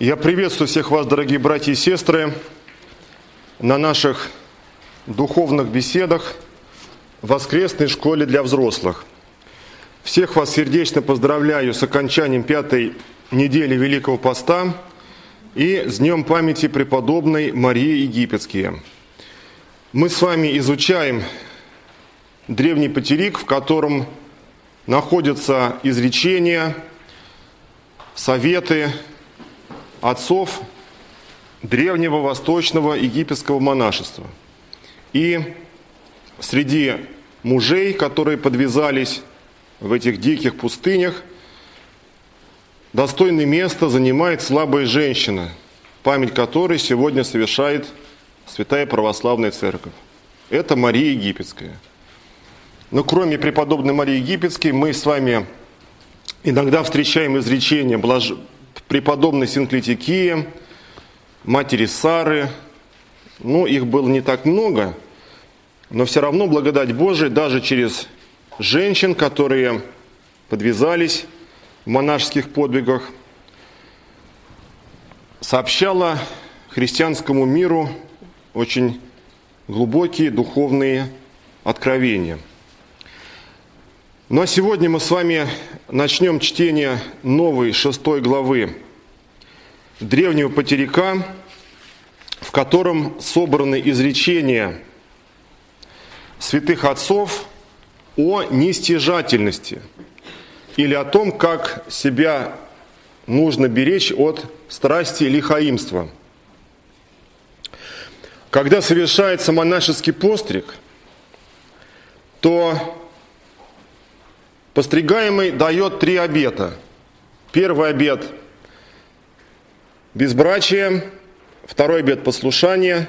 Я приветствую всех вас, дорогие братья и сестры, на наших духовных беседах в воскресной школе для взрослых. Всех вас сердечно поздравляю с окончанием пятой недели Великого Поста и с Днем памяти преподобной Марии Египетские. Мы с вами изучаем древний патерик, в котором находятся изречения, советы, отцов древнего восточного египетского монашества. И среди мужей, которые подвязались в этих диких пустынях, достойное место занимает слабая женщина, память которой сегодня совершает Святая Православная Церковь. Это Мария Египетская. Но кроме преподобной Марии Египетской, мы с вами иногда встречаем изречения блаж преподобной Синклитикии, матери Сары. Ну, их было не так много, но все равно благодать Божия даже через женщин, которые подвязались в монашеских подвигах, сообщала христианскому миру очень глубокие духовные откровения. Ну а сегодня мы с вами начнем чтение новой шестой главы древнего потеряка, в котором собраны изречения святых отцов о нестяжательности или о том, как себя нужно беречь от страсти лихаимства. Когда совершается монашеский постриг, то Постригаемый дает три обета. Первый обет – безбрачие, второй обет – послушание,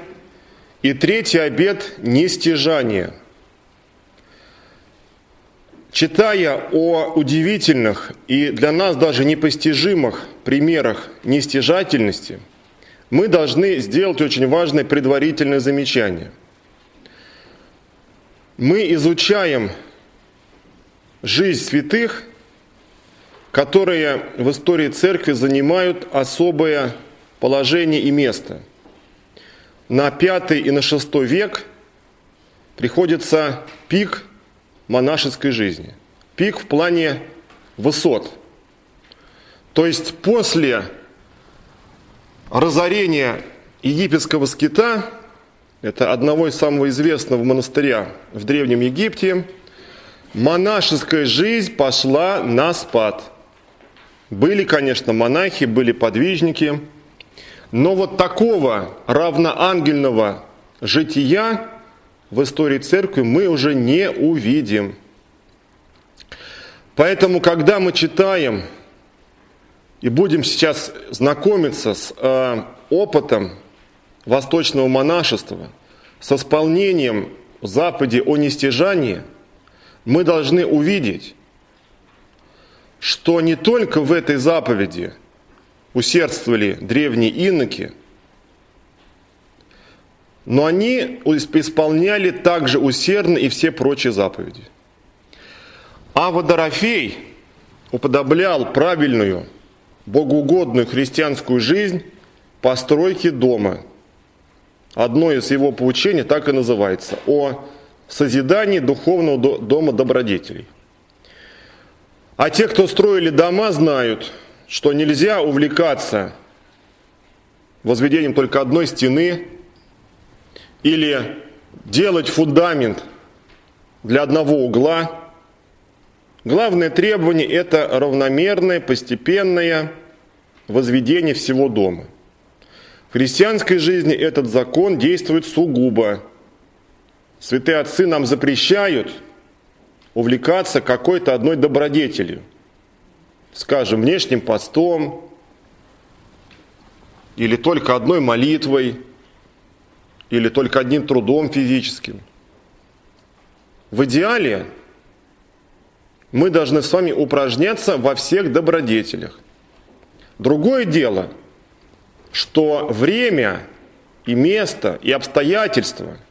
и третий обет – нестяжание. Читая о удивительных и для нас даже непостижимых примерах нестяжательности, мы должны сделать очень важное предварительное замечание. Мы изучаем жизнь святых, которые в истории церкви занимают особое положение и место. На пятый и на шестой век приходится пик монашеской жизни. Пик в плане высот. То есть после разорения египетского скита, это одного из самого известного монастыря в Древнем Египте – монашеская жизнь пошла на спад. Были, конечно, монахи, были подвижники, но вот такого равноангельного жития в истории церкви мы уже не увидим. Поэтому, когда мы читаем и будем сейчас знакомиться с э, опытом восточного монашества, с исполнением заповеди о нестяжании – мы должны увидеть, что не только в этой заповеди усердствовали древние иноки, но они исполняли также усердно и все прочие заповеди. А Водорофей уподоблял правильную, богоугодную христианскую жизнь постройке дома. Одно из его поучений так и называется – о созидании духовного дома добродетелей. А те, кто строили дома, знают, что нельзя увлекаться возведением только одной стены или делать фундамент для одного угла. Главное требование – это равномерное, постепенное возведение всего дома. В христианской жизни этот закон действует сугубо святые отцы нам запрещают увлекаться какой-то одной добродетелью, скажем, внешним постом, или только одной молитвой, или только одним трудом физическим. В идеале мы должны с вами упражняться во всех добродетелях. Другое дело, что время и место и обстоятельства –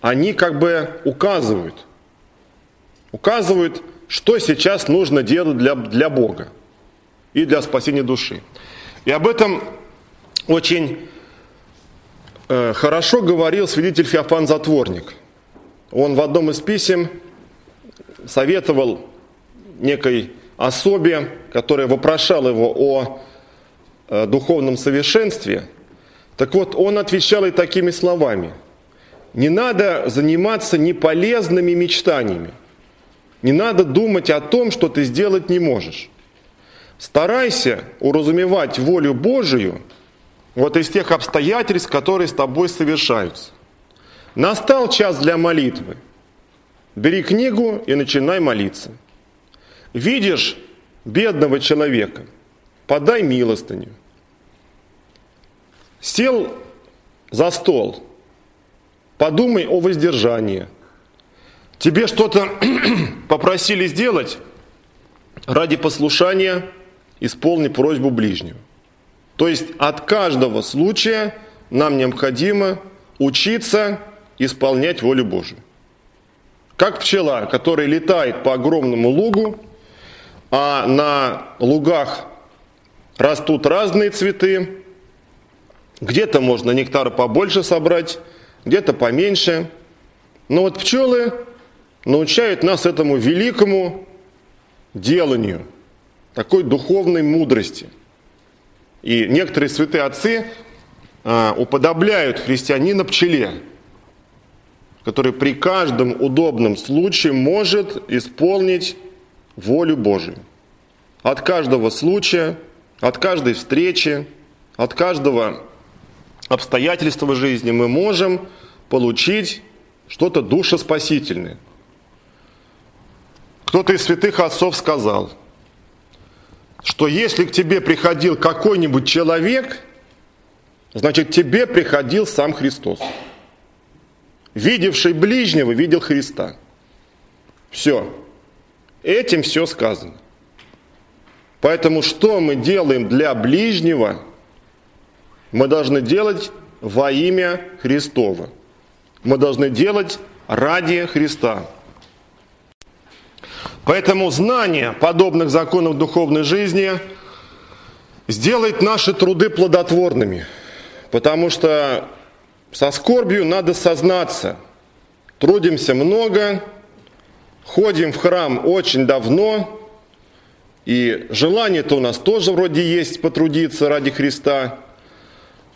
они как бы указывают, указывают, что сейчас нужно делать для, для Бога и для спасения души. И об этом очень э, хорошо говорил свидетель Феофан Затворник. Он в одном из писем советовал некой особе, которая вопрошала его о э, духовном совершенстве. Так вот, он отвечал и такими словами. Не надо заниматься неполезными мечтаниями. Не надо думать о том, что ты сделать не можешь. Старайся уразумевать волю Божию вот из тех обстоятельств, которые с тобой совершаются. Настал час для молитвы. Бери книгу и начинай молиться. Видишь бедного человека, подай милостыню. Сел за стол, подумай о воздержании. Тебе что-то попросили сделать, ради послушания исполни просьбу ближнего. То есть от каждого случая нам необходимо учиться исполнять волю Божию. Как пчела, которая летает по огромному лугу, а на лугах растут разные цветы. Где-то можно нектара побольше собрать, где-то поменьше. Но вот пчелы научают нас этому великому деланию, такой духовной мудрости. И некоторые святые отцы а, уподобляют христианина пчеле, который при каждом удобном случае может исполнить волю Божию. От каждого случая, от каждой встречи, от каждого обстоятельства жизни мы можем получить что-то душеспасительное. Кто-то из святых отцов сказал, что если к тебе приходил какой-нибудь человек, значит тебе приходил сам Христос. Видевший ближнего, видел Христа. Все. Этим все сказано. Поэтому что мы делаем для ближнего, мы должны делать во имя Христова. Мы должны делать ради Христа. Поэтому знание подобных законов духовной жизни сделает наши труды плодотворными. Потому что со скорбью надо сознаться. Трудимся много, ходим в храм очень давно, и желание-то у нас тоже вроде есть потрудиться ради Христа,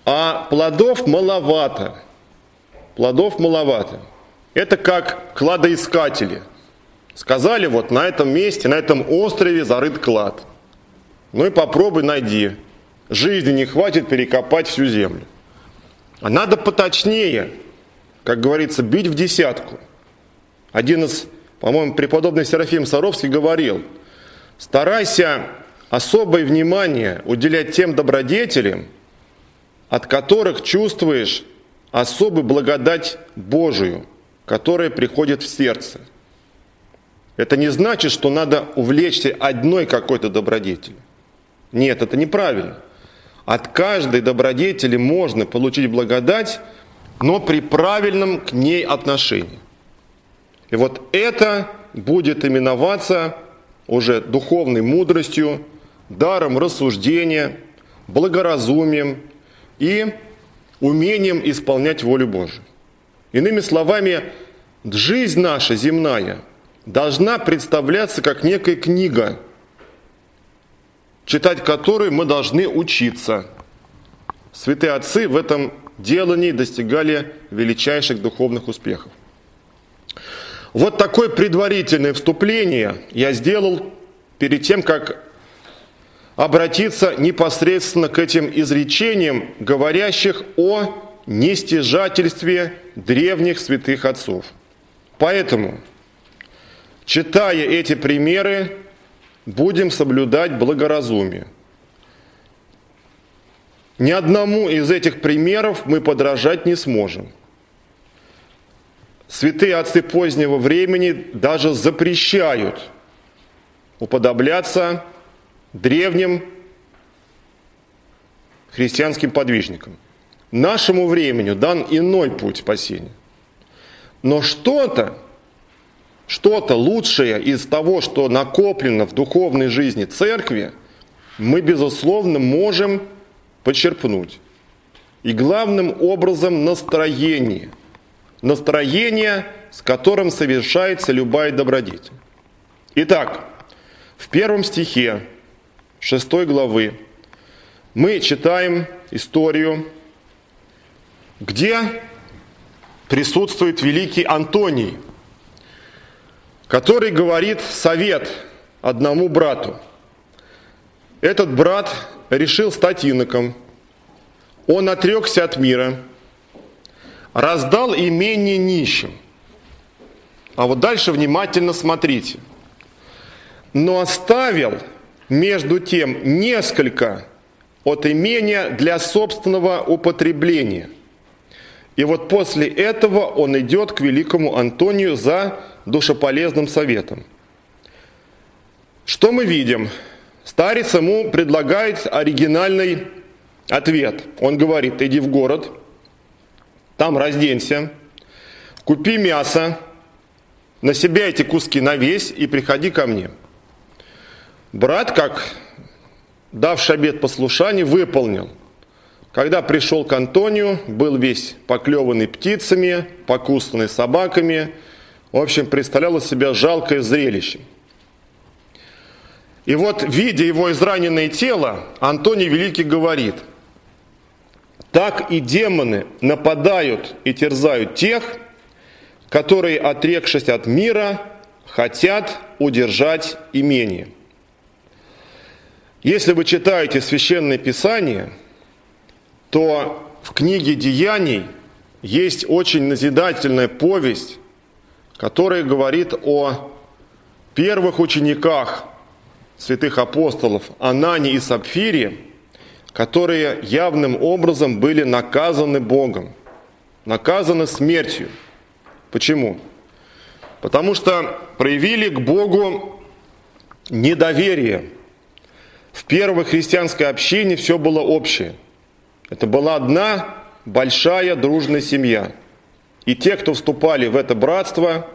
а плодов маловато. Плодов маловато. Это как кладоискатели. Сказали, вот на этом месте, на этом острове зарыт клад. Ну и попробуй найди. Жизни не хватит перекопать всю землю. А надо поточнее, как говорится, бить в десятку. Один из по-моему, преподобный Серафим Саровский говорил, старайся особое внимание уделять тем добродетелям, от которых чувствуешь особую благодать Божию, которая приходит в сердце. Это не значит, что надо увлечься одной какой-то добродетелью. Нет, это неправильно. От каждой добродетели можно получить благодать, но при правильном к ней отношении. И вот это будет именоваться уже духовной мудростью, даром рассуждения, благоразумием и умением исполнять волю Божию. Иными словами, жизнь наша земная должна представляться как некая книга, читать которую мы должны учиться. Святые отцы в этом делании достигали величайших духовных успехов. Вот такое предварительное вступление я сделал перед тем, как обратиться непосредственно к этим изречениям, говорящих о нестяжательстве древних святых отцов. Поэтому, читая эти примеры, будем соблюдать благоразумие. Ни одному из этих примеров мы подражать не сможем – Святые отцы позднего времени даже запрещают уподобляться древним христианским подвижникам. Нашему времени дан иной путь спасения. Но что-то, что-то лучшее из того, что накоплено в духовной жизни церкви, мы, безусловно, можем почерпнуть. и главным образом настроение. Настроение, с которым совершается любая добродетель. Итак, в первом стихе 6 главы мы читаем историю, где присутствует великий Антоний, который говорит совет одному брату. Этот брат решил стать иноком. Он отрекся от мира, раздал имение нищим. А вот дальше внимательно смотрите. Но оставил между тем несколько от имения для собственного употребления. И вот после этого он идет к великому Антонию за душеполезным советом. Что мы видим? Старец ему предлагает оригинальный ответ. Он говорит, иди в город, там разденься, купи мясо, на себя эти куски навесь и приходи ко мне. Брат, как давший обет послушания, выполнил. Когда пришел к Антонию, был весь поклеванный птицами, покусанный собаками. В общем, представлял из себя жалкое зрелище. И вот, видя его израненное тело, Антоний Великий говорит, так и демоны нападают и терзают тех, которые, отрекшись от мира, хотят удержать имение. Если вы читаете Священное Писание, то в книге Деяний есть очень назидательная повесть, которая говорит о первых учениках святых апостолов Анане и Сапфире, которые явным образом были наказаны Богом, наказаны смертью. Почему? Потому что проявили к Богу недоверие – в первой христианской общине все было общее. Это была одна большая дружная семья. И те, кто вступали в это братство,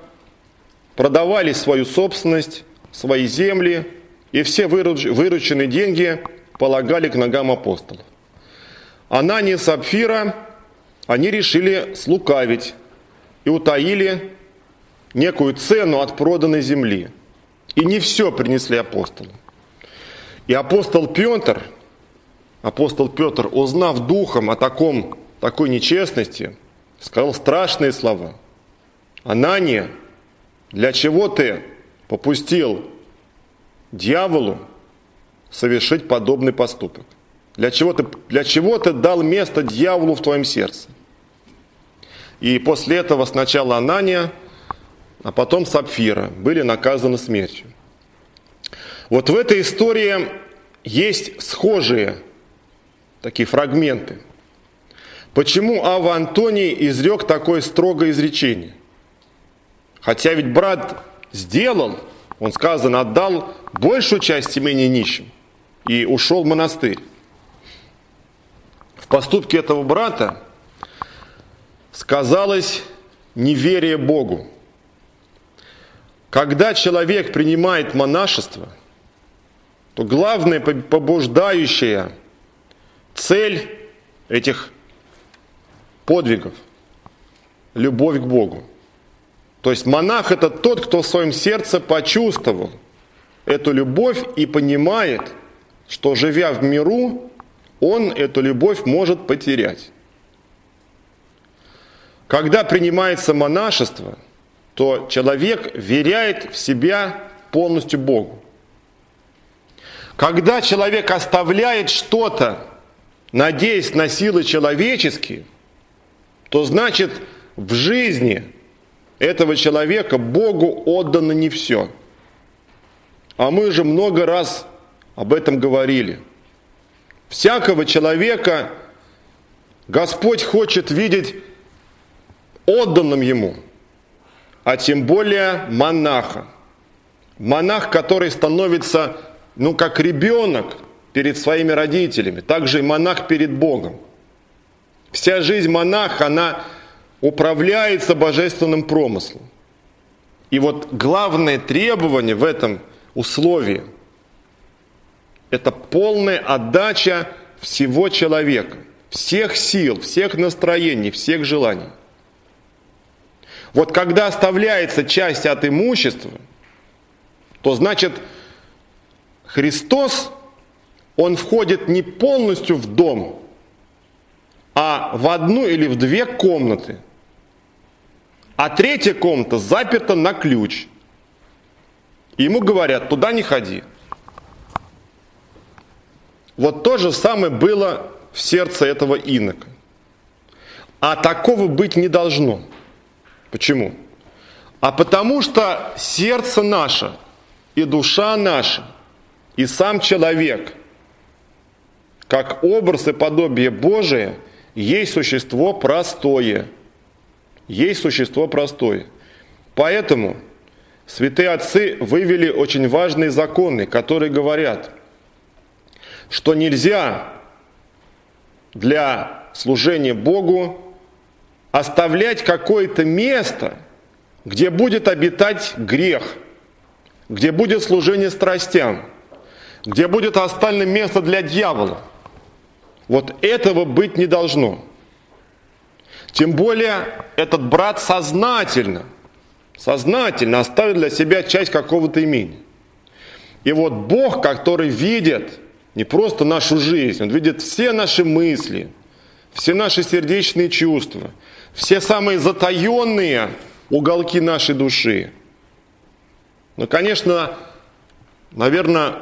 продавали свою собственность, свои земли, и все вырученные деньги полагали к ногам апостолов. Анания и Сапфира, они решили слукавить и утаили некую цену от проданной земли. И не все принесли апостолам. И апостол Петр, апостол Петр, узнав духом о таком, такой нечестности, сказал страшные слова. Анания, для чего ты попустил дьяволу совершить подобный поступок? Для чего, ты, для чего ты дал место дьяволу в твоем сердце? И после этого сначала Анания, а потом Сапфира были наказаны смертью. Вот в этой истории есть схожие такие фрагменты. Почему Ава Антоний изрек такое строгое изречение? Хотя ведь брат сделал, он сказано, отдал большую часть имени нищим и ушел в монастырь. В поступке этого брата сказалось неверие Богу. Когда человек принимает монашество – то главная побуждающая цель этих подвигов – любовь к Богу. То есть монах – это тот, кто в своем сердце почувствовал эту любовь и понимает, что живя в миру, он эту любовь может потерять. Когда принимается монашество, то человек веряет в себя полностью Богу. Когда человек оставляет что-то, надеясь на силы человеческие, то значит в жизни этого человека Богу отдано не все. А мы же много раз об этом говорили. Всякого человека Господь хочет видеть отданным ему, а тем более монаха. Монах, который становится ну, как ребенок перед своими родителями, так же и монах перед Богом. Вся жизнь монаха, она управляется божественным промыслом. И вот главное требование в этом условии – это полная отдача всего человека. всех сил, всех настроений, всех желаний. Вот когда оставляется часть от имущества, то значит Христос, Он входит не полностью в дом, а в одну или в две комнаты. А третья комната заперта на ключ. И ему говорят, туда не ходи. Вот то же самое было в сердце этого инока. А такого быть не должно. Почему? А потому что сердце наше и душа наша, и сам человек, как образ и подобие Божие, есть существо простое. Есть существо простое. Поэтому святые отцы вывели очень важные законы, которые говорят, что нельзя для служения Богу оставлять какое-то место, где будет обитать грех, где будет служение страстям, где будет остальное место для дьявола. Вот этого быть не должно. Тем более этот брат сознательно, сознательно оставил для себя часть какого-то имени. И вот Бог, который видит не просто нашу жизнь, Он видит все наши мысли, все наши сердечные чувства – все самые затаенные уголки нашей души. Ну, конечно, наверное,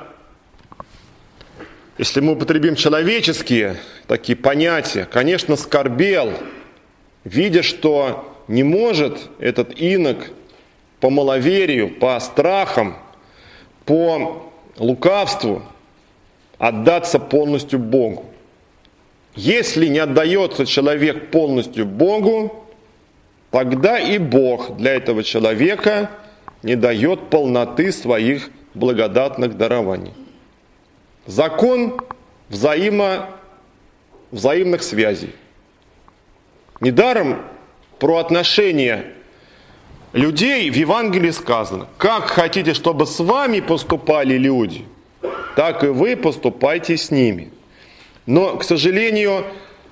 если мы употребим человеческие такие понятия, конечно, скорбел, видя, что не может этот инок по маловерию, по страхам, по лукавству отдаться полностью Богу. Если не отдается человек полностью Богу, тогда и Бог для этого человека не дает полноты своих благодатных дарований. Закон взаимо, взаимных связей. Недаром про отношения людей в Евангелии сказано, как хотите, чтобы с вами поступали люди, так и вы поступайте с ними. Но, к сожалению,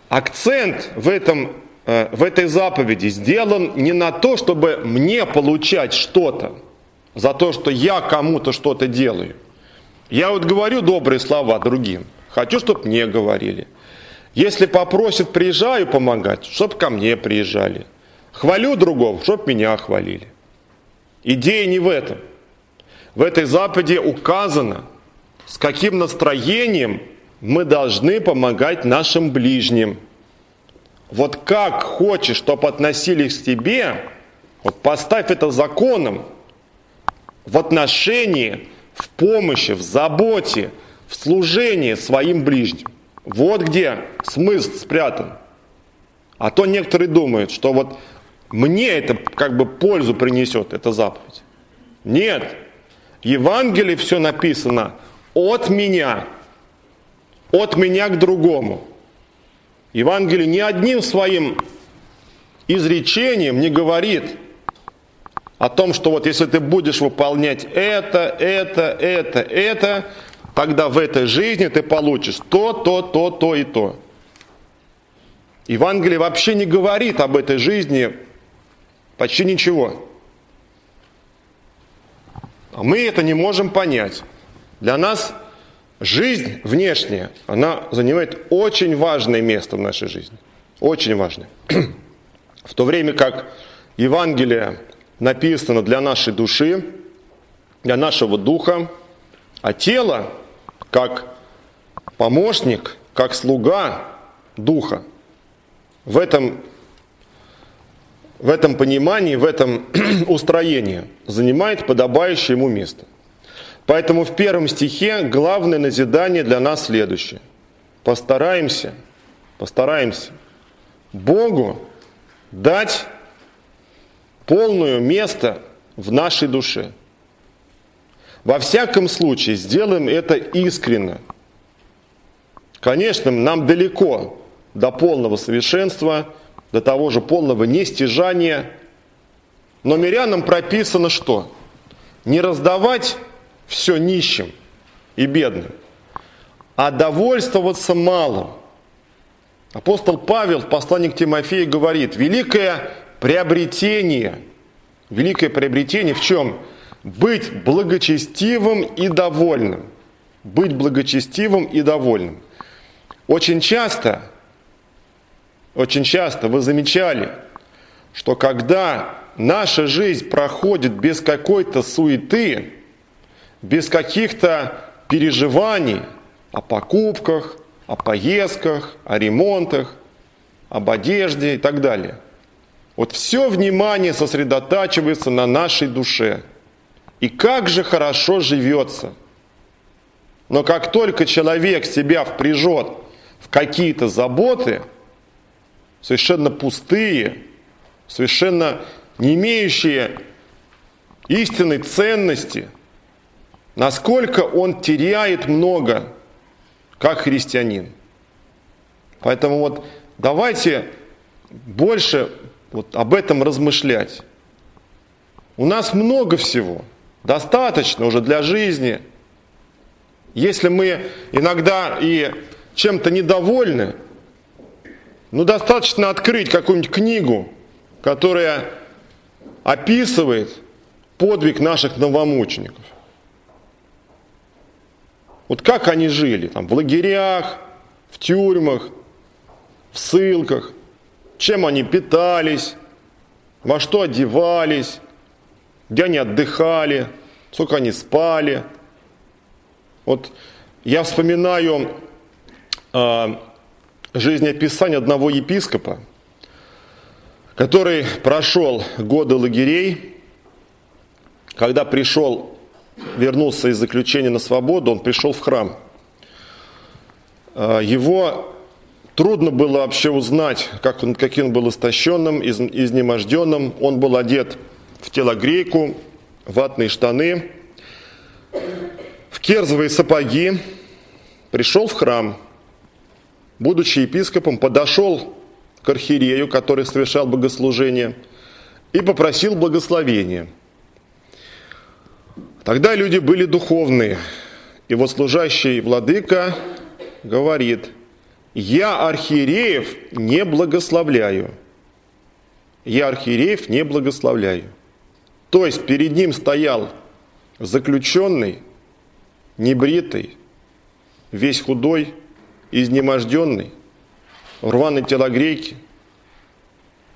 акцент в, этом, э, в этой заповеди сделан не на то, чтобы мне получать что-то, за то, что я кому-то что-то делаю. Я вот говорю добрые слова другим, хочу, чтобы мне говорили. Если попросят, приезжаю помогать, чтобы ко мне приезжали. Хвалю другого, чтобы меня хвалили. Идея не в этом. В этой заповеди указано, с каким настроением мы должны помогать нашим ближним. Вот как хочешь, чтобы относились к тебе, вот поставь это законом в отношении, в помощи, в заботе, в служении своим ближним. Вот где смысл спрятан. А то некоторые думают, что вот мне это как бы пользу принесет, эта заповедь. Нет. В Евангелии все написано от меня от меня к другому. Евангелие ни одним своим изречением не говорит о том, что вот если ты будешь выполнять это, это, это, это, тогда в этой жизни ты получишь то, то, то, то и то. Евангелие вообще не говорит об этой жизни почти ничего. А мы это не можем понять. Для нас Жизнь внешняя, она занимает очень важное место в нашей жизни. Очень важное. В то время как Евангелие написано для нашей души, для нашего духа, а тело как помощник, как слуга духа. В этом, в этом понимании, в этом устроении занимает подобающее ему место. Поэтому в первом стихе главное назидание для нас следующее. Постараемся, постараемся Богу дать полное место в нашей душе. Во всяком случае, сделаем это искренно. Конечно, нам далеко до полного совершенства, до того же полного нестяжания. Но мирянам прописано что? Не раздавать все нищим и бедным, а довольствоваться малым. Апостол Павел в послании к Тимофею говорит, великое приобретение, великое приобретение в чем? Быть благочестивым и довольным. Быть благочестивым и довольным. Очень часто, очень часто вы замечали, что когда наша жизнь проходит без какой-то суеты, без каких-то переживаний о покупках, о поездках, о ремонтах, об одежде и так далее. Вот все внимание сосредотачивается на нашей душе. И как же хорошо живется. Но как только человек себя впряжет в какие-то заботы, совершенно пустые, совершенно не имеющие истинной ценности, насколько он теряет много как христианин. Поэтому вот давайте больше вот об этом размышлять. У нас много всего, достаточно уже для жизни. Если мы иногда и чем-то недовольны, ну достаточно открыть какую-нибудь книгу, которая описывает подвиг наших новомучеников. Вот как они жили там, в лагерях, в тюрьмах, в ссылках, чем они питались, во что одевались, где они отдыхали, сколько они спали. Вот я вспоминаю э, жизнеописание одного епископа, который прошел годы лагерей, когда пришел вернулся из заключения на свободу, он пришел в храм. А, его трудно было вообще узнать, как он, каким он был истощенным, из, изнеможденным. Он был одет в телогрейку, ватные штаны, в керзовые сапоги. Пришел в храм. Будучи епископом, подошел к архиерею, который совершал богослужение, и попросил благословения – Тогда люди были духовные. И вот служащий владыка говорит, я архиереев не благословляю. Я архиереев не благословляю. То есть перед ним стоял заключенный, небритый, весь худой, изнеможденный, в рваной телогрейке.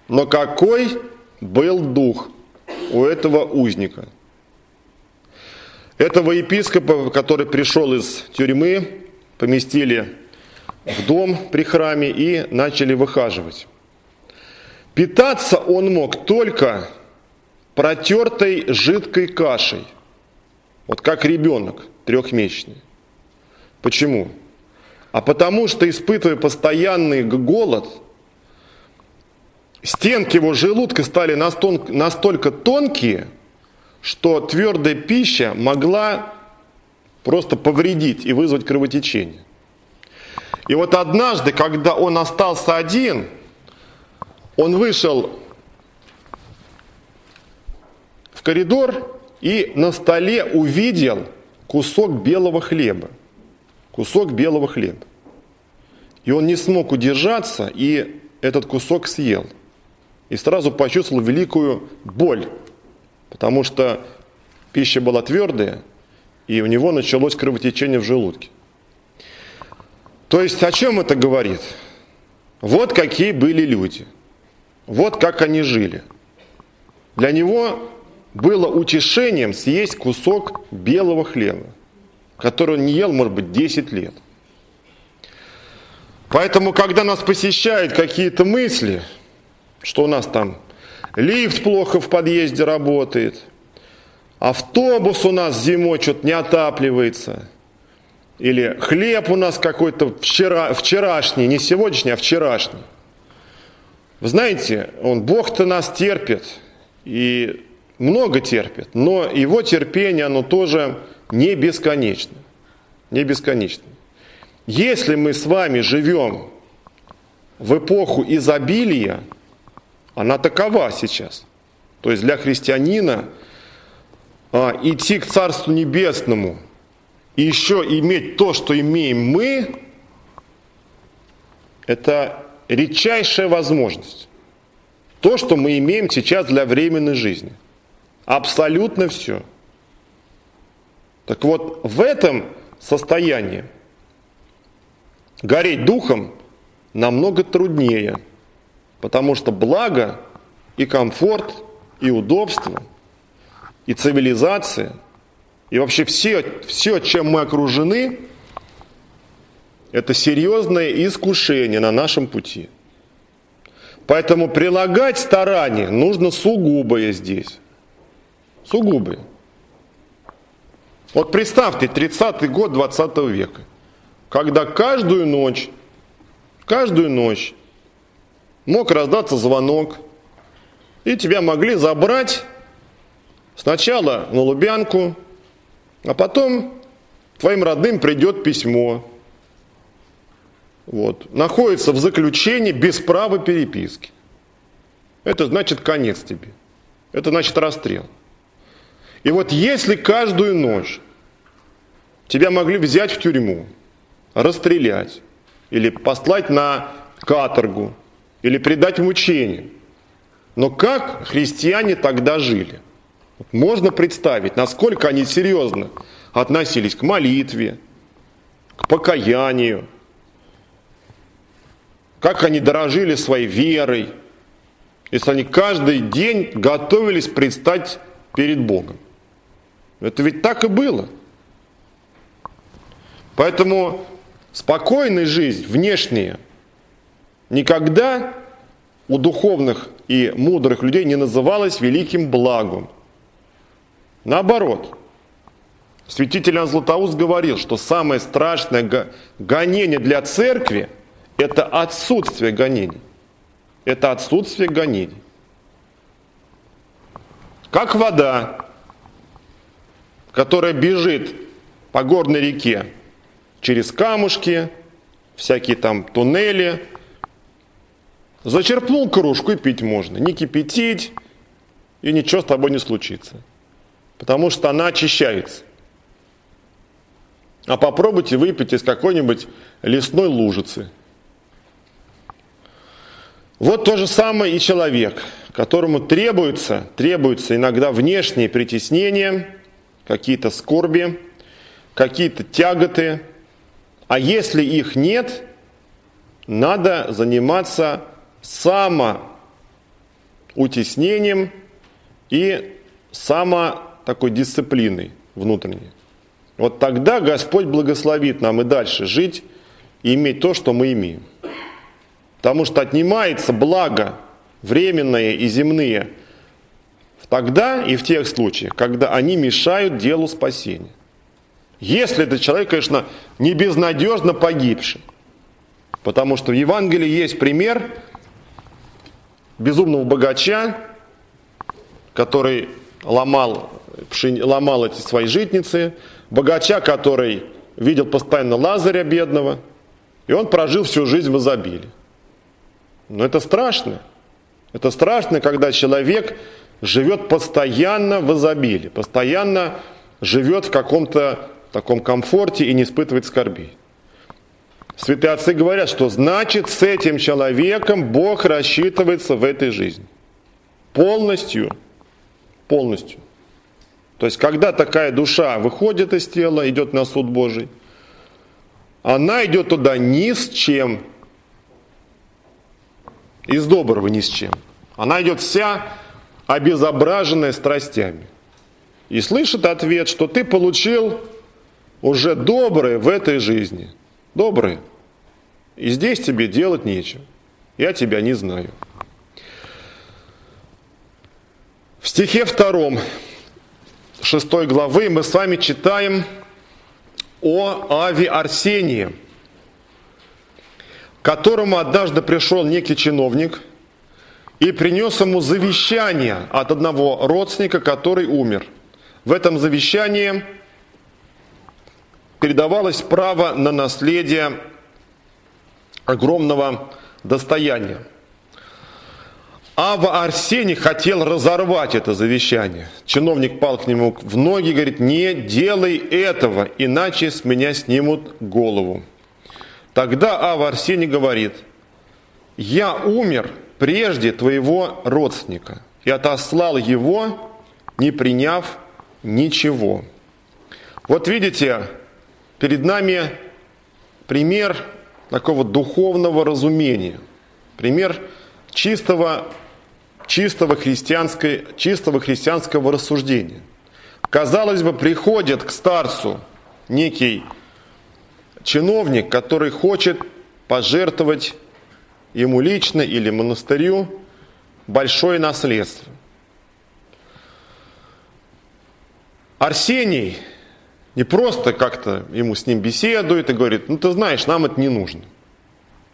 Но какой был дух у этого узника – этого епископа, который пришел из тюрьмы, поместили в дом при храме и начали выхаживать. Питаться он мог только протертой жидкой кашей, вот как ребенок трехмесячный. Почему? А потому что, испытывая постоянный голод, стенки его желудка стали настолько тонкие, что твердая пища могла просто повредить и вызвать кровотечение. И вот однажды, когда он остался один, он вышел в коридор и на столе увидел кусок белого хлеба. Кусок белого хлеба. И он не смог удержаться и этот кусок съел. И сразу почувствовал великую боль потому что пища была твердая, и у него началось кровотечение в желудке. То есть о чем это говорит? Вот какие были люди. Вот как они жили. Для него было утешением съесть кусок белого хлеба, который он не ел, может быть, 10 лет. Поэтому, когда нас посещают какие-то мысли, что у нас там лифт плохо в подъезде работает, автобус у нас зимой что-то не отапливается, или хлеб у нас какой-то вчера, вчерашний, не сегодняшний, а вчерашний. Вы знаете, он, Бог-то нас терпит, и много терпит, но его терпение, оно тоже не бесконечно. Не бесконечно. Если мы с вами живем в эпоху изобилия, она такова сейчас. То есть для христианина а, идти к Царству Небесному и еще иметь то, что имеем мы, это редчайшая возможность. То, что мы имеем сейчас для временной жизни. Абсолютно все. Так вот, в этом состоянии гореть духом намного труднее, потому что благо и комфорт, и удобство, и цивилизация, и вообще все, все чем мы окружены, это серьезное искушение на нашем пути. Поэтому прилагать старания нужно сугубое здесь. Сугубое. Вот представьте, 30-й год 20 века, когда каждую ночь, каждую ночь мог раздаться звонок, и тебя могли забрать сначала на Лубянку, а потом твоим родным придет письмо. Вот. Находится в заключении без права переписки. Это значит конец тебе. Это значит расстрел. И вот если каждую ночь тебя могли взять в тюрьму, расстрелять, или послать на каторгу, или предать мучению, но как христиане тогда жили? Можно представить, насколько они серьезно относились к молитве, к покаянию, как они дорожили своей верой, если они каждый день готовились предстать перед Богом. Это ведь так и было. Поэтому спокойная жизнь, внешняя, никогда у духовных и мудрых людей не называлась великим благом. Наоборот, святитель Иоанн Златоуст говорил, что самое страшное гонение для церкви – это отсутствие гонений. Это отсутствие гонений. Как вода, которая бежит по горной реке через камушки, всякие там туннели. Зачерпнул кружку и пить можно. Не кипятить, и ничего с тобой не случится. Потому что она очищается. А попробуйте выпить из какой-нибудь лесной лужицы. Вот то же самое и человек, которому требуется, требуется иногда внешние притеснения – какие-то скорби, какие-то тяготы. А если их нет, надо заниматься самоутеснением и само такой дисциплиной внутренней. Вот тогда Господь благословит нам и дальше жить и иметь то, что мы имеем. Потому что отнимается благо временное и земные – Тогда и в тех случаях, когда они мешают делу спасения. Если этот человек, конечно, не безнадежно погибший. Потому что в Евангелии есть пример безумного богача, который ломал, ломал эти свои житницы, богача, который видел постоянно Лазаря бедного, и он прожил всю жизнь в изобилии. Но это страшно. Это страшно, когда человек живет постоянно в изобилии, постоянно живет в каком-то таком комфорте и не испытывает скорбей. Святые отцы говорят, что значит с этим человеком Бог рассчитывается в этой жизни. Полностью. Полностью. То есть, когда такая душа выходит из тела, идет на суд Божий, она идет туда ни с чем. Из доброго ни с чем. Она идет вся обезображенное страстями. И слышит ответ, что ты получил уже доброе в этой жизни. Доброе. И здесь тебе делать нечего. Я тебя не знаю. В стихе втором, шестой главы мы с вами читаем о Ави Арсении, которому однажды пришел некий чиновник – и принес ему завещание от одного родственника, который умер. В этом завещании передавалось право на наследие огромного достояния. Ава Арсений хотел разорвать это завещание. Чиновник пал к нему в ноги и говорит, не делай этого, иначе с меня снимут голову. Тогда Ава Арсений говорит – я умер прежде твоего родственника и отослал его, не приняв ничего. Вот видите, перед нами пример такого духовного разумения, пример чистого, чистого, христианской, чистого христианского рассуждения. Казалось бы, приходит к старцу некий чиновник, который хочет пожертвовать ему лично или монастырю большое наследство. Арсений не просто как-то ему с ним беседует и говорит, ну ты знаешь, нам это не нужно,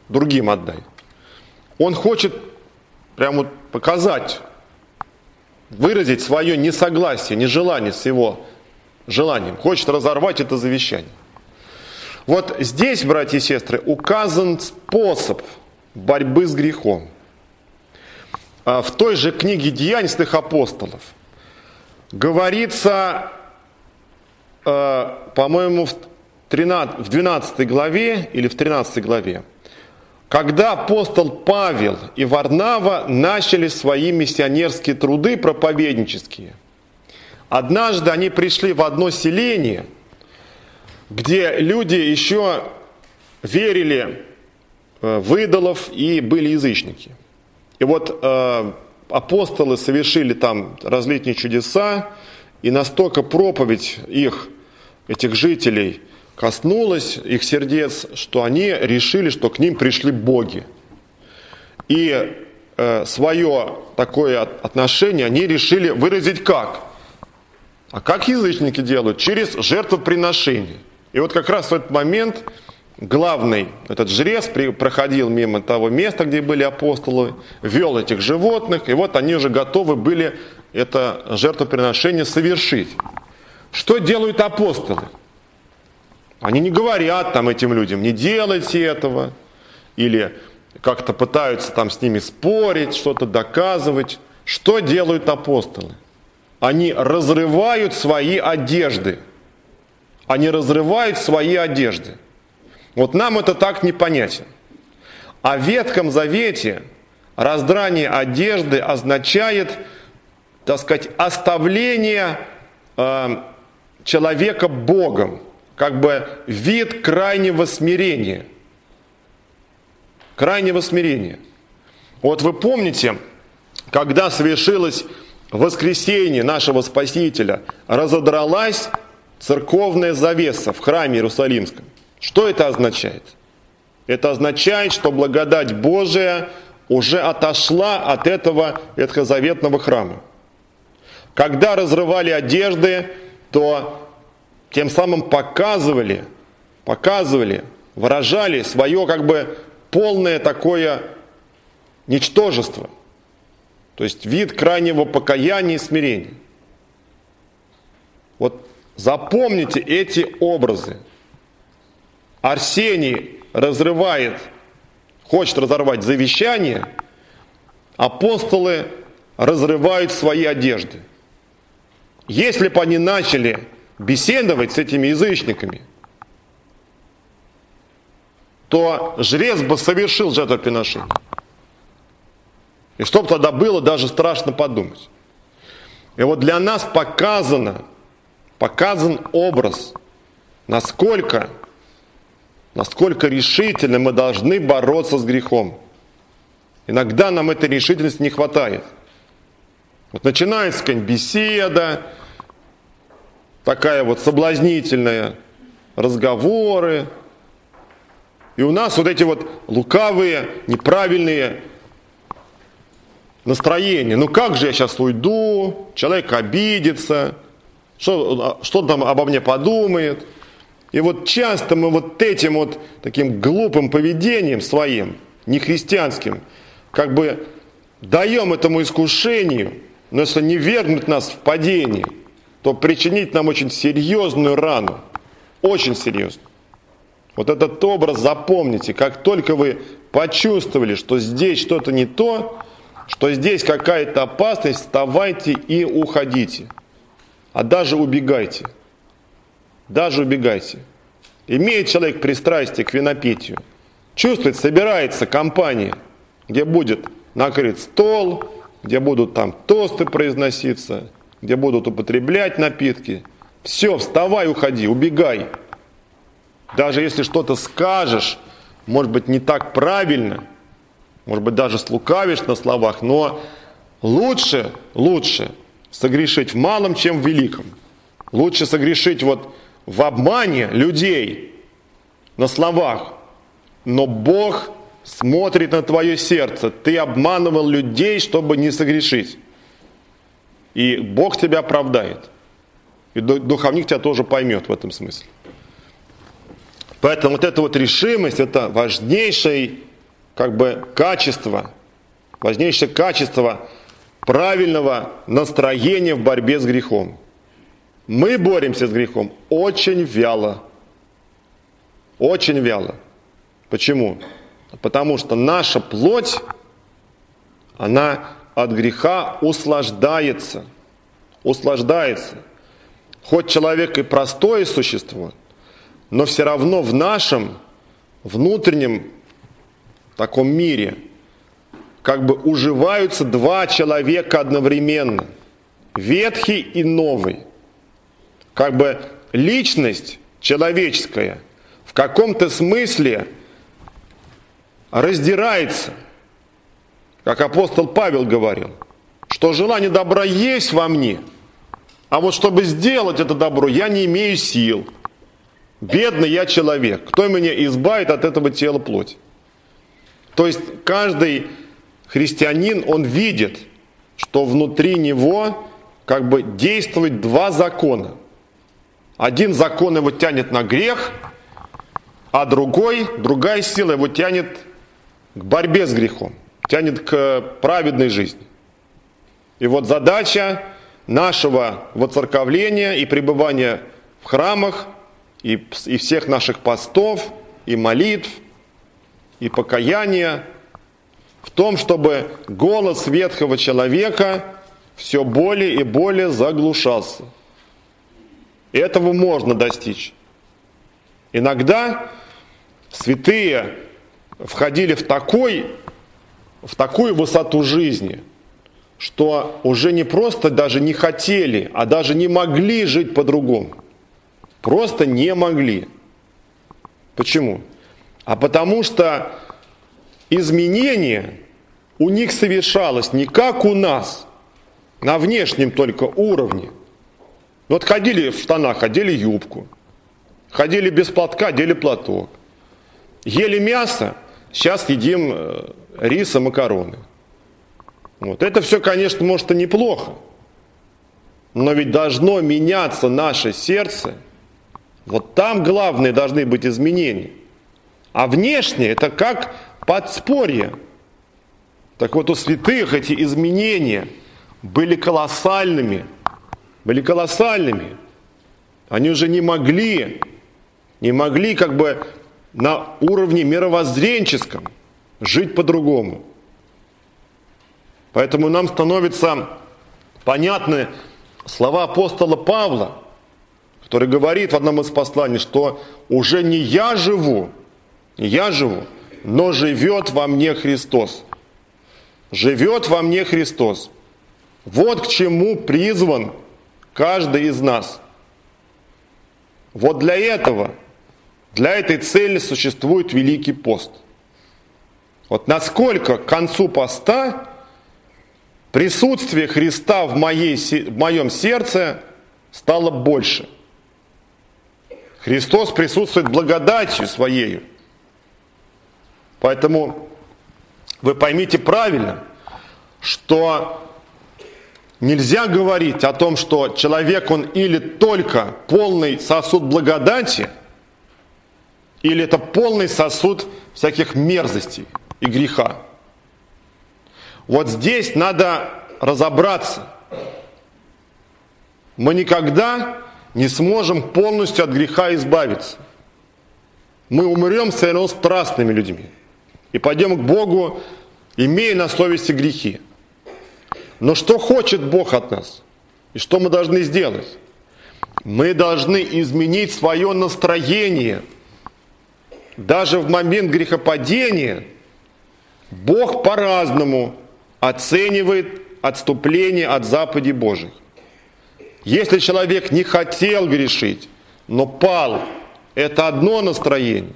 другим отдай. Он хочет прямо показать, выразить свое несогласие, нежелание с его желанием, хочет разорвать это завещание. Вот здесь, братья и сестры, указан способ борьбы с грехом. А в той же книге Деяний апостолов говорится, э, по-моему, в, 13, в 12 главе или в 13 главе, когда апостол Павел и Варнава начали свои миссионерские труды проповеднические, однажды они пришли в одно селение, где люди еще верили Э, выдалов и были язычники. И вот э, апостолы совершили там различные чудеса, и настолько проповедь их, этих жителей, коснулась их сердец, что они решили, что к ним пришли боги. И э, свое такое отношение они решили выразить как? А как язычники делают? Через жертвоприношение. И вот как раз в этот момент главный этот жрец проходил мимо того места, где были апостолы, вел этих животных, и вот они уже готовы были это жертвоприношение совершить. Что делают апостолы? Они не говорят там этим людям, не делайте этого, или как-то пытаются там с ними спорить, что-то доказывать. Что делают апостолы? Они разрывают свои одежды. Они разрывают свои одежды. Вот нам это так не понятен. А в Ветхом Завете раздрание одежды означает, так сказать, оставление э, человека Богом, как бы вид крайнего смирения. Крайнего смирения. Вот вы помните, когда совершилось воскресение нашего Спасителя, разодралась церковная завеса в храме Иерусалимском. Что это означает? Это означает, что благодать Божия уже отошла от этого ветхозаветного храма. Когда разрывали одежды, то тем самым показывали, показывали, выражали свое как бы полное такое ничтожество. То есть вид крайнего покаяния и смирения. Вот запомните эти образы. Арсений разрывает, хочет разорвать завещание, апостолы разрывают свои одежды. Если бы они начали беседовать с этими язычниками, то жрец бы совершил жертвоприношение. И что бы тогда было, даже страшно подумать. И вот для нас показано, показан образ, насколько насколько решительно мы должны бороться с грехом. Иногда нам этой решительности не хватает. Вот начинается какая-нибудь беседа, такая вот соблазнительная, разговоры. И у нас вот эти вот лукавые, неправильные настроения. Ну как же я сейчас уйду, человек обидится, что, что там обо мне подумает – и вот часто мы вот этим вот таким глупым поведением своим, нехристианским, как бы даем этому искушению, но если не вернуть нас в падение, то причинить нам очень серьезную рану, очень серьезную. Вот этот образ запомните, как только вы почувствовали, что здесь что-то не то, что здесь какая-то опасность, вставайте и уходите. А даже убегайте даже убегайте. Имеет человек пристрастие к винопитию, чувствует, собирается компания, где будет накрыт стол, где будут там тосты произноситься, где будут употреблять напитки. Все, вставай, уходи, убегай. Даже если что-то скажешь, может быть, не так правильно, может быть, даже слукавишь на словах, но лучше, лучше согрешить в малом, чем в великом. Лучше согрешить вот в обмане людей на словах, но Бог смотрит на твое сердце. Ты обманывал людей, чтобы не согрешить. И Бог тебя оправдает. И духовник тебя тоже поймет в этом смысле. Поэтому вот эта вот решимость, это важнейшее как бы качество, важнейшее качество правильного настроения в борьбе с грехом. Мы боремся с грехом очень вяло. Очень вяло. Почему? Потому что наша плоть, она от греха услаждается. Услаждается. Хоть человек и простое существо, но все равно в нашем внутреннем таком мире как бы уживаются два человека одновременно. Ветхий и новый. Как бы личность человеческая в каком-то смысле раздирается. Как апостол Павел говорил, что желание добра есть во мне, а вот чтобы сделать это добро, я не имею сил – Бедный я человек. Кто меня избавит от этого тела плоти? То есть каждый христианин, он видит, что внутри него как бы действует два закона. Один закон его тянет на грех, а другой, другая сила его тянет к борьбе с грехом, тянет к праведной жизни. И вот задача нашего воцерковления и пребывания в храмах – и, и всех наших постов, и молитв, и покаяния в том, чтобы голос ветхого человека все более и более заглушался. И этого можно достичь. Иногда святые входили в, такой, в такую высоту жизни, что уже не просто даже не хотели, а даже не могли жить по-другому. Просто не могли. Почему? А потому что изменение у них совершалось не как у нас, на внешнем только уровне. Вот ходили в штанах, одели юбку. Ходили без платка, одели платок. Ели мясо, сейчас едим рис и макароны. Вот. Это все, конечно, может и неплохо. Но ведь должно меняться наше сердце – вот там главные должны быть изменения. А внешне это как подспорье. Так вот у святых эти изменения были колоссальными. Были колоссальными. Они уже не могли, не могли как бы на уровне мировоззренческом жить по-другому. Поэтому нам становятся понятны слова апостола Павла – который говорит в одном из посланий, что уже не я живу, не я живу, но живет во мне Христос. Живет во мне Христос. Вот к чему призван каждый из нас. Вот для этого, для этой цели существует Великий пост. Вот насколько к концу поста присутствие Христа в, моей, в моем сердце стало больше – Христос присутствует благодатью Своею. Поэтому вы поймите правильно, что нельзя говорить о том, что человек, он или только полный сосуд благодати, или это полный сосуд всяких мерзостей и греха. Вот здесь надо разобраться. Мы никогда не сможем полностью от греха избавиться. Мы умрем все равно страстными людьми и пойдем к Богу, имея на совести грехи. Но что хочет Бог от нас? И что мы должны сделать? Мы должны изменить свое настроение. Даже в момент грехопадения Бог по-разному оценивает отступление от заповедей Божьих. Если человек не хотел грешить, но пал, это одно настроение.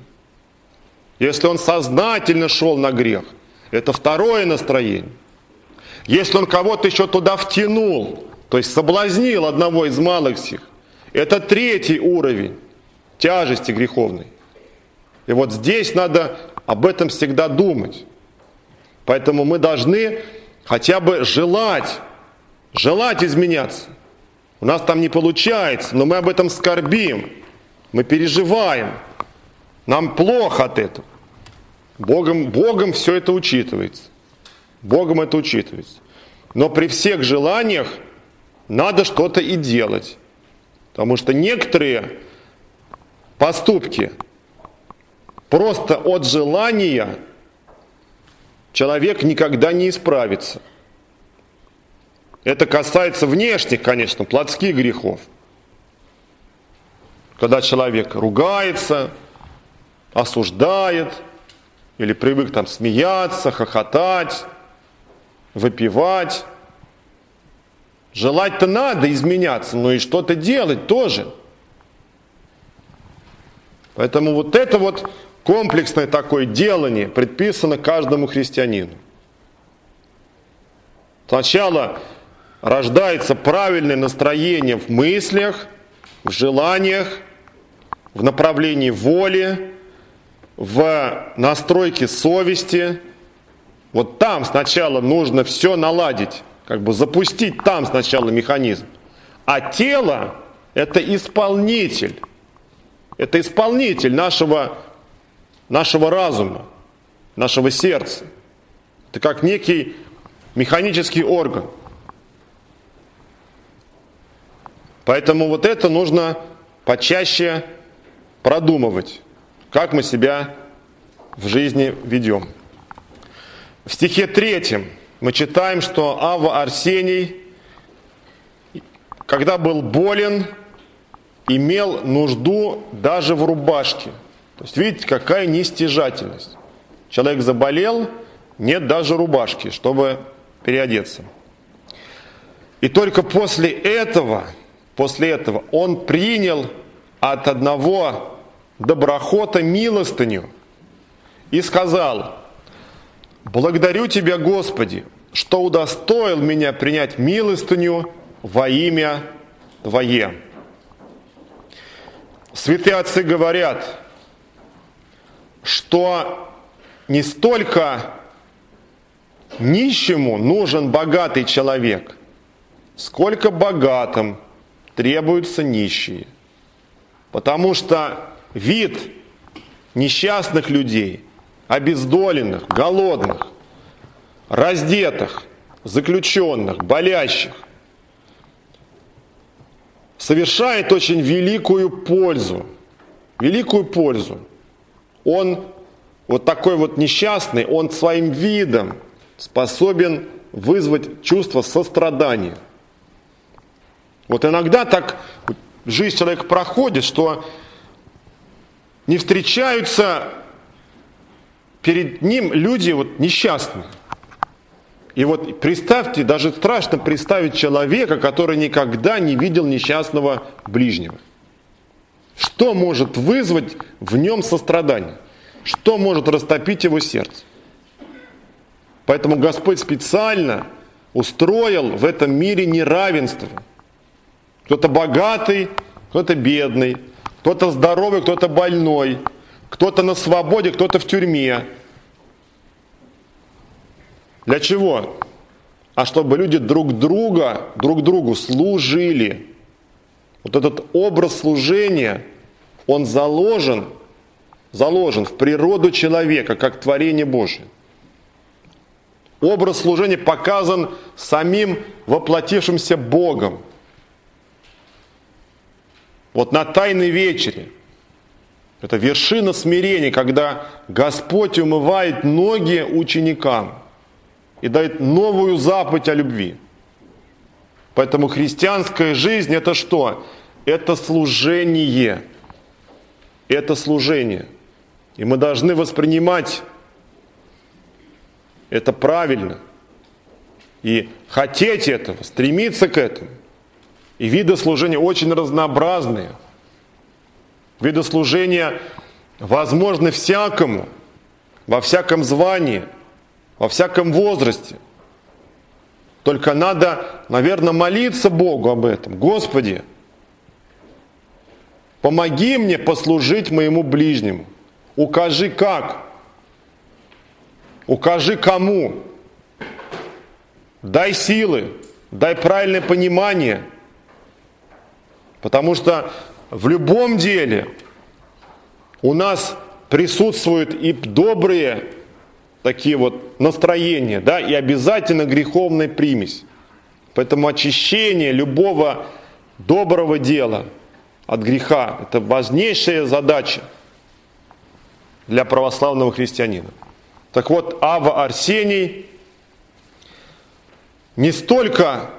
Если он сознательно шел на грех, это второе настроение. Если он кого-то еще туда втянул, то есть соблазнил одного из малых сих, это третий уровень тяжести греховной. И вот здесь надо об этом всегда думать. Поэтому мы должны хотя бы желать, желать изменяться. У нас там не получается, но мы об этом скорбим, мы переживаем, нам плохо от этого. Богом, Богом все это учитывается. Богом это учитывается. Но при всех желаниях надо что-то и делать. Потому что некоторые поступки просто от желания человек никогда не исправится. Это касается внешних, конечно, плотских грехов. Когда человек ругается, осуждает, или привык там смеяться, хохотать, выпивать. Желать-то надо изменяться, но и что-то делать тоже. Поэтому вот это вот комплексное такое делание предписано каждому христианину. Сначала рождается правильное настроение в мыслях, в желаниях, в направлении воли, в настройке совести. Вот там сначала нужно все наладить, как бы запустить там сначала механизм. А тело – это исполнитель. Это исполнитель нашего, нашего разума, нашего сердца. Это как некий механический орган – Поэтому вот это нужно почаще продумывать, как мы себя в жизни ведем. В стихе третьем мы читаем, что Ава Арсений, когда был болен, имел нужду даже в рубашке. То есть видите, какая нестяжательность. Человек заболел, нет даже рубашки, чтобы переодеться. И только после этого После этого он принял от одного доброхота милостыню и сказал, «Благодарю Тебя, Господи, что удостоил меня принять милостыню во имя Твое». Святые отцы говорят, что не столько нищему нужен богатый человек, сколько богатым – требуются нищие. Потому что вид несчастных людей, обездоленных, голодных, раздетых, заключенных, болящих, совершает очень великую пользу. Великую пользу. Он, вот такой вот несчастный, он своим видом способен вызвать чувство сострадания. Вот иногда так жизнь человека проходит, что не встречаются перед ним люди вот несчастные. И вот представьте, даже страшно представить человека, который никогда не видел несчастного ближнего. Что может вызвать в нем сострадание? Что может растопить его сердце? Поэтому Господь специально устроил в этом мире неравенство – кто-то богатый, кто-то бедный, кто-то здоровый, кто-то больной, кто-то на свободе, кто-то в тюрьме. Для чего? А чтобы люди друг друга, друг другу служили. Вот этот образ служения, он заложен, заложен в природу человека, как творение Божие. Образ служения показан самим воплотившимся Богом – вот на Тайной вечере. Это вершина смирения, когда Господь умывает ноги ученикам и дает новую заповедь о любви. Поэтому христианская жизнь это что? Это служение. Это служение. И мы должны воспринимать Это правильно. И хотеть этого, стремиться к этому. И виды служения очень разнообразные. Виды служения возможны всякому, во всяком звании, во всяком возрасте. Только надо, наверное, молиться Богу об этом. Господи, помоги мне послужить моему ближнему. Укажи как. Укажи кому. Дай силы, дай правильное понимание. Потому что в любом деле у нас присутствуют и добрые такие вот настроения, да, и обязательно греховная примесь. Поэтому очищение любого доброго дела от греха – это важнейшая задача для православного христианина. Так вот, Ава Арсений не столько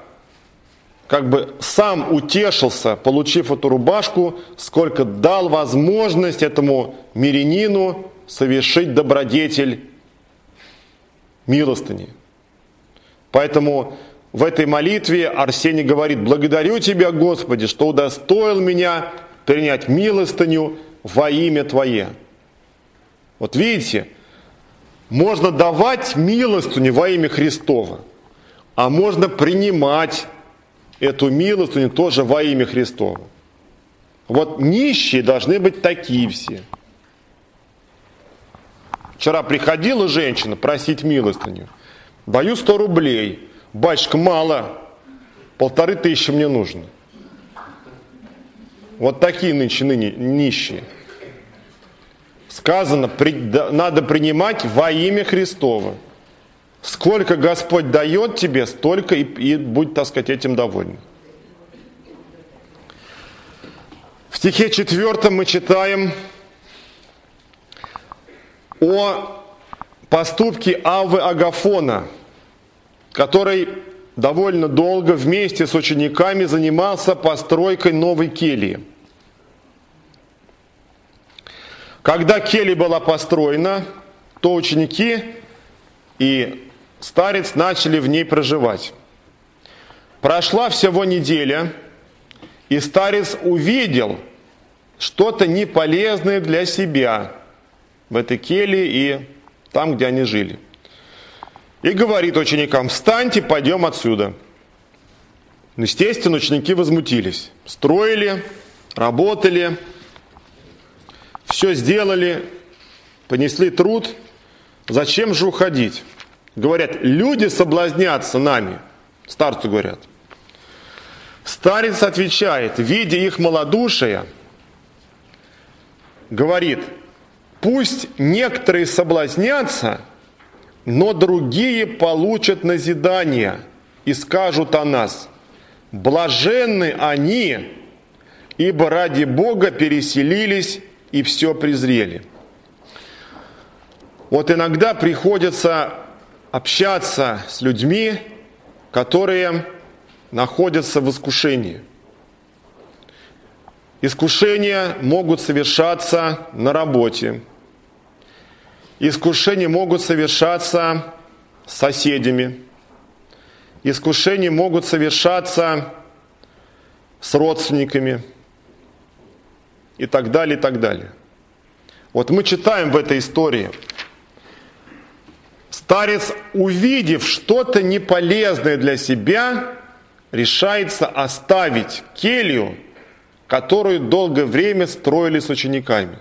как бы сам утешился, получив эту рубашку, сколько дал возможность этому мирянину совершить добродетель милостыни. Поэтому в этой молитве Арсений говорит, благодарю Тебя, Господи, что удостоил меня принять милостыню во имя Твое. Вот видите, можно давать милостыню во имя Христова, а можно принимать эту милостыню тоже во имя Христова. Вот нищие должны быть такие все. Вчера приходила женщина просить милостыню. Даю 100 рублей. Батюшка, мало. Полторы тысячи мне нужно. Вот такие нынче ныне нищие. Сказано, при, да, надо принимать во имя Христова. Сколько Господь дает тебе, столько и, и будь, так сказать, этим доволен. В стихе четвертом мы читаем о поступке Авы Агафона, который довольно долго вместе с учениками занимался постройкой новой кельи. Когда келья была построена, то ученики и старец начали в ней проживать. Прошла всего неделя, и старец увидел что-то неполезное для себя в этой келье и там, где они жили. И говорит ученикам, встаньте, пойдем отсюда. Естественно, ученики возмутились. Строили, работали, все сделали, понесли труд. Зачем же уходить? Говорят, люди соблазнятся нами. Старцу говорят. Старец отвечает, видя их малодушие, говорит, пусть некоторые соблазнятся, но другие получат назидание и скажут о нас, блаженны они, ибо ради Бога переселились и все презрели. Вот иногда приходится общаться с людьми, которые находятся в искушении. Искушения могут совершаться на работе. Искушения могут совершаться соседями. Искушения могут совершаться с родственниками и так далее, и так далее. Вот мы читаем в этой истории – Старец, увидев что-то неполезное для себя, решается оставить келью, которую долгое время строили с учениками.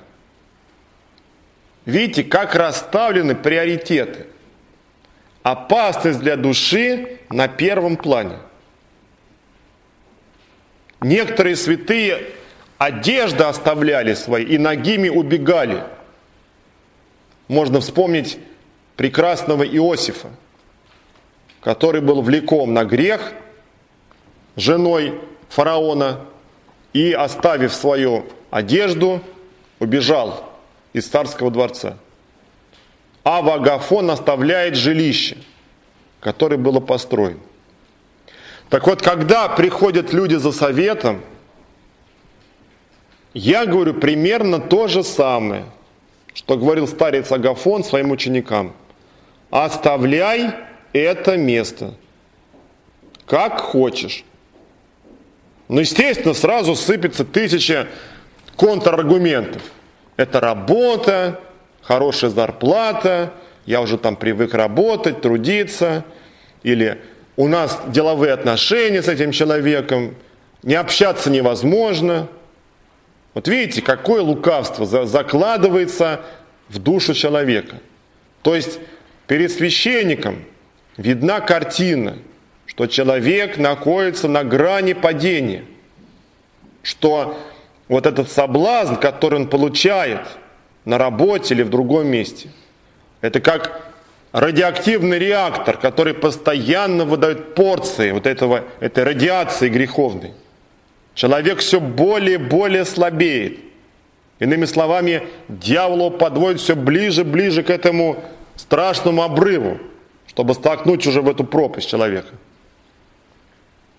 Видите, как расставлены приоритеты. Опасность для души на первом плане. Некоторые святые одежды оставляли свои и ногими убегали. Можно вспомнить прекрасного Иосифа, который был влеком на грех женой фараона и, оставив свою одежду, убежал из царского дворца. А Вагафон оставляет жилище, которое было построено. Так вот, когда приходят люди за советом, я говорю примерно то же самое, что говорил старец Агафон своим ученикам – оставляй это место, как хочешь. Ну, естественно, сразу сыпется тысяча контраргументов. Это работа, хорошая зарплата, я уже там привык работать, трудиться, или у нас деловые отношения с этим человеком, не общаться невозможно. Вот видите, какое лукавство закладывается в душу человека. То есть перед священником видна картина, что человек находится на грани падения, что вот этот соблазн, который он получает на работе или в другом месте, это как радиоактивный реактор, который постоянно выдает порции вот этого, этой радиации греховной. Человек все более и более слабеет. Иными словами, дьяволу подводит все ближе и ближе к этому страшному обрыву, чтобы столкнуть уже в эту пропасть человека.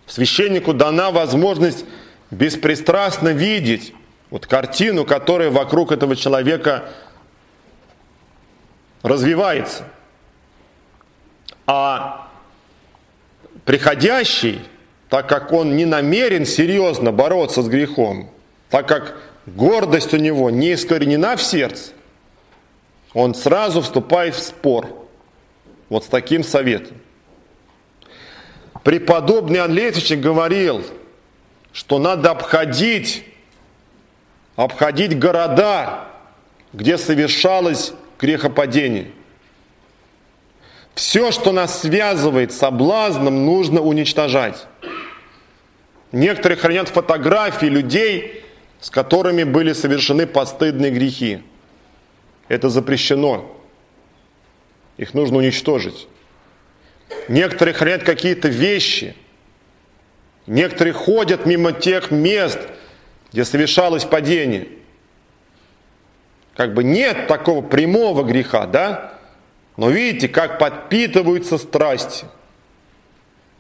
Священнику дана возможность беспристрастно видеть вот картину, которая вокруг этого человека развивается. А приходящий, так как он не намерен серьезно бороться с грехом, так как гордость у него не искоренена в сердце, он сразу вступает в спор вот с таким советом. Преподобный Анлетович говорил, что надо обходить, обходить города, где совершалось грехопадение. Все, что нас связывает с соблазном, нужно уничтожать. Некоторые хранят фотографии людей, с которыми были совершены постыдные грехи. Это запрещено. Их нужно уничтожить. Некоторые хранят какие-то вещи. Некоторые ходят мимо тех мест, где совершалось падение. Как бы нет такого прямого греха, да? Но видите, как подпитываются страсти.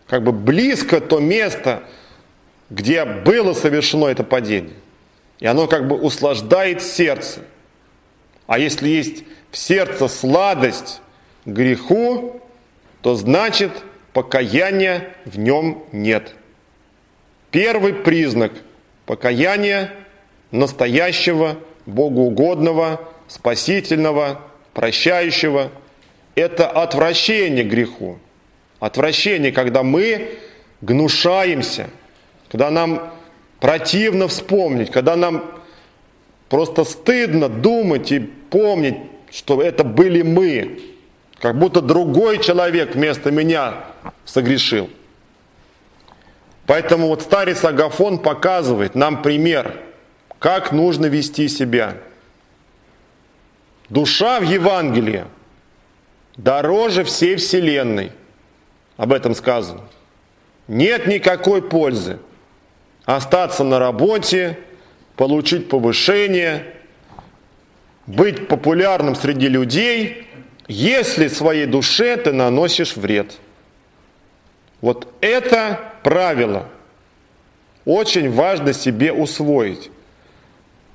Как бы близко то место, где было совершено это падение. И оно как бы услаждает сердце. А если есть в сердце сладость греху, то значит покаяния в нем нет. Первый признак покаяния настоящего, богоугодного, спасительного, прощающего – это отвращение к греху. Отвращение, когда мы гнушаемся, когда нам противно вспомнить, когда нам просто стыдно думать и помнить, что это были мы, как будто другой человек вместо меня согрешил. Поэтому вот старец Агафон показывает нам пример, как нужно вести себя. Душа в Евангелии дороже всей Вселенной. Об этом сказано. Нет никакой пользы остаться на работе, получить повышение, быть популярным среди людей, если своей душе ты наносишь вред. Вот это правило очень важно себе усвоить.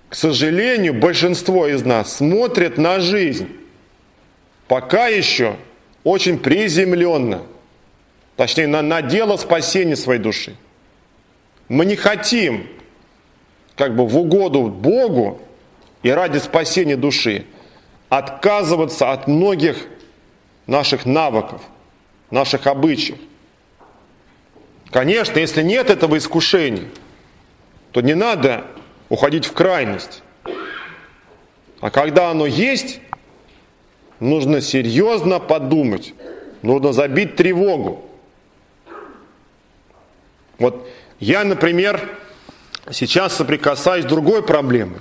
К сожалению, большинство из нас смотрит на жизнь пока еще очень приземленно, точнее на, на дело спасения своей души. Мы не хотим как бы в угоду Богу и ради спасения души отказываться от многих наших навыков, наших обычаев. Конечно, если нет этого искушения, то не надо уходить в крайность. А когда оно есть, нужно серьезно подумать, нужно забить тревогу. Вот я, например, сейчас соприкасаюсь с другой проблемой.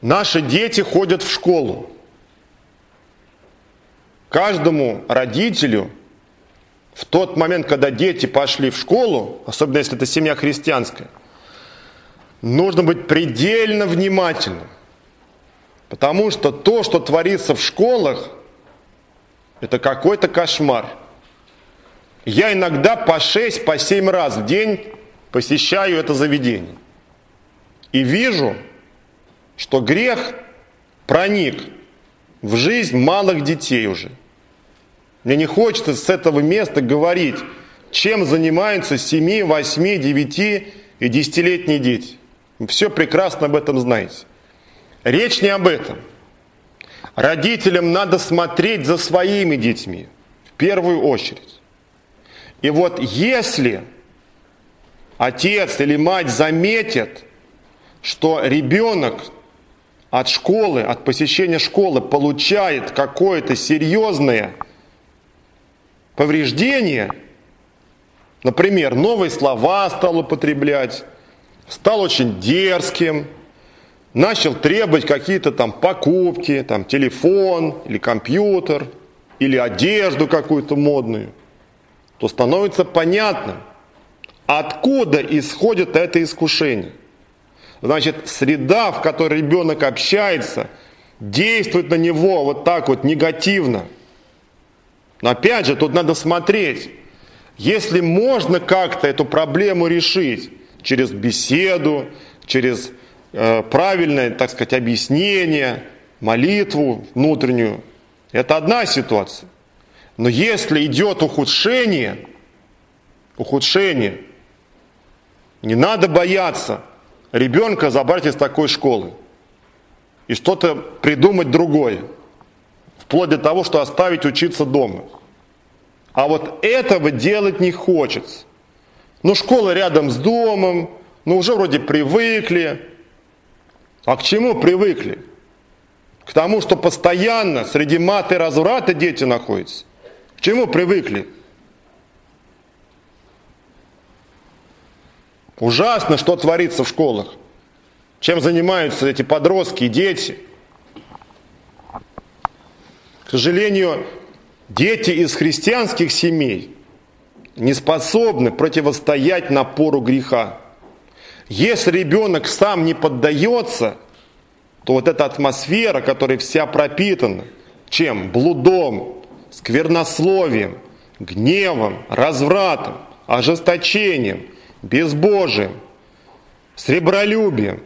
Наши дети ходят в школу. Каждому родителю в тот момент, когда дети пошли в школу, особенно если это семья христианская, нужно быть предельно внимательным. Потому что то, что творится в школах, это какой-то кошмар. Я иногда по 6, по 7 раз в день посещаю это заведение. И вижу, что грех проник в жизнь малых детей уже. Мне не хочется с этого места говорить, чем занимаются 7, 8, 9 и 10-летние дети. Вы все прекрасно об этом знаете. Речь не об этом. Родителям надо смотреть за своими детьми в первую очередь. И вот если отец или мать заметят, что ребенок от школы, от посещения школы получает какое-то серьезное повреждение, например, новые слова стал употреблять, стал очень дерзким, начал требовать какие-то там покупки, там телефон или компьютер, или одежду какую-то модную, то становится понятно, откуда исходит это искушение. Значит, среда, в которой ребенок общается, действует на него вот так вот негативно. Но опять же, тут надо смотреть, если можно как-то эту проблему решить через беседу, через э, правильное, так сказать, объяснение, молитву внутреннюю, это одна ситуация. Но если идет ухудшение, ухудшение, не надо бояться ребенка забрать из такой школы и что-то придумать другое, вплоть до того, что оставить учиться дома. А вот этого делать не хочется. Ну, школа рядом с домом, ну, уже вроде привыкли. А к чему привыкли? К тому, что постоянно среди маты и разврата дети находятся. К чему привыкли? Ужасно, что творится в школах. Чем занимаются эти подростки и дети. К сожалению, дети из христианских семей не способны противостоять напору греха. Если ребенок сам не поддается, то вот эта атмосфера, которая вся пропитана, чем? Блудом, сквернословием, гневом, развратом, ожесточением, безбожием, сребролюбием.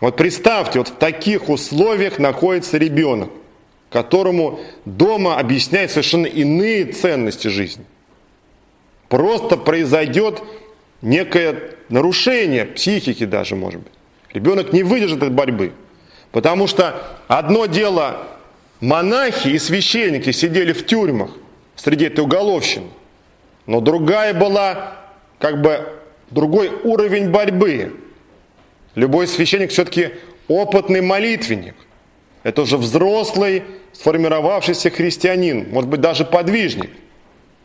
Вот представьте, вот в таких условиях находится ребенок, которому дома объясняют совершенно иные ценности жизни. Просто произойдет некое нарушение психики даже, может быть. Ребенок не выдержит этой борьбы. Потому что одно дело, монахи и священники сидели в тюрьмах среди этой уголовщины. Но другая была, как бы, другой уровень борьбы. Любой священник все-таки опытный молитвенник. Это уже взрослый, сформировавшийся христианин, может быть, даже подвижник.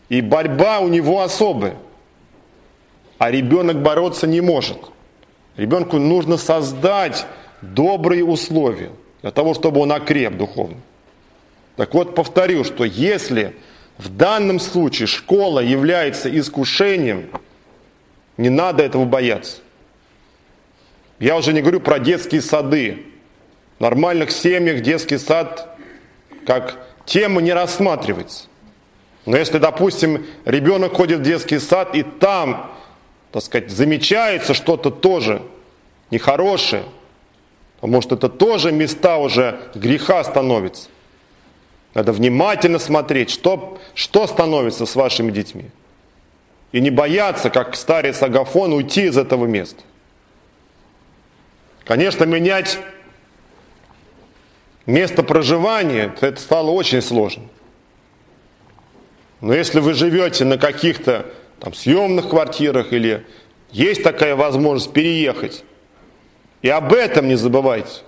И борьба у него особая. А ребенок бороться не может. Ребенку нужно создать добрые условия для того, чтобы он окреп духовно. Так вот, повторю, что если в данном случае школа является искушением, не надо этого бояться. Я уже не говорю про детские сады. Нормальных семьях детский сад как тема не рассматривается. Но если, допустим, ребенок ходит в детский сад, и там, так сказать, замечается что-то тоже нехорошее, потому что это тоже места уже греха становятся. Надо внимательно смотреть, что, что становится с вашими детьми. И не бояться, как старец Агафон, уйти из этого места. Конечно, менять место проживания, это стало очень сложно. Но если вы живете на каких-то там съемных квартирах или есть такая возможность переехать, и об этом не забывайте,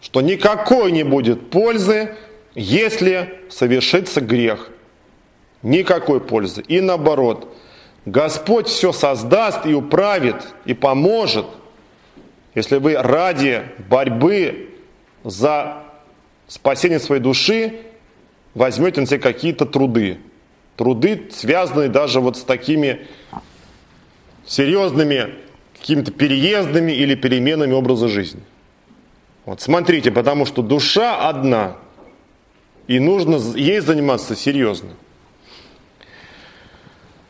что никакой не будет пользы, если совершится грех. Никакой пользы. И наоборот, Господь все создаст и управит, и поможет, если вы ради борьбы за спасение своей души возьмете на себя какие-то труды. Труды, связанные даже вот с такими серьезными какими-то переездами или переменами образа жизни. Вот смотрите, потому что душа одна, и нужно ей заниматься серьезно.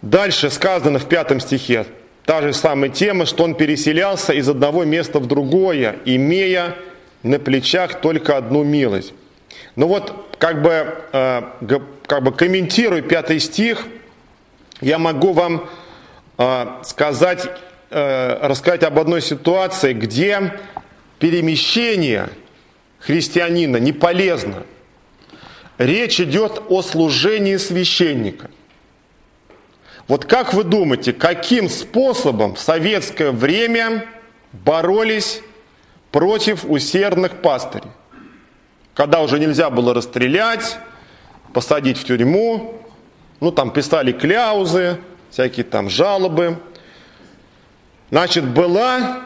Дальше сказано в пятом стихе, та же самая тема, что он переселялся из одного места в другое, имея на плечах только одну милость. Ну вот, как бы, э, как бы комментируя пятый стих, я могу вам э, сказать, э, рассказать об одной ситуации, где перемещение христианина не полезно. Речь идет о служении священника. Вот как вы думаете, каким способом в советское время боролись против усердных пастырей? Когда уже нельзя было расстрелять, посадить в тюрьму, ну там писали кляузы, всякие там жалобы. Значит, была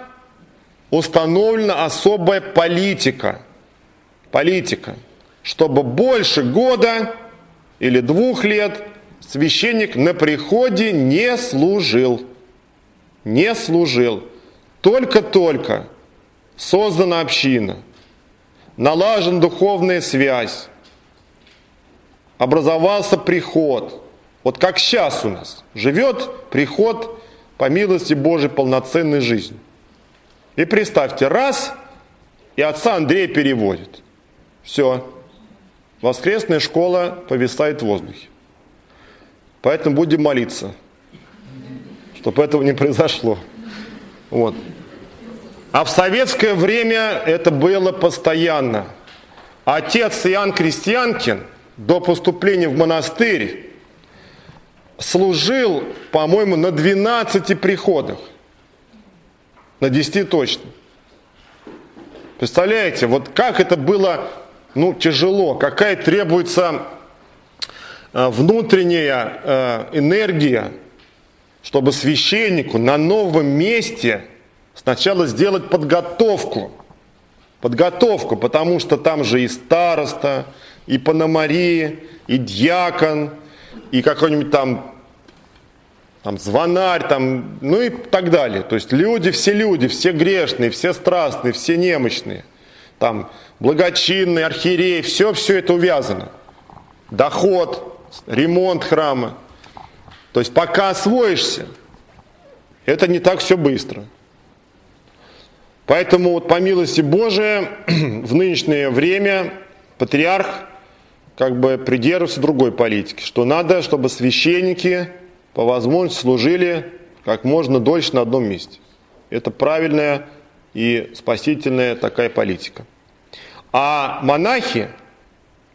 установлена особая политика. Политика, чтобы больше года или двух лет священник на приходе не служил. Не служил. Только-только создана община, налажен духовная связь, образовался приход. Вот как сейчас у нас. Живет приход по милости Божией полноценной жизнью. И представьте, раз, и отца Андрея переводит. Все. Воскресная школа повисает в воздухе. Поэтому будем молиться, чтобы этого не произошло. Вот. А в советское время это было постоянно. Отец Иоанн Крестьянкин до поступления в монастырь служил, по-моему, на 12 приходах. На 10 точно. Представляете, вот как это было ну, тяжело, какая требуется Э, внутренняя э, энергия, чтобы священнику на новом месте сначала сделать подготовку. Подготовку, потому что там же и староста, и пономари, и дьякон, и какой-нибудь там, там звонарь, там, ну и так далее. То есть люди, все люди, все грешные, все страстные, все немощные. Там благочинный, архиерей, все, все это увязано. Доход, ремонт храма. То есть пока освоишься, это не так все быстро. Поэтому вот по милости Божией в нынешнее время патриарх как бы придерживается другой политики, что надо, чтобы священники по возможности служили как можно дольше на одном месте. Это правильная и спасительная такая политика. А монахи,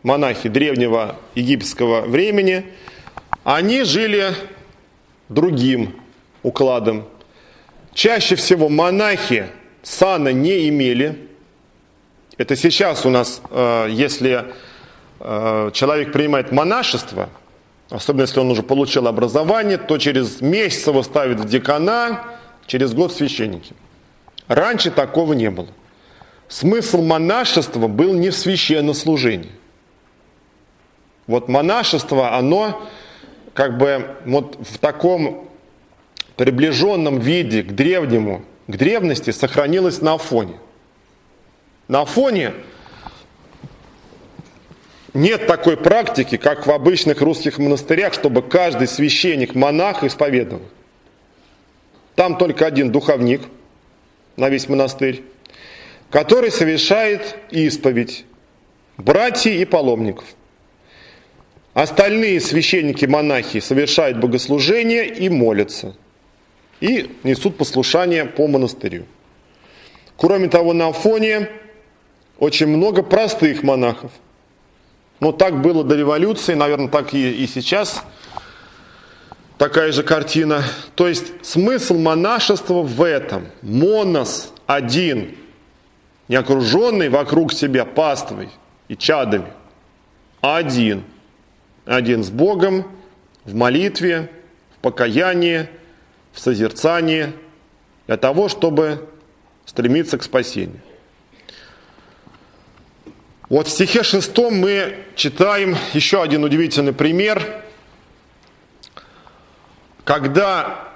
монахи древнего египетского времени, они жили другим укладом. Чаще всего монахи сана не имели. Это сейчас у нас, э, если э, человек принимает монашество, особенно если он уже получил образование, то через месяц его ставят в декана, через год священники. Раньше такого не было. Смысл монашества был не в священнослужении. Вот монашество, оно как бы вот в таком приближенном виде к древнему, к древности сохранилось на Афоне. На Афоне нет такой практики, как в обычных русских монастырях, чтобы каждый священник, монах исповедовал. Там только один духовник на весь монастырь, который совершает исповедь братьев и паломников – Остальные священники-монахи совершают богослужение и молятся. И несут послушание по монастырю. Кроме того, на Афоне очень много простых монахов. Но так было до революции, наверное, так и, и сейчас такая же картина. То есть смысл монашества в этом. Монос один, не окруженный вокруг себя паствой и чадами, а один – один с Богом, в молитве, в покаянии, в созерцании, для того, чтобы стремиться к спасению. Вот в стихе шестом мы читаем еще один удивительный пример, когда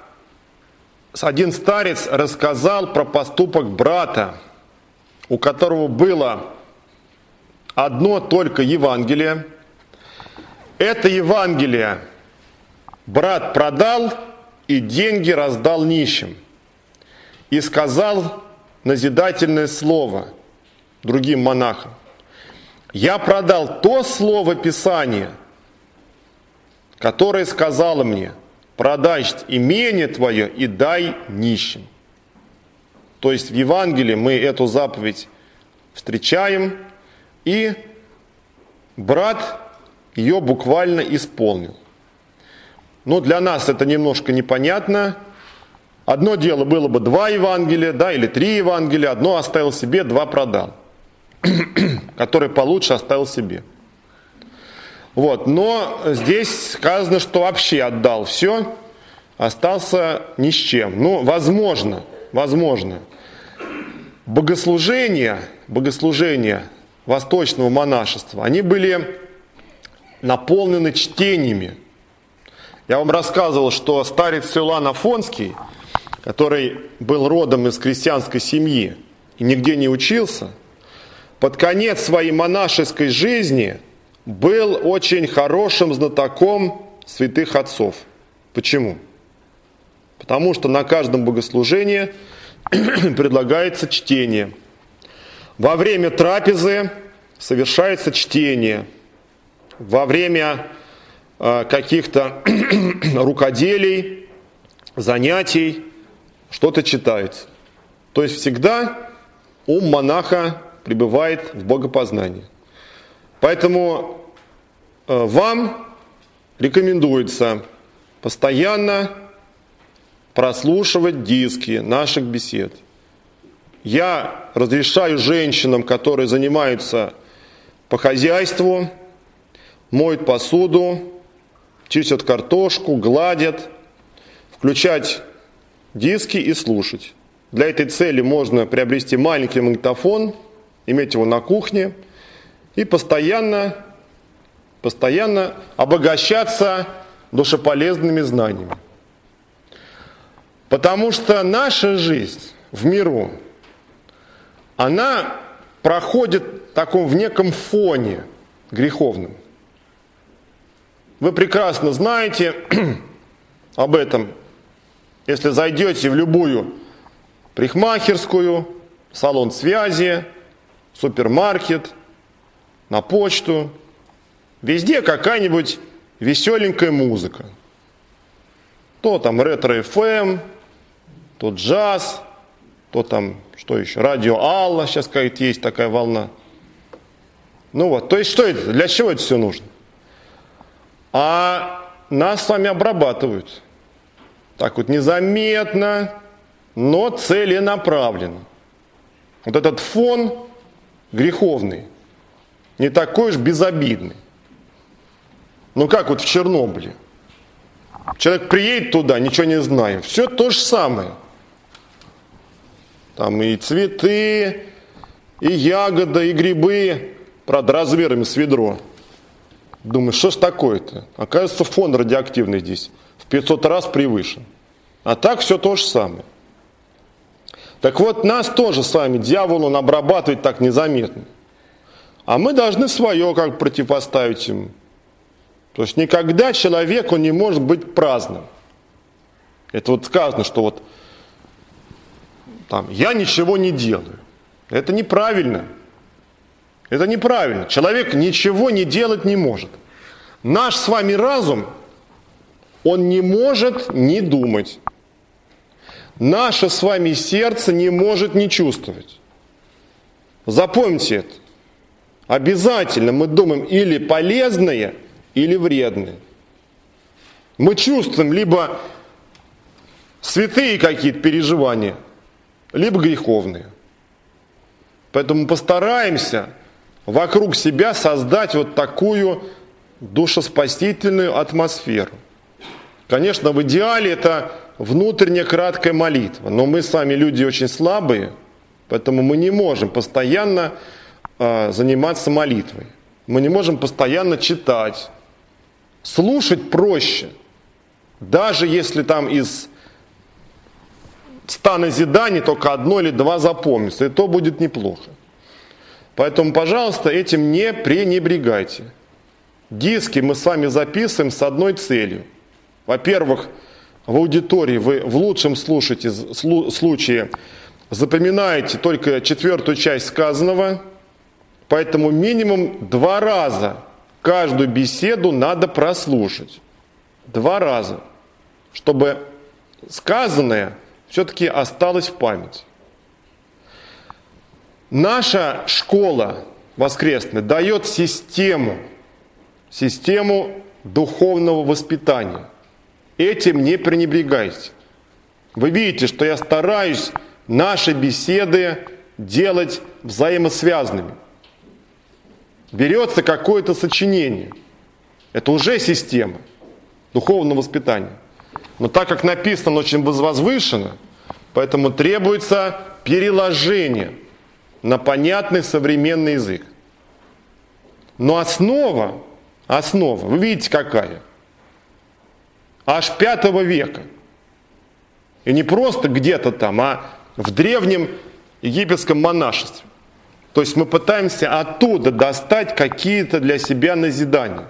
один старец рассказал про поступок брата, у которого было одно только Евангелие – это Евангелие брат продал и деньги раздал нищим. И сказал назидательное слово другим монахам. я продал то слово Писания, которое сказало мне, продай имение твое и дай нищим. То есть в Евангелии мы эту заповедь встречаем, и брат ее буквально исполнил. Но для нас это немножко непонятно. Одно дело было бы два Евангелия, да, или три Евангелия, одно оставил себе, два продал. который получше оставил себе. Вот, но здесь сказано, что вообще отдал все, остался ни с чем. Ну, возможно, возможно. Богослужения, богослужения восточного монашества, они были наполнены чтениями. Я вам рассказывал, что старец Сюлан Афонский, который был родом из крестьянской семьи и нигде не учился, под конец своей монашеской жизни был очень хорошим знатоком святых отцов. Почему? Потому что на каждом богослужении предлагается чтение. Во время трапезы совершается чтение. Во время каких-то рукоделий, занятий что-то читается. То есть всегда ум монаха пребывает в богопознании. Поэтому э, вам рекомендуется постоянно прослушивать диски наших бесед. Я разрешаю женщинам, которые занимаются по хозяйству, моют посуду, чистят картошку, гладят, включать диски и слушать. Для этой цели можно приобрести маленький магнитофон – иметь его на кухне и постоянно, постоянно обогащаться душеполезными знаниями. Потому что наша жизнь в миру, она проходит в таком в неком фоне греховном. Вы прекрасно знаете об этом, если зайдете в любую парикмахерскую, салон связи, супермаркет, на почту. Везде какая-нибудь веселенькая музыка. То там ретро-ФМ, то джаз, то там, что еще, радио Алла, сейчас какая-то есть такая волна. Ну вот, то есть что это, для чего это все нужно? А нас с вами обрабатывают. Так вот незаметно, но целенаправленно. Вот этот фон греховный, не такой уж безобидный. Ну как вот в Чернобыле. Человек приедет туда, ничего не знает. Все то же самое. Там и цветы, и ягода, и грибы. Правда, размерами с ведро. Думаю, что ж такое-то? Оказывается, фон радиоактивный здесь в 500 раз превышен. А так все то же самое. Так вот, нас тоже с вами дьявол, он обрабатывает так незаметно. А мы должны свое как противопоставить ему. То есть никогда человек, он не может быть праздным. Это вот сказано, что вот там, я ничего не делаю. Это неправильно. Это неправильно. Человек ничего не делать не может. Наш с вами разум, он не может не думать наше с вами сердце не может не чувствовать. Запомните это. Обязательно мы думаем или полезное, или вредное. Мы чувствуем либо святые какие-то переживания, либо греховные. Поэтому постараемся вокруг себя создать вот такую душеспасительную атмосферу. Конечно, в идеале это внутренняя краткая молитва. Но мы с вами люди очень слабые, поэтому мы не можем постоянно э, заниматься молитвой. Мы не можем постоянно читать. Слушать проще. Даже если там из ста назиданий только одно или два запомнится, и то будет неплохо. Поэтому, пожалуйста, этим не пренебрегайте. Диски мы с вами записываем с одной целью. Во-первых, в аудитории вы в лучшем слушайте, случае запоминаете только четвертую часть сказанного, Поэтому минимум два раза каждую беседу надо прослушать. Два раза. Чтобы сказанное все-таки осталось в памяти. Наша школа воскресная дает систему, систему духовного воспитания. Этим не пренебрегайте. Вы видите, что я стараюсь наши беседы делать взаимосвязанными. Берется какое-то сочинение. Это уже система духовного воспитания. Но так как написано очень возвышенно, поэтому требуется переложение на понятный современный язык. Но основа, основа, вы видите какая? Аж пятого века. И не просто где-то там, а в древнем египетском монашестве. То есть мы пытаемся оттуда достать какие-то для себя назидания.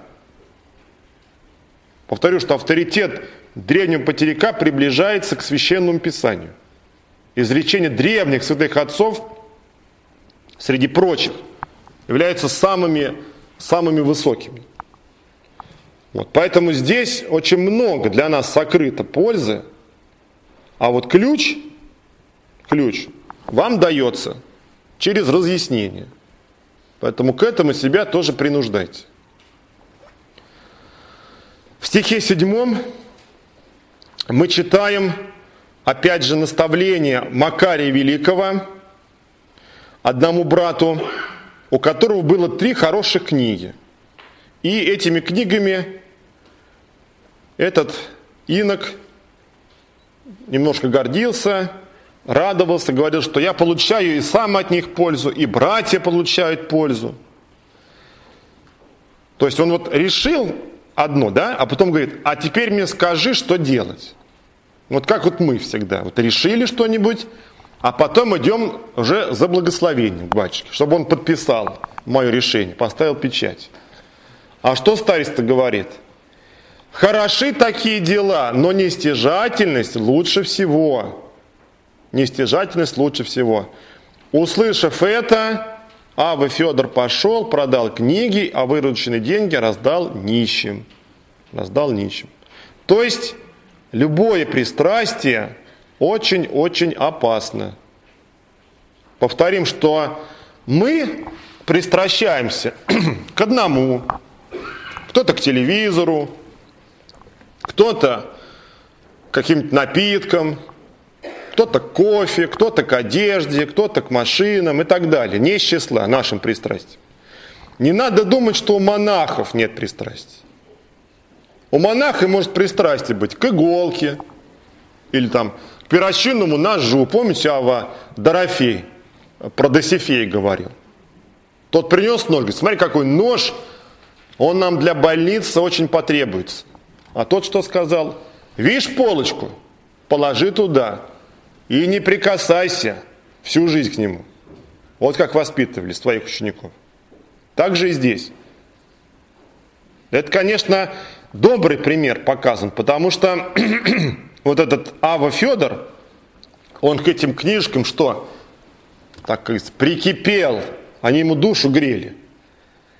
Повторю, что авторитет древнего потеряка приближается к священному писанию. Изречения древних святых отцов, среди прочих, являются самыми, самыми высокими. Вот, поэтому здесь очень много для нас сокрыто пользы, а вот ключ, ключ вам дается через разъяснение. Поэтому к этому себя тоже принуждайте. В стихе седьмом мы читаем, опять же, наставление Макария Великого, одному брату, у которого было три хороших книги. И этими книгами этот инок немножко гордился, радовался, говорил, что я получаю и сам от них пользу, и братья получают пользу. То есть он вот решил одно, да, а потом говорит, а теперь мне скажи, что делать. Вот как вот мы всегда, вот решили что-нибудь, а потом идем уже за благословением к батюшке, чтобы он подписал мое решение, поставил печать. А что старец-то говорит? Хороши такие дела, но нестяжательность лучше всего. Нестяжательность лучше всего. Услышав это, Ава Федор пошел, продал книги, а вырученные деньги раздал нищим. Раздал нищим. То есть любое пристрастие очень-очень опасно. Повторим, что мы пристращаемся к одному, кто-то к телевизору, кто-то к каким-то напиткам, кто-то к кофе, кто-то к одежде, кто-то к машинам и так далее. Не из числа нашим пристрастием. Не надо думать, что у монахов нет пристрастий. У монаха может пристрастие быть к иголке или там перочинному ножу. Помните, Ава Дорофей про Досифей говорил? Тот принес нож, говорит, смотри, какой нож, он нам для больницы очень потребуется. А тот что сказал? Видишь полочку? Положи туда и не прикасайся всю жизнь к нему. Вот как воспитывали своих учеников. Так же и здесь. Это, конечно, добрый пример показан, потому что вот этот Ава Федор, он к этим книжкам что? Так сказать, прикипел, они ему душу грели.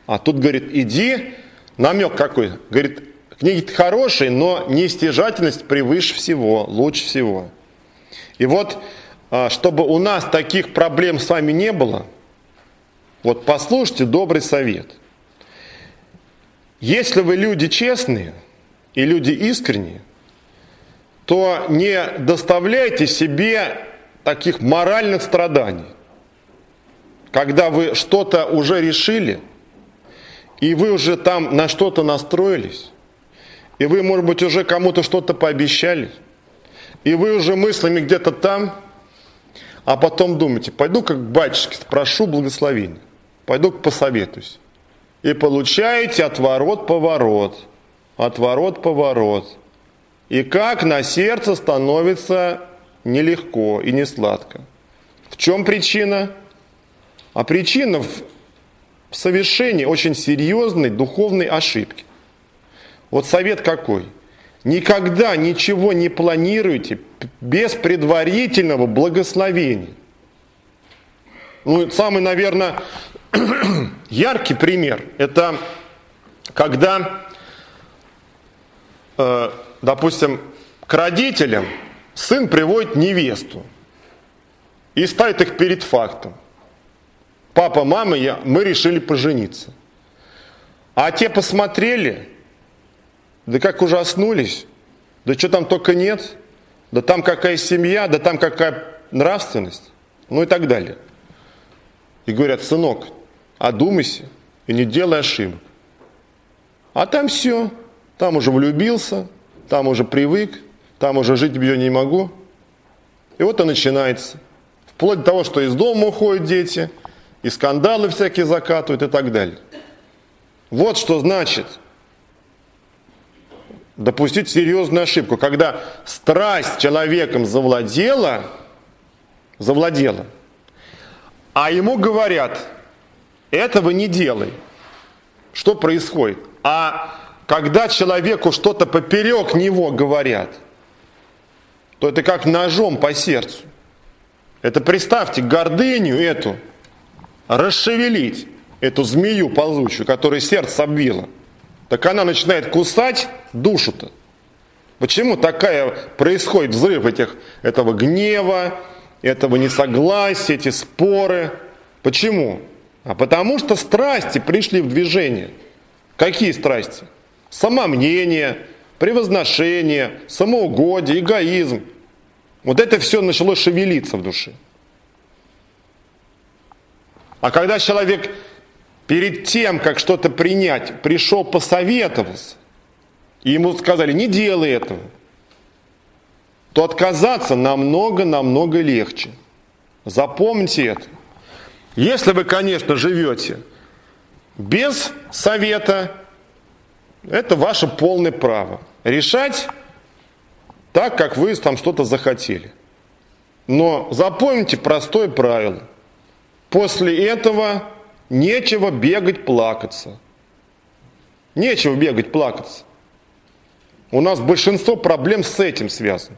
А тут говорит, иди, намек какой, говорит, книги хорошие, но нестяжательность превыше всего, лучше всего. И вот, а, чтобы у нас таких проблем с вами не было, вот послушайте добрый совет. Если вы люди честные и люди искренние, то не доставляйте себе таких моральных страданий, когда вы что-то уже решили, и вы уже там на что-то настроились, и вы, может быть, уже кому-то что-то пообещали, и вы уже мыслями где-то там, а потом думаете, пойду как батюшке, спрошу благословения, пойду посоветуюсь. И получаете отворот-поворот, отворот-поворот. И как на сердце становится нелегко и не сладко. В чем причина? А причина в совершении очень серьезной духовной ошибки. Вот совет какой? Никогда ничего не планируйте без предварительного благословения. Ну, самый, наверное, яркий пример – это когда, э, допустим, к родителям сын приводит невесту и ставит их перед фактом. Папа, мама, я, мы решили пожениться. А те посмотрели, да как ужаснулись, да что там только нет, да там какая семья, да там какая нравственность, ну и так далее. И говорят, сынок, одумайся и не делай ошибок. А там все, там уже влюбился, там уже привык, там уже жить без не могу. И вот и начинается. Вплоть до того, что из дома уходят дети, и скандалы всякие закатывают и так далее. Вот что значит допустить серьезную ошибку, когда страсть человеком завладела, завладела, а ему говорят, этого не делай. Что происходит? А когда человеку что-то поперек него говорят, то это как ножом по сердцу. Это представьте гордыню эту, расшевелить эту змею ползучую, которая сердце обвила. Так она начинает кусать душу-то. Почему такая происходит взрыв этих, этого гнева, этого несогласия, эти споры? Почему? А потому что страсти пришли в движение. Какие страсти? Самомнение, превозношение, самоугодие, эгоизм. Вот это все начало шевелиться в душе. А когда человек перед тем, как что-то принять, пришел посоветоваться, и ему сказали, не делай этого, то отказаться намного-намного легче. Запомните это. Если вы, конечно, живете без совета, это ваше полное право. Решать так, как вы там что-то захотели. Но запомните простое правило. После этого нечего бегать плакаться. Нечего бегать плакаться. У нас большинство проблем с этим связано.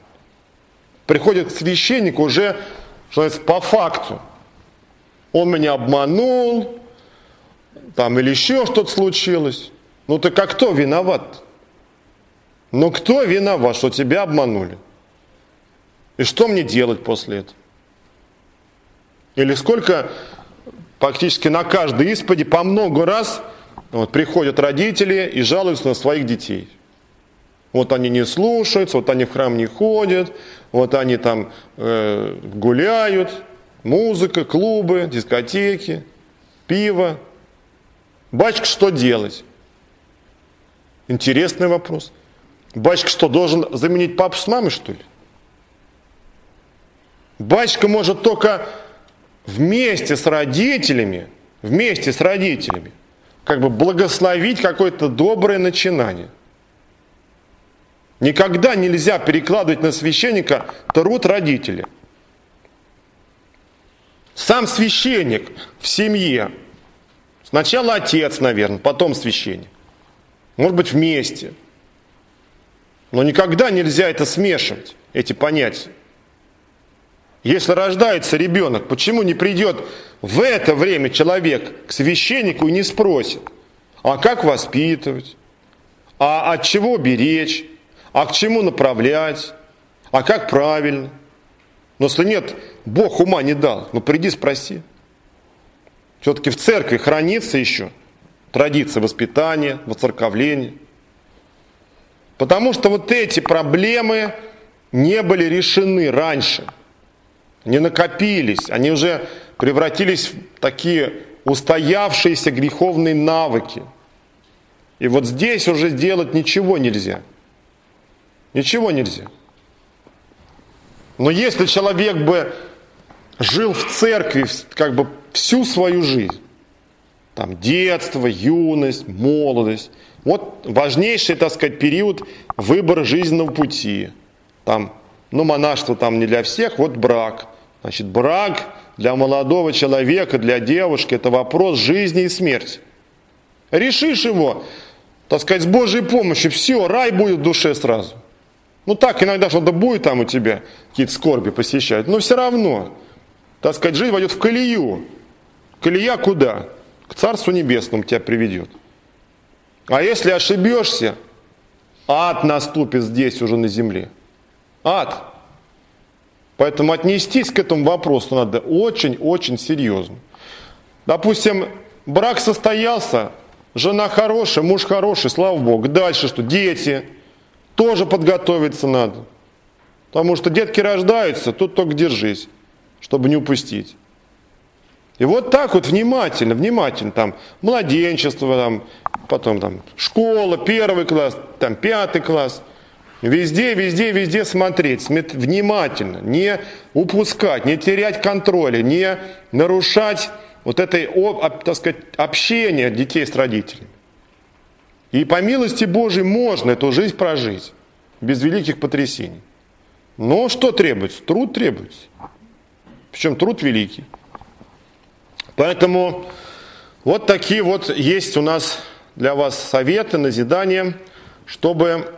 Приходит к священнику уже, что называется, по факту. Он меня обманул, там или еще что-то случилось. Ну так а кто виноват? Ну кто виноват, что тебя обманули? И что мне делать после этого? Или сколько практически на каждой исповеди по много раз вот, приходят родители и жалуются на своих детей. Вот они не слушаются, вот они в храм не ходят, вот они там э, гуляют, музыка, клубы, дискотеки, пиво. Батюшка, что делать? Интересный вопрос. Батюшка что, должен заменить папу с мамой, что ли? Батюшка может только вместе с родителями, вместе с родителями, как бы благословить какое-то доброе начинание. Никогда нельзя перекладывать на священника труд родителей. Сам священник в семье, сначала отец, наверное, потом священник. Может быть, вместе. Но никогда нельзя это смешивать, эти понятия. Если рождается ребенок, почему не придет в это время человек к священнику и не спросит, а как воспитывать, а от чего беречь, а к чему направлять, а как правильно. Но если нет, Бог ума не дал, ну приди спроси. Все-таки в церкви хранится еще традиция воспитания, воцерковления. Потому что вот эти проблемы не были решены раньше – не накопились, они уже превратились в такие устоявшиеся греховные навыки. И вот здесь уже сделать ничего нельзя. Ничего нельзя. Но если человек бы жил в церкви как бы всю свою жизнь, там детство, юность, молодость, вот важнейший, так сказать, период выбора жизненного пути. Там, ну, монашество там не для всех, вот брак. Значит, брак для молодого человека, для девушки – это вопрос жизни и смерти. Решишь его, так сказать, с Божьей помощью, все, рай будет в душе сразу. Ну так, иногда что-то будет там у тебя, какие-то скорби посещать, но все равно, так сказать, жизнь войдет в колею. Колея куда? К Царству Небесному тебя приведет. А если ошибешься, ад наступит здесь уже на земле. Ад. Поэтому отнестись к этому вопросу надо очень-очень серьезно. Допустим, брак состоялся, жена хорошая, муж хороший, слава Богу. Дальше что? Дети. Тоже подготовиться надо. Потому что детки рождаются, тут только держись, чтобы не упустить. И вот так вот внимательно, внимательно, там, младенчество, там, потом там, школа, первый класс, там, пятый класс. Везде, везде, везде смотреть, внимательно, не упускать, не терять контроля, не нарушать вот этой, так сказать, общения детей с родителями. И по милости Божией можно эту жизнь прожить без великих потрясений. Но что требуется? Труд требуется. Причем труд великий. Поэтому вот такие вот есть у нас для вас советы, назидания, чтобы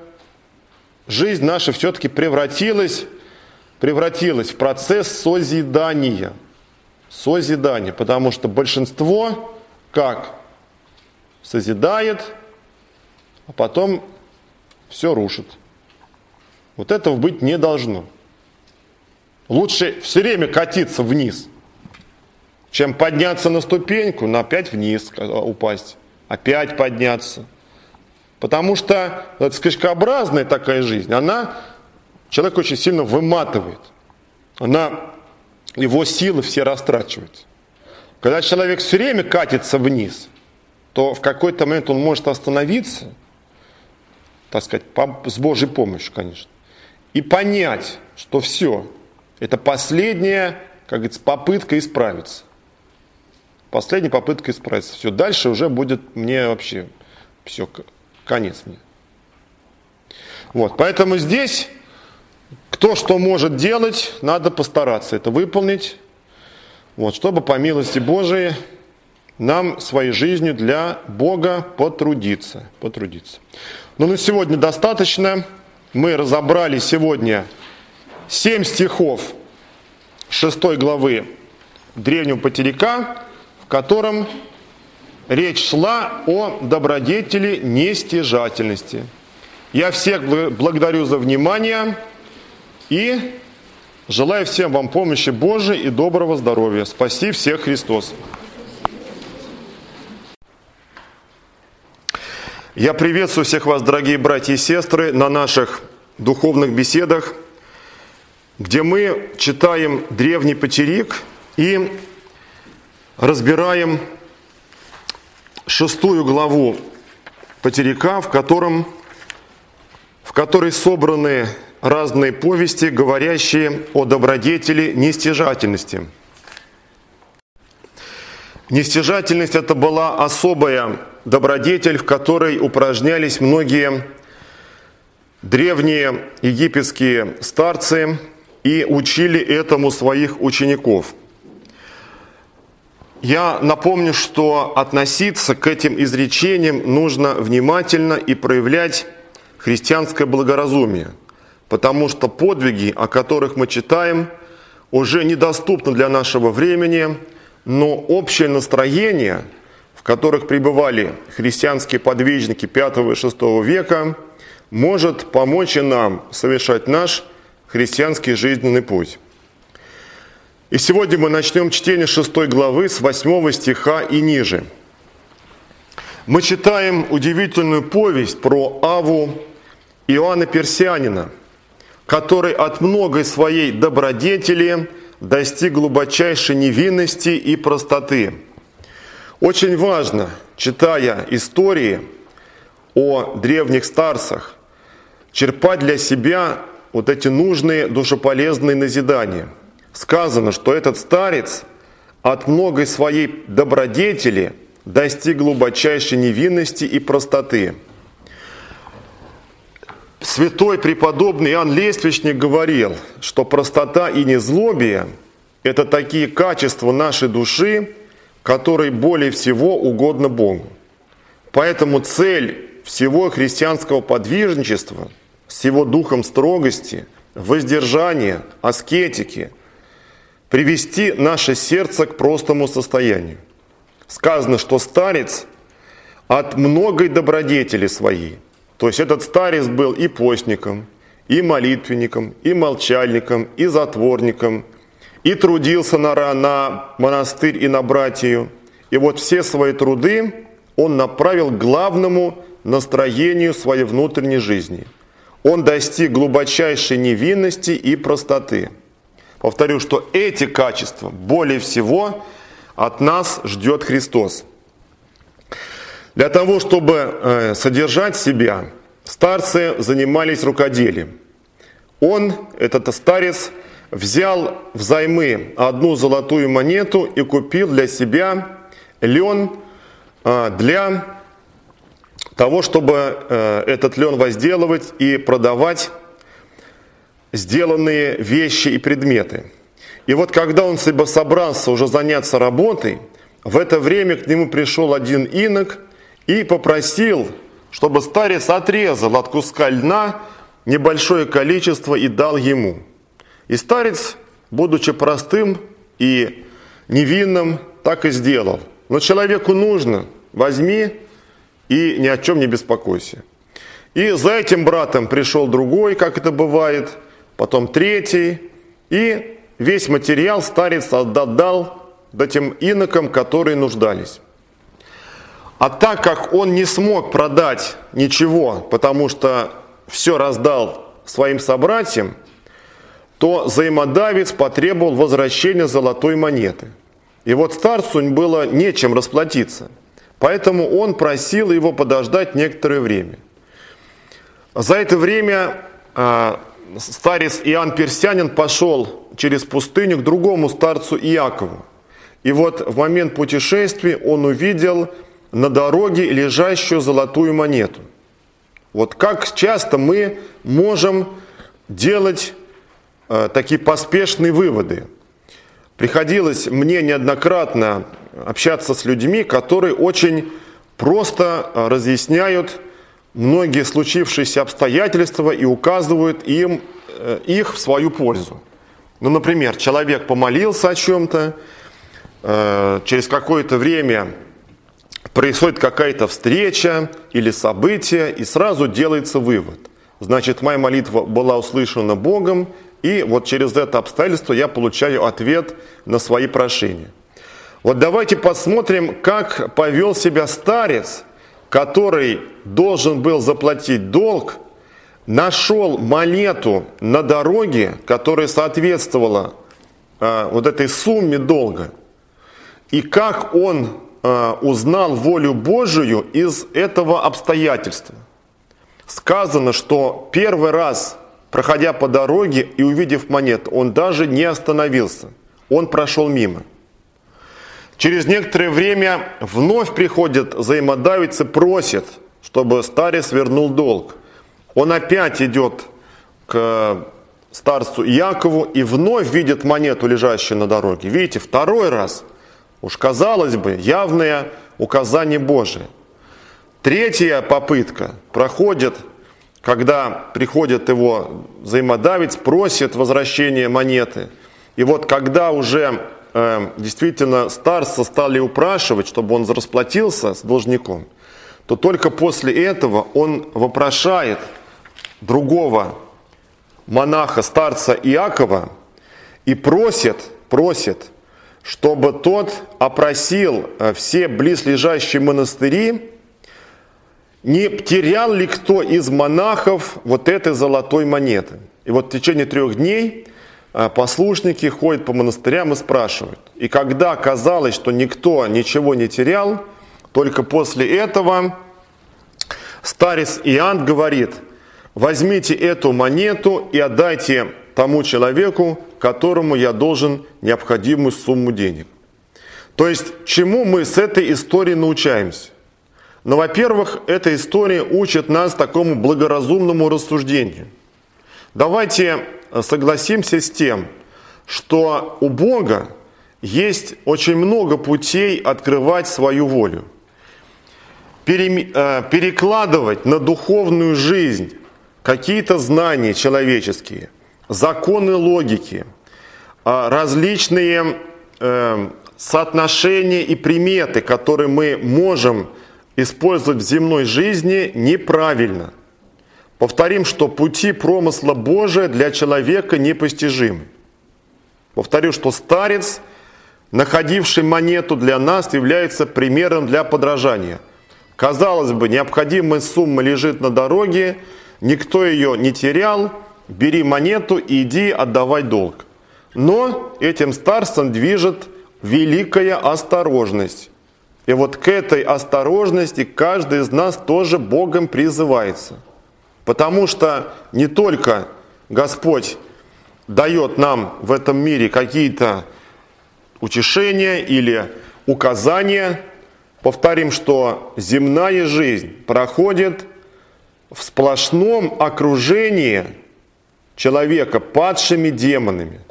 жизнь наша все-таки превратилась, превратилась в процесс созидания. Созидания, потому что большинство как? Созидает, а потом все рушит. Вот этого быть не должно. Лучше все время катиться вниз, чем подняться на ступеньку, но опять вниз упасть, опять подняться. Потому что это скачкообразная такая жизнь, она человек очень сильно выматывает. Она его силы все растрачивает. Когда человек все время катится вниз, то в какой-то момент он может остановиться, так сказать, с Божьей помощью, конечно, и понять, что все, это последняя, как говорится, попытка исправиться. Последняя попытка исправиться. Все, дальше уже будет мне вообще все, конец мне. Вот, поэтому здесь кто что может делать, надо постараться это выполнить, вот, чтобы по милости Божией нам своей жизнью для Бога потрудиться. потрудиться. Но на сегодня достаточно. Мы разобрали сегодня семь стихов 6 главы Древнего Потеряка, в котором речь шла о добродетели нестяжательности. Я всех благодарю за внимание и желаю всем вам помощи Божией и доброго здоровья. Спаси всех Христос. Я приветствую всех вас, дорогие братья и сестры, на наших духовных беседах, где мы читаем древний потерик и разбираем шестую главу потеряка, в, котором, в которой собраны разные повести, говорящие о добродетели нестяжательности. Нестяжательность – это была особая добродетель, в которой упражнялись многие древние египетские старцы и учили этому своих учеников. Я напомню, что относиться к этим изречениям нужно внимательно и проявлять христианское благоразумие, потому что подвиги, о которых мы читаем, уже недоступны для нашего времени, но общее настроение – в которых пребывали христианские подвижники V и VI века, может помочь и нам совершать наш христианский жизненный путь. И сегодня мы начнем чтение 6 главы с 8 стиха и ниже. Мы читаем удивительную повесть про Аву Иоанна Персианина, который от многой своей добродетели достиг глубочайшей невинности и простоты – очень важно, читая истории о древних старцах, черпать для себя вот эти нужные душеполезные назидания. Сказано, что этот старец от многой своей добродетели достиг глубочайшей невинности и простоты. Святой преподобный Иоанн Лествичник говорил, что простота и незлобие – это такие качества нашей души, который более всего угодно Богу. Поэтому цель всего христианского подвижничества с его духом строгости, воздержания, аскетики – привести наше сердце к простому состоянию. сказано, что старец от многой добродетели своей. То есть этот старец был и постником, и молитвенником, и молчальником, и затворником, и трудился на, на монастырь и на братью. И вот все свои труды он направил к главному настроению своей внутренней жизни. Он достиг глубочайшей невинности и простоты. Повторю, что эти качества более всего от нас ждет Христос. Для того, чтобы э, содержать себя, старцы занимались рукоделием. Он, этот старец, взял взаймы одну золотую монету и купил для себя лен э, для того, чтобы э, этот лен возделывать и продавать сделанные вещи и предметы. И вот когда он собрался уже заняться работой, в это время к нему пришел один инок и попросил, чтобы старец отрезал от куска льна небольшое количество и дал ему. И старец, будучи простым и невинным, так и сделал. Но человеку нужно, возьми и ни о чем не беспокойся. И за этим братом пришел другой, как это бывает, потом третий, и весь материал старец отдал этим инокам, которые нуждались. А так как он не смог продать ничего, потому что все раздал своим собратьям, то взаимодавец потребовал возвращения золотой монеты. И вот старцу было нечем расплатиться – Поэтому он просил его подождать некоторое время. За это время а, старец Иоанн Персянин пошел через пустыню к другому старцу Иакову. И вот в момент путешествия он увидел на дороге лежащую золотую монету. Вот как часто мы можем делать э, такие поспешные выводы. Приходилось мне неоднократно общаться с людьми, которые очень просто а, разъясняют многие случившиеся обстоятельства и указывают им э, их в свою пользу. Ну, например, человек помолился о чем-то, э, через какое-то время происходит какая-то встреча или событие, и сразу делается вывод. Значит, моя молитва была услышана Богом, и вот через это обстоятельство я получаю ответ на свои прошения. Вот давайте посмотрим, как повел себя старец, который должен был заплатить долг, нашел монету на дороге, которая соответствовала э, вот этой сумме долга. И как он э, узнал волю Божию из этого обстоятельства. Сказано, что первый раз, проходя по дороге и увидев монету, он даже не остановился. Он прошел мимо. Через некоторое время вновь приходит взаимодавец просит, чтобы старец вернул долг. Он опять идет к старцу Якову и вновь видит монету, лежащую на дороге. Видите, второй раз, уж казалось бы, явное указание Божие. Третья попытка проходит, когда приходит его взаимодавец, просит возвращения монеты. И вот когда уже Эм, действительно старца стали упрашивать, чтобы он расплатился с должником, то только после этого он вопрошает другого монаха, старца Иакова, и просит, просит, чтобы тот опросил э, все близлежащие монастыри, не терял ли кто из монахов вот этой золотой монеты. И вот в течение трех дней послушники ходят по монастырям и спрашивают. И когда казалось, что никто ничего не терял, только после этого старец Иоанн говорит, возьмите эту монету и отдайте тому человеку, которому я должен необходимую сумму денег. То есть, чему мы с этой историей научаемся? Ну, во-первых, эта история учит нас такому благоразумному рассуждению. Давайте согласимся с тем, что у Бога есть очень много путей открывать свою волю. Э, перекладывать на духовную жизнь какие-то знания человеческие, законы логики, а различные э, соотношения и приметы, которые мы можем использовать в земной жизни, неправильно. Повторим, что пути промысла Божия для человека непостижимы. Повторю, что старец, находивший монету для нас, является примером для подражания. Казалось бы, необходимая сумма лежит на дороге, никто ее не терял, бери монету и иди отдавай долг. Но этим старцем движет великая осторожность. И вот к этой осторожности каждый из нас тоже Богом призывается. Потому что не только Господь дает нам в этом мире какие-то утешения или указания, повторим, что земная жизнь проходит в сплошном окружении человека падшими демонами.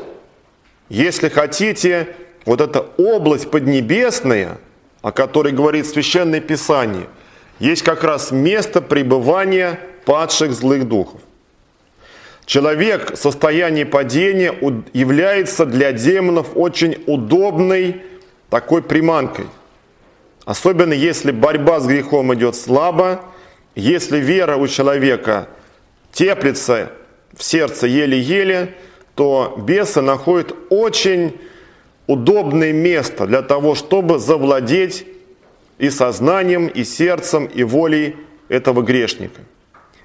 Если хотите, вот эта область поднебесная, о которой говорит Священное Писание, есть как раз место пребывания падших злых духов. Человек в состоянии падения является для демонов очень удобной такой приманкой. Особенно если борьба с грехом идет слабо, если вера у человека теплится в сердце еле-еле, то бесы находят очень удобное место для того, чтобы завладеть и сознанием, и сердцем, и волей этого грешника.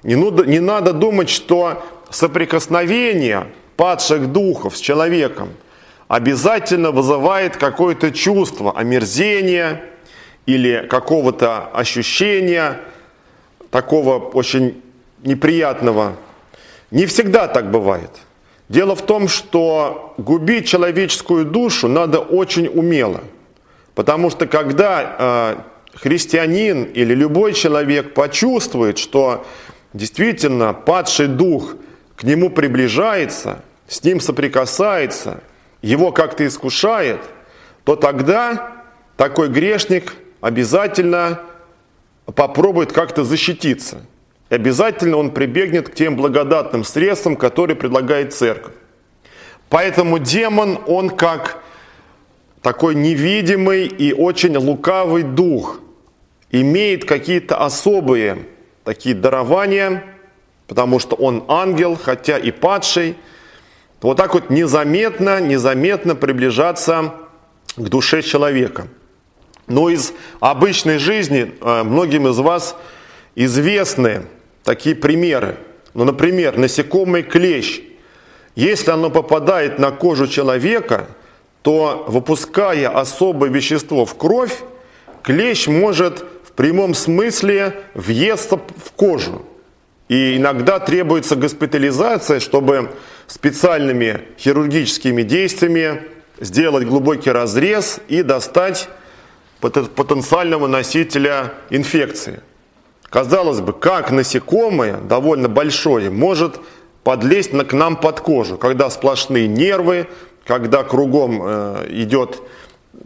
Не, надо, не надо думать, что соприкосновение падших духов с человеком обязательно вызывает какое-то чувство омерзения или какого-то ощущения такого очень неприятного. Не всегда так бывает – Дело в том, что губить человеческую душу надо очень умело. Потому что когда э, христианин или любой человек почувствует, что действительно падший дух к нему приближается, с ним соприкасается, его как-то искушает, то тогда такой грешник обязательно попробует как-то защититься – и обязательно он прибегнет к тем благодатным средствам, которые предлагает церковь. Поэтому демон, он как такой невидимый и очень лукавый дух, имеет какие-то особые такие дарования, потому что он ангел, хотя и падший. Вот так вот незаметно, незаметно приближаться к душе человека. Но из обычной жизни э, многим из вас известны такие примеры. Ну, например, насекомый клещ. Если оно попадает на кожу человека, то выпуская особое вещество в кровь, клещ может прямом смысле въесться в кожу. И иногда требуется госпитализация, чтобы специальными хирургическими действиями сделать глубокий разрез и достать потенциального носителя инфекции. Казалось бы, как насекомое, довольно большое, может подлезть к нам под кожу, когда сплошные нервы, когда кругом э, идет,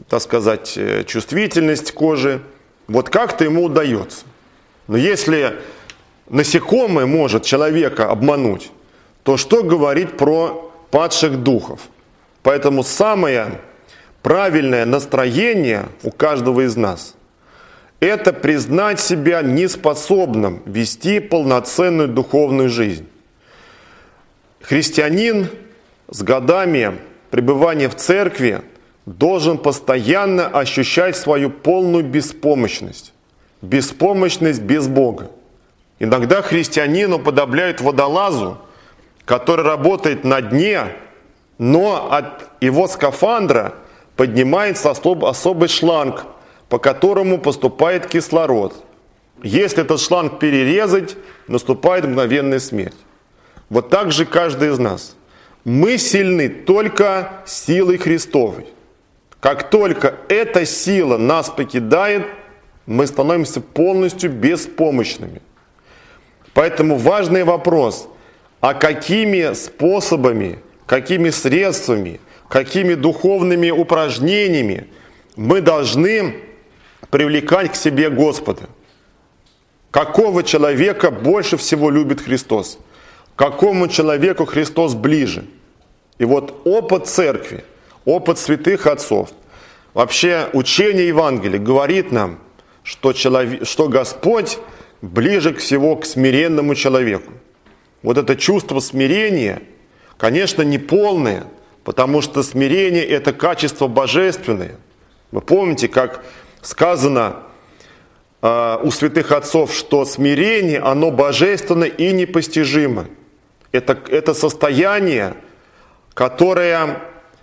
так сказать, э, чувствительность кожи. Вот как-то ему удается. Но если насекомое может человека обмануть, то что говорить про падших духов? Поэтому самое правильное настроение у каждого из нас – это признать себя неспособным вести полноценную духовную жизнь. Христианин с годами пребывания в церкви должен постоянно ощущать свою полную беспомощность. Беспомощность без Бога. Иногда христианину подобляют водолазу, который работает на дне, но от его скафандра поднимается особый шланг – по которому поступает кислород. Если этот шланг перерезать, наступает мгновенная смерть. Вот так же каждый из нас. Мы сильны только силой Христовой. Как только эта сила нас покидает, мы становимся полностью беспомощными. Поэтому важный вопрос, а какими способами, какими средствами, какими духовными упражнениями мы должны привлекать к себе Господа. Какого человека больше всего любит Христос? Какому человеку Христос ближе? И вот опыт церкви, опыт святых отцов, Вообще учение Евангелия говорит нам, что, человек, что Господь ближе всего к смиренному человеку. Вот это чувство смирения, конечно, не полное, потому что смирение – это качество божественное. Вы помните, как сказано э, у святых отцов, что смирение, оно божественно и непостижимо. Это, это состояние, которое,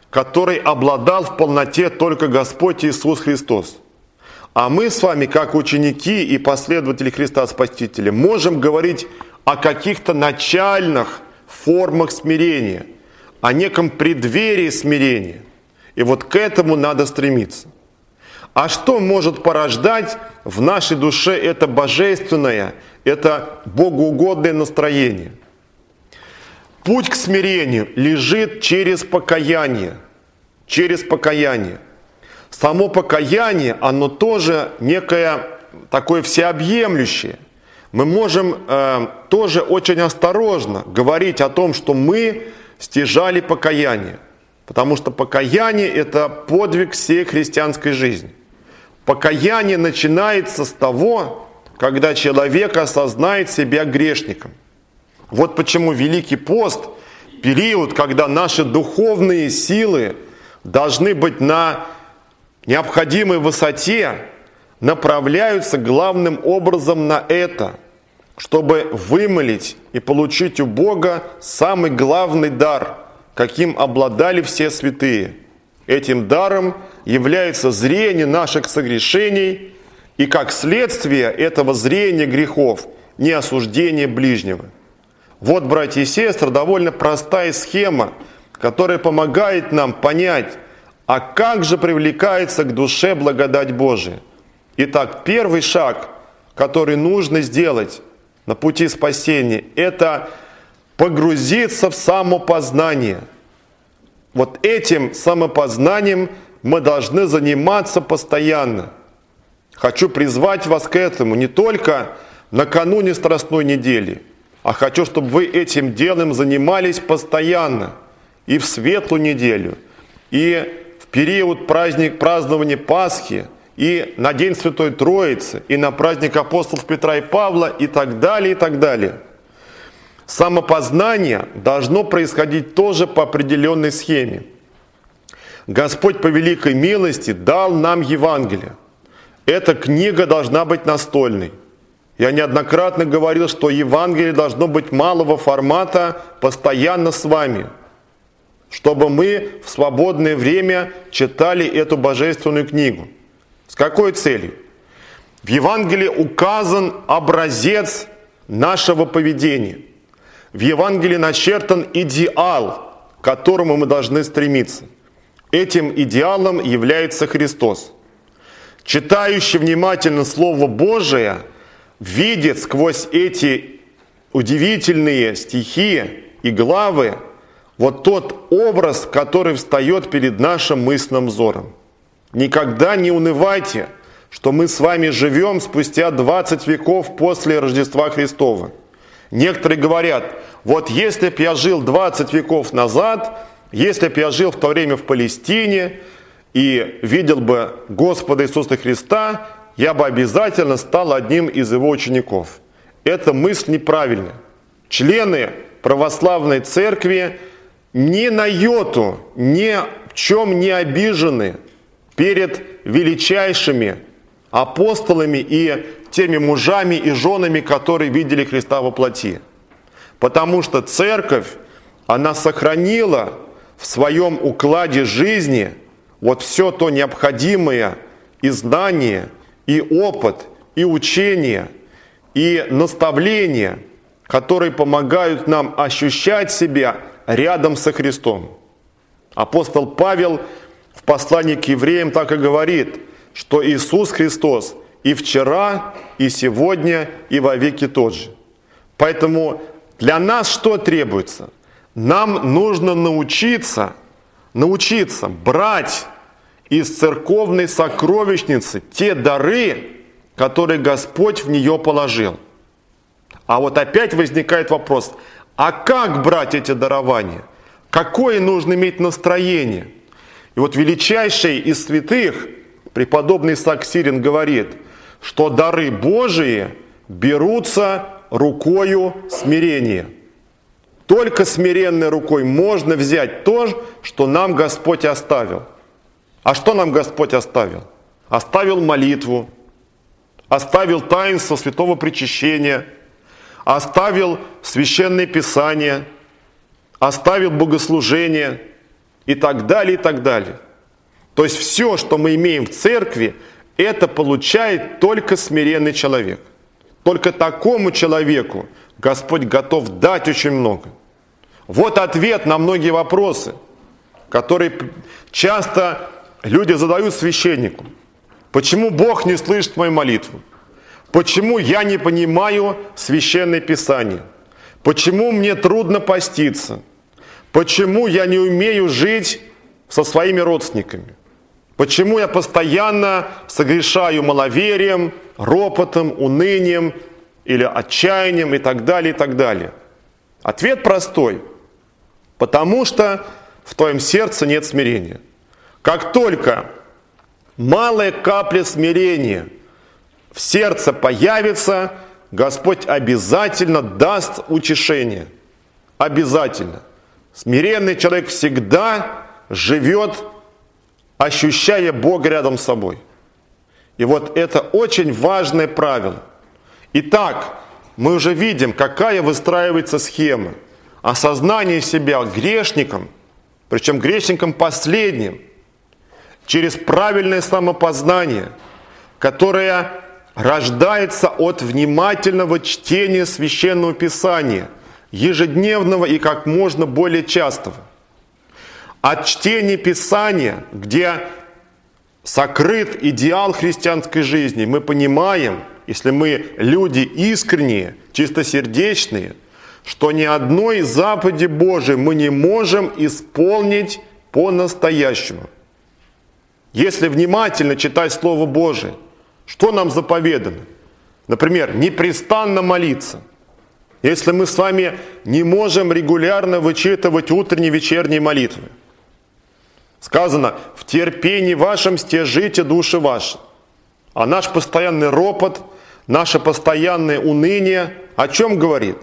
которое обладал в полноте только Господь Иисус Христос. А мы с вами, как ученики и последователи Христа Спасителя, можем говорить о каких-то начальных формах смирения, о неком преддверии смирения. И вот к этому надо стремиться. А что может порождать в нашей душе это божественное, это богоугодное настроение? Путь к смирению лежит через покаяние. Через покаяние. Само покаяние, оно тоже некое такое всеобъемлющее – мы можем э, тоже очень осторожно говорить о том, что мы стяжали покаяние. Потому что покаяние – это подвиг всей христианской жизни. Покаяние начинается с того, когда человек осознает себя грешником. Вот почему Великий пост – период, когда наши духовные силы должны быть на необходимой высоте, направляются главным образом на это, чтобы вымолить и получить у Бога самый главный дар, каким обладали все святые. Этим даром является зрение наших согрешений и как следствие этого зрения грехов не осуждение ближнего. Вот, братья и сестры, довольно простая схема, которая помогает нам понять, а как же привлекается к душе благодать Божия. Итак, первый шаг, который нужно сделать на пути спасения, это погрузиться в самопознание. Вот этим самопознанием мы должны заниматься постоянно. Хочу призвать вас к этому не только накануне Страстной недели, а хочу, чтобы вы этим делом занимались постоянно и в светлую неделю, и в период праздник, празднования Пасхи – и на День Святой Троицы, и на праздник апостолов Петра и Павла, и так далее, и так далее. Самопознание должно происходить тоже по определенной схеме. Господь по великой милости дал нам Евангелие. Эта книга должна быть настольной. Я неоднократно говорил, что Евангелие должно быть малого формата постоянно с вами, чтобы мы в свободное время читали эту божественную книгу. С какой целью? В Евангелии указан образец нашего поведения. В Евангелии начертан идеал, к которому мы должны стремиться. Этим идеалом является Христос. Читающий внимательно Слово Божие видит сквозь эти удивительные стихи и главы вот тот образ, который встает перед нашим мысленным взором. Никогда не унывайте, что мы с вами живем спустя 20 веков после Рождества Христова. Некоторые говорят, вот если бы я жил 20 веков назад, если бы я жил в то время в Палестине и видел бы Господа Иисуса Христа, я бы обязательно стал одним из его учеников. Эта мысль неправильная. Члены православной церкви ни на йоту, ни в чем не обижены перед величайшими апостолами и теми мужами и женами, которые видели Христа во плоти. Потому что церковь, она сохранила в своем укладе жизни вот все то необходимое и знание, и опыт, и учение, и наставления, которые помогают нам ощущать себя рядом со Христом. Апостол Павел в послании к евреям так и говорит, что Иисус Христос и вчера, и сегодня, и во веки тот же. Поэтому для нас что требуется? Нам нужно научиться, научиться брать из церковной сокровищницы те дары, которые Господь в нее положил. А вот опять возникает вопрос, а как брать эти дарования? Какое нужно иметь настроение – И вот величайший из святых, преподобный Исаак Сирин говорит, что дары Божии берутся рукою смирения. Только смиренной рукой можно взять то, что нам Господь оставил. А что нам Господь оставил? Оставил молитву, оставил таинство святого причащения, оставил священное писание, оставил богослужение и так далее, и так далее. То есть все, что мы имеем в церкви, это получает только смиренный человек. Только такому человеку Господь готов дать очень много. Вот ответ на многие вопросы, которые часто люди задают священнику. Почему Бог не слышит мою молитву? Почему я не понимаю священное писание? Почему мне трудно поститься? Почему я не умею жить со своими родственниками? Почему я постоянно согрешаю маловерием, ропотом, унынием или отчаянием и так далее, и так далее? Ответ простой. Потому что в твоем сердце нет смирения. Как только малая капля смирения в сердце появится, Господь обязательно даст утешение. Обязательно. Смиренный человек всегда живет, ощущая Бога рядом с собой. И вот это очень важное правило. Итак, мы уже видим, какая выстраивается схема. Осознание себя грешником, причем грешником последним – через правильное самопознание, которое рождается от внимательного чтения священного писания, ежедневного и как можно более частого. От чтения писания, где сокрыт идеал христианской жизни, мы понимаем, если мы люди искренние, чистосердечные, что ни одной заповеди Божией мы не можем исполнить по-настоящему – если внимательно читать Слово Божие, что нам заповедано? Например, непрестанно молиться. Если мы с вами не можем регулярно вычитывать утренние вечерние молитвы. Сказано, в терпении вашем стяжите души ваши. А наш постоянный ропот, наше постоянное уныние о чем говорит?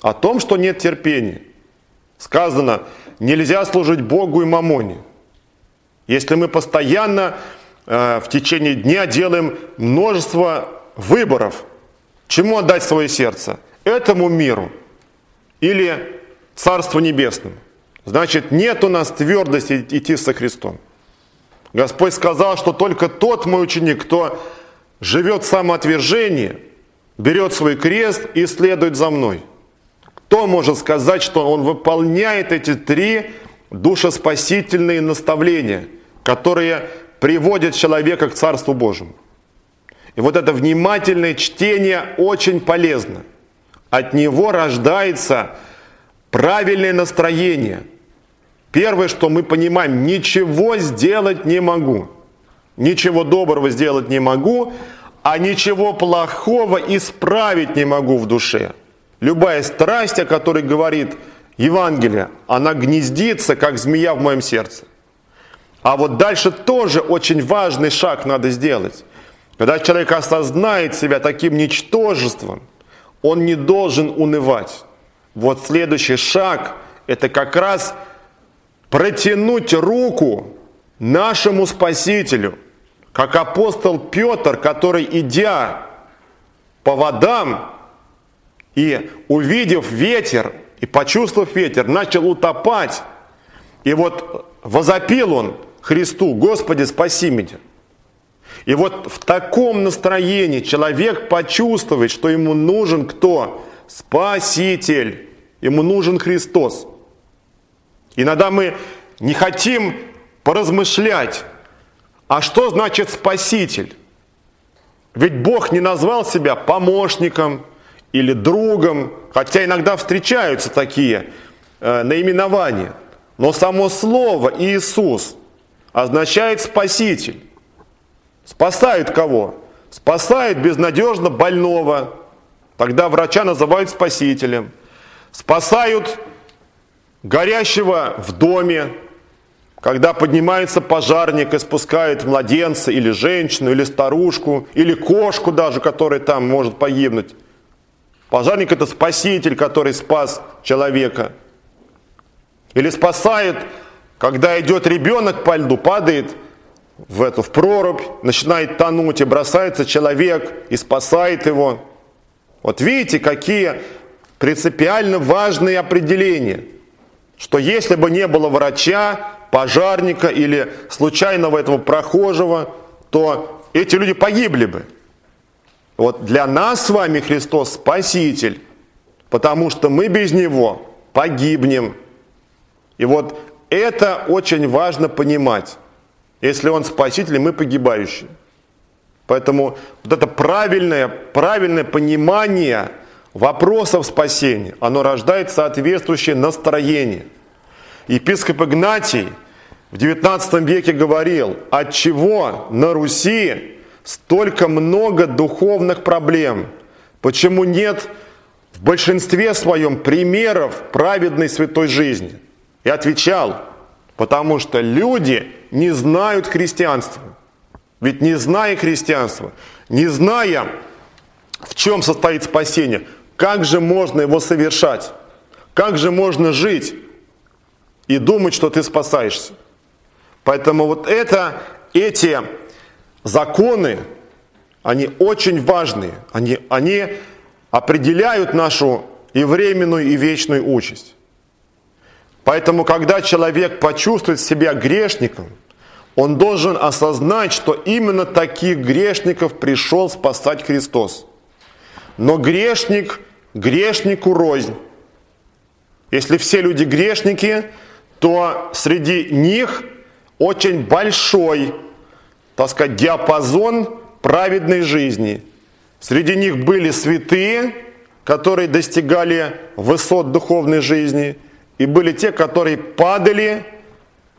О том, что нет терпения. Сказано, нельзя служить Богу и мамоне. Если мы постоянно э, в течение дня делаем множество выборов, чему отдать свое сердце? Этому миру или Царству Небесному? Значит, нет у нас твердости идти со Христом. Господь сказал, что только тот мой ученик, кто живет в самоотвержении, берет свой крест и следует за мной. Кто может сказать, что он выполняет эти три душеспасительные наставления, которые приводят человека к Царству Божьему. И вот это внимательное чтение очень полезно. От него рождается правильное настроение. Первое, что мы понимаем, ничего сделать не могу. Ничего доброго сделать не могу, а ничего плохого исправить не могу в душе. Любая страсть, о которой говорит Евангелие, она гнездится, как змея в моем сердце. А вот дальше тоже очень важный шаг надо сделать. Когда человек осознает себя таким ничтожеством, он не должен унывать. Вот следующий шаг – это как раз протянуть руку нашему Спасителю, как апостол Петр, который, идя по водам и увидев ветер, и почувствовав ветер, начал утопать. И вот возопил он Христу, Господи, спаси меня. И вот в таком настроении человек почувствует, что ему нужен кто? Спаситель. Ему нужен Христос. Иногда мы не хотим поразмышлять, а что значит Спаситель? Ведь Бог не назвал себя помощником, или другом, хотя иногда встречаются такие э, наименования. Но само слово Иисус означает спаситель. Спасает кого? Спасает безнадежно больного. Тогда врача называют спасителем. Спасают горящего в доме. когда поднимается пожарник и спускает младенца или женщину, или старушку, или кошку даже, которая там может погибнуть. Пожарник это спаситель, который спас человека. Или спасает, когда идет ребенок по льду, падает в эту в прорубь, начинает тонуть, и бросается человек и спасает его. Вот видите, какие принципиально важные определения, что если бы не было врача, пожарника или случайного этого прохожего, то эти люди погибли бы. Вот для нас с вами Христос Спаситель, потому что мы без Него погибнем. И вот это очень важно понимать. Если Он Спаситель, мы погибающие. Поэтому вот это правильное, правильное понимание вопросов спасения, оно рождает соответствующее настроение. Епископ Игнатий – в XIX веке говорил, от чего на Руси столько много духовных проблем, почему нет в большинстве своем примеров праведной святой жизни. И отвечал, потому что люди не знают христианства. Ведь не зная христианства, не зная, в чем состоит спасение, как же можно его совершать, как же можно жить и думать, что ты спасаешься. Поэтому вот это, эти законы, они очень важные. Они, они определяют нашу и временную, и вечную участь. Поэтому, когда человек почувствует себя грешником, он должен осознать, что именно таких грешников пришел спасать Христос. Но грешник грешнику рознь. Если все люди грешники, то среди них очень большой, так сказать, диапазон праведной жизни. Среди них были святые, которые достигали высот духовной жизни, и были те, которые падали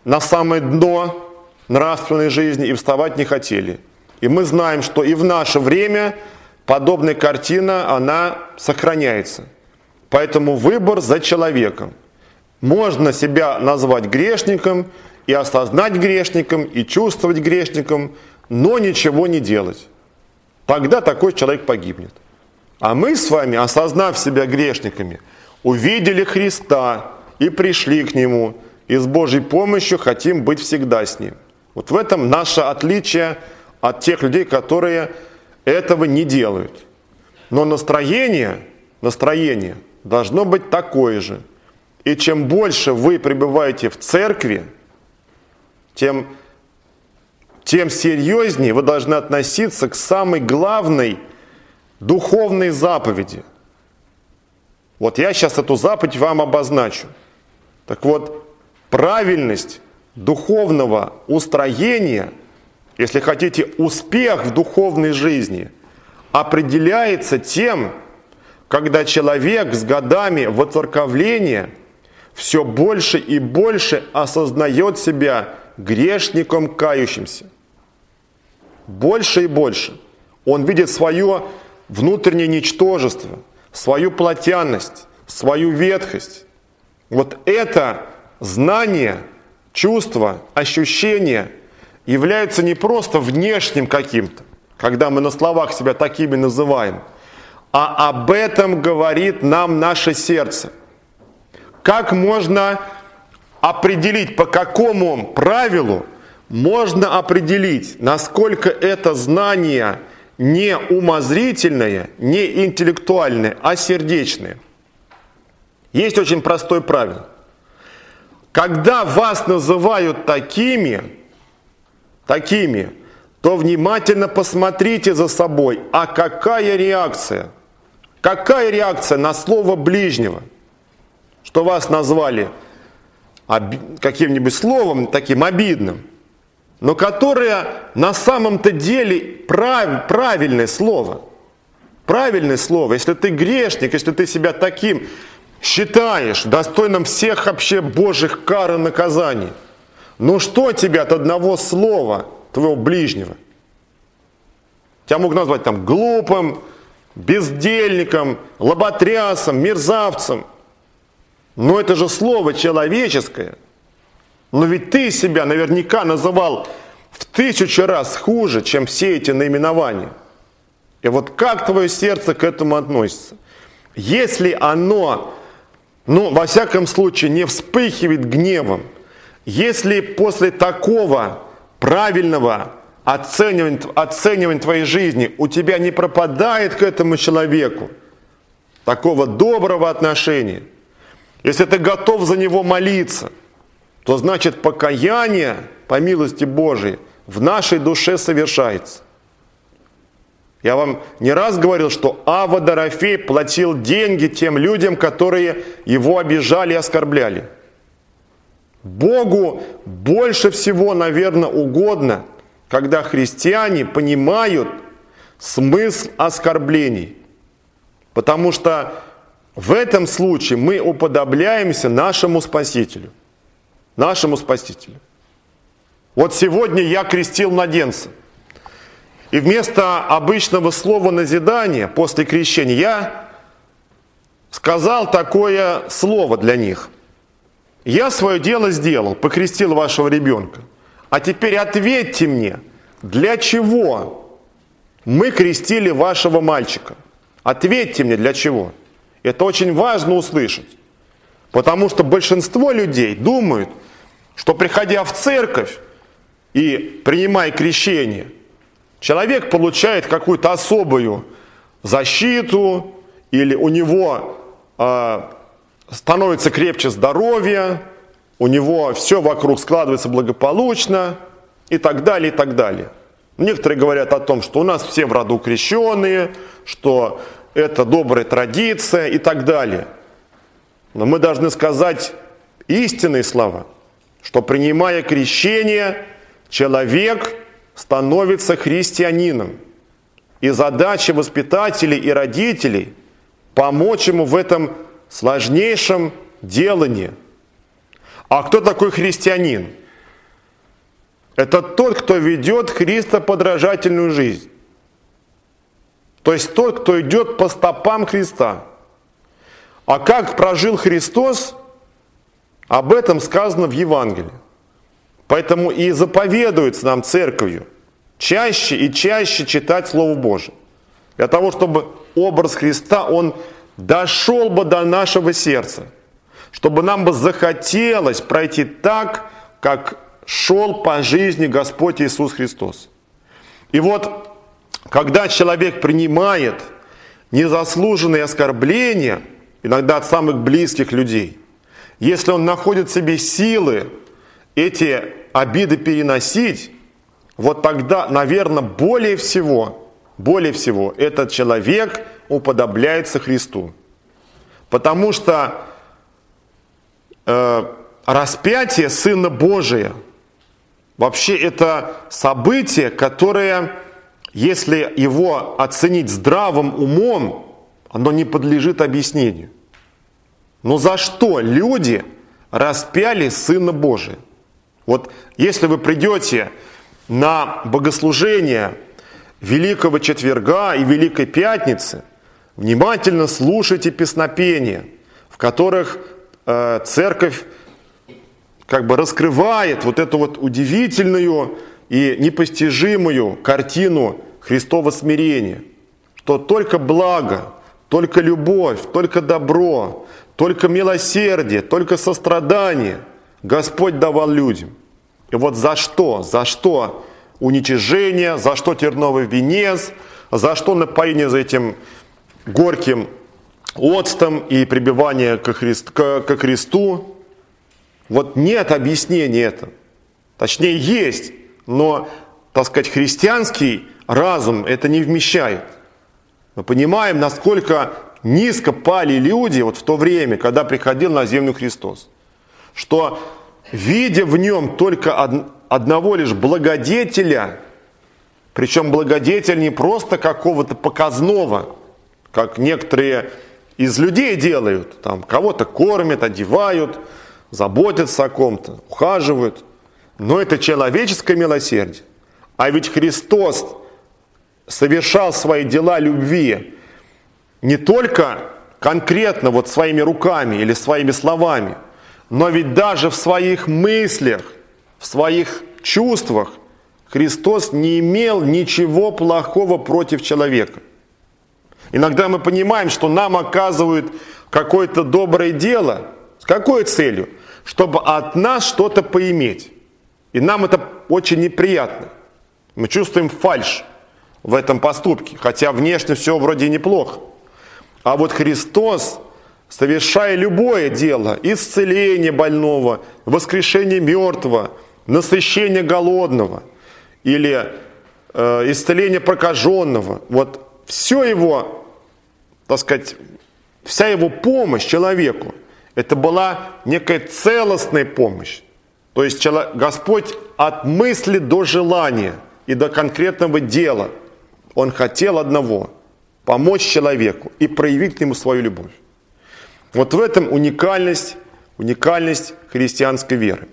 на самое дно нравственной жизни и вставать не хотели. И мы знаем, что и в наше время подобная картина, она сохраняется. Поэтому выбор за человеком. Можно себя назвать грешником – и осознать грешником, и чувствовать грешником, но ничего не делать. Тогда такой человек погибнет. А мы с вами, осознав себя грешниками, увидели Христа и пришли к Нему, и с Божьей помощью хотим быть всегда с Ним. Вот в этом наше отличие от тех людей, которые этого не делают. Но настроение, настроение должно быть такое же. И чем больше вы пребываете в церкви, тем, тем серьезнее вы должны относиться к самой главной духовной заповеди. Вот я сейчас эту заповедь вам обозначу. Так вот, правильность духовного устроения, если хотите, успех в духовной жизни, определяется тем, когда человек с годами воцерковления все больше и больше осознает себя грешником кающимся. Больше и больше. Он видит свое внутреннее ничтожество, свою плотянность, свою ветхость. Вот это знание, чувство, ощущение являются не просто внешним каким-то, когда мы на словах себя такими называем, а об этом говорит нам наше сердце. Как можно определить, по какому правилу можно определить, насколько это знание не умозрительное, не интеллектуальное, а сердечное. Есть очень простое правило. Когда вас называют такими, такими, то внимательно посмотрите за собой, а какая реакция? Какая реакция на слово ближнего? Что вас назвали каким-нибудь словом таким обидным, но которое на самом-то деле прав, правильное слово. Правильное слово. Если ты грешник, если ты себя таким считаешь, достойным всех вообще Божьих кар и наказаний, ну что тебе от одного слова твоего ближнего? Тебя могут назвать там глупым, бездельником, лоботрясом, мерзавцем – но это же слово человеческое. Но ведь ты себя наверняка называл в тысячу раз хуже, чем все эти наименования. И вот как твое сердце к этому относится? Если оно, ну, во всяком случае, не вспыхивает гневом, если после такого правильного оценивания, оценивания твоей жизни у тебя не пропадает к этому человеку такого доброго отношения, если ты готов за него молиться, то значит покаяние, по милости Божией, в нашей душе совершается. Я вам не раз говорил, что Ава Дорофей платил деньги тем людям, которые его обижали и оскорбляли. Богу больше всего, наверное, угодно, когда христиане понимают смысл оскорблений. Потому что в этом случае мы уподобляемся нашему Спасителю. Нашему Спасителю. Вот сегодня я крестил младенца – и вместо обычного слова назидания после крещения я сказал такое слово для них. Я свое дело сделал, покрестил вашего ребенка. А теперь ответьте мне, для чего мы крестили вашего мальчика? Ответьте мне, для чего? Это очень важно услышать. Потому что большинство людей думают, что приходя в церковь и принимая крещение – Человек получает какую-то особую защиту, или у него э, становится крепче здоровье, у него все вокруг складывается благополучно и так далее, и так далее. Некоторые говорят о том, что у нас все в роду крещенные, что это добрая традиция и так далее. Но мы должны сказать истинные слова, что принимая крещение, человек – становится христианином. И задача воспитателей и родителей помочь ему в этом сложнейшем делании. А кто такой христианин? Это тот, кто ведет христоподражательную жизнь. То есть тот, кто идет по стопам Христа. А как прожил Христос, об этом сказано в Евангелии. Поэтому и заповедуется нам церковью чаще и чаще читать Слово Божие. Для того, чтобы образ Христа, он дошел бы до нашего сердца. Чтобы нам бы захотелось пройти так, как шел по жизни Господь Иисус Христос. И вот, когда человек принимает незаслуженные оскорбления, иногда от самых близких людей, если он находит в себе силы эти обиды переносить, вот тогда, наверное, более всего, более всего этот человек уподобляется Христу. Потому что э, распятие Сына Божия вообще это событие, которое, если его оценить здравым умом, оно не подлежит объяснению. Но за что люди распяли Сына Божия? Вот если вы придете на богослужение Великого Четверга и Великой Пятницы, внимательно слушайте песнопения, в которых э, церковь как бы раскрывает вот эту вот удивительную и непостижимую картину Христова смирения, что только благо, только любовь, только добро, только милосердие, только сострадание – Господь давал людям. И вот за что? За что уничижение, за что терновый венец, за что напоение за этим горьким отстом и прибивание ко, Христ, ко, ко Христу. Вот нет объяснения этого. Точнее, есть, но, так сказать, христианский разум это не вмещает. Мы понимаем, насколько низко пали люди вот в то время, когда приходил на землю Христос что видя в нем только одного лишь благодетеля, причем благодетель не просто какого-то показного, как некоторые из людей делают, там кого-то кормят, одевают, заботятся о ком-то, ухаживают, но это человеческое милосердие. А ведь Христос совершал свои дела любви не только конкретно вот своими руками или своими словами, Но ведь даже в своих мыслях, в своих чувствах Христос не имел ничего плохого против человека. Иногда мы понимаем, что нам оказывают какое-то доброе дело. С какой целью? Чтобы от нас что-то поиметь. И нам это очень неприятно. Мы чувствуем фальш в этом поступке, хотя внешне все вроде неплохо. А вот Христос, совершая любое дело, исцеление больного, воскрешение мертвого, насыщение голодного или э, исцеление прокаженного, вот все его, так сказать, вся его помощь человеку, это была некая целостная помощь. То есть Господь от мысли до желания и до конкретного дела, Он хотел одного – помочь человеку и проявить к нему свою любовь. Вот в этом уникальность, уникальность христианской веры.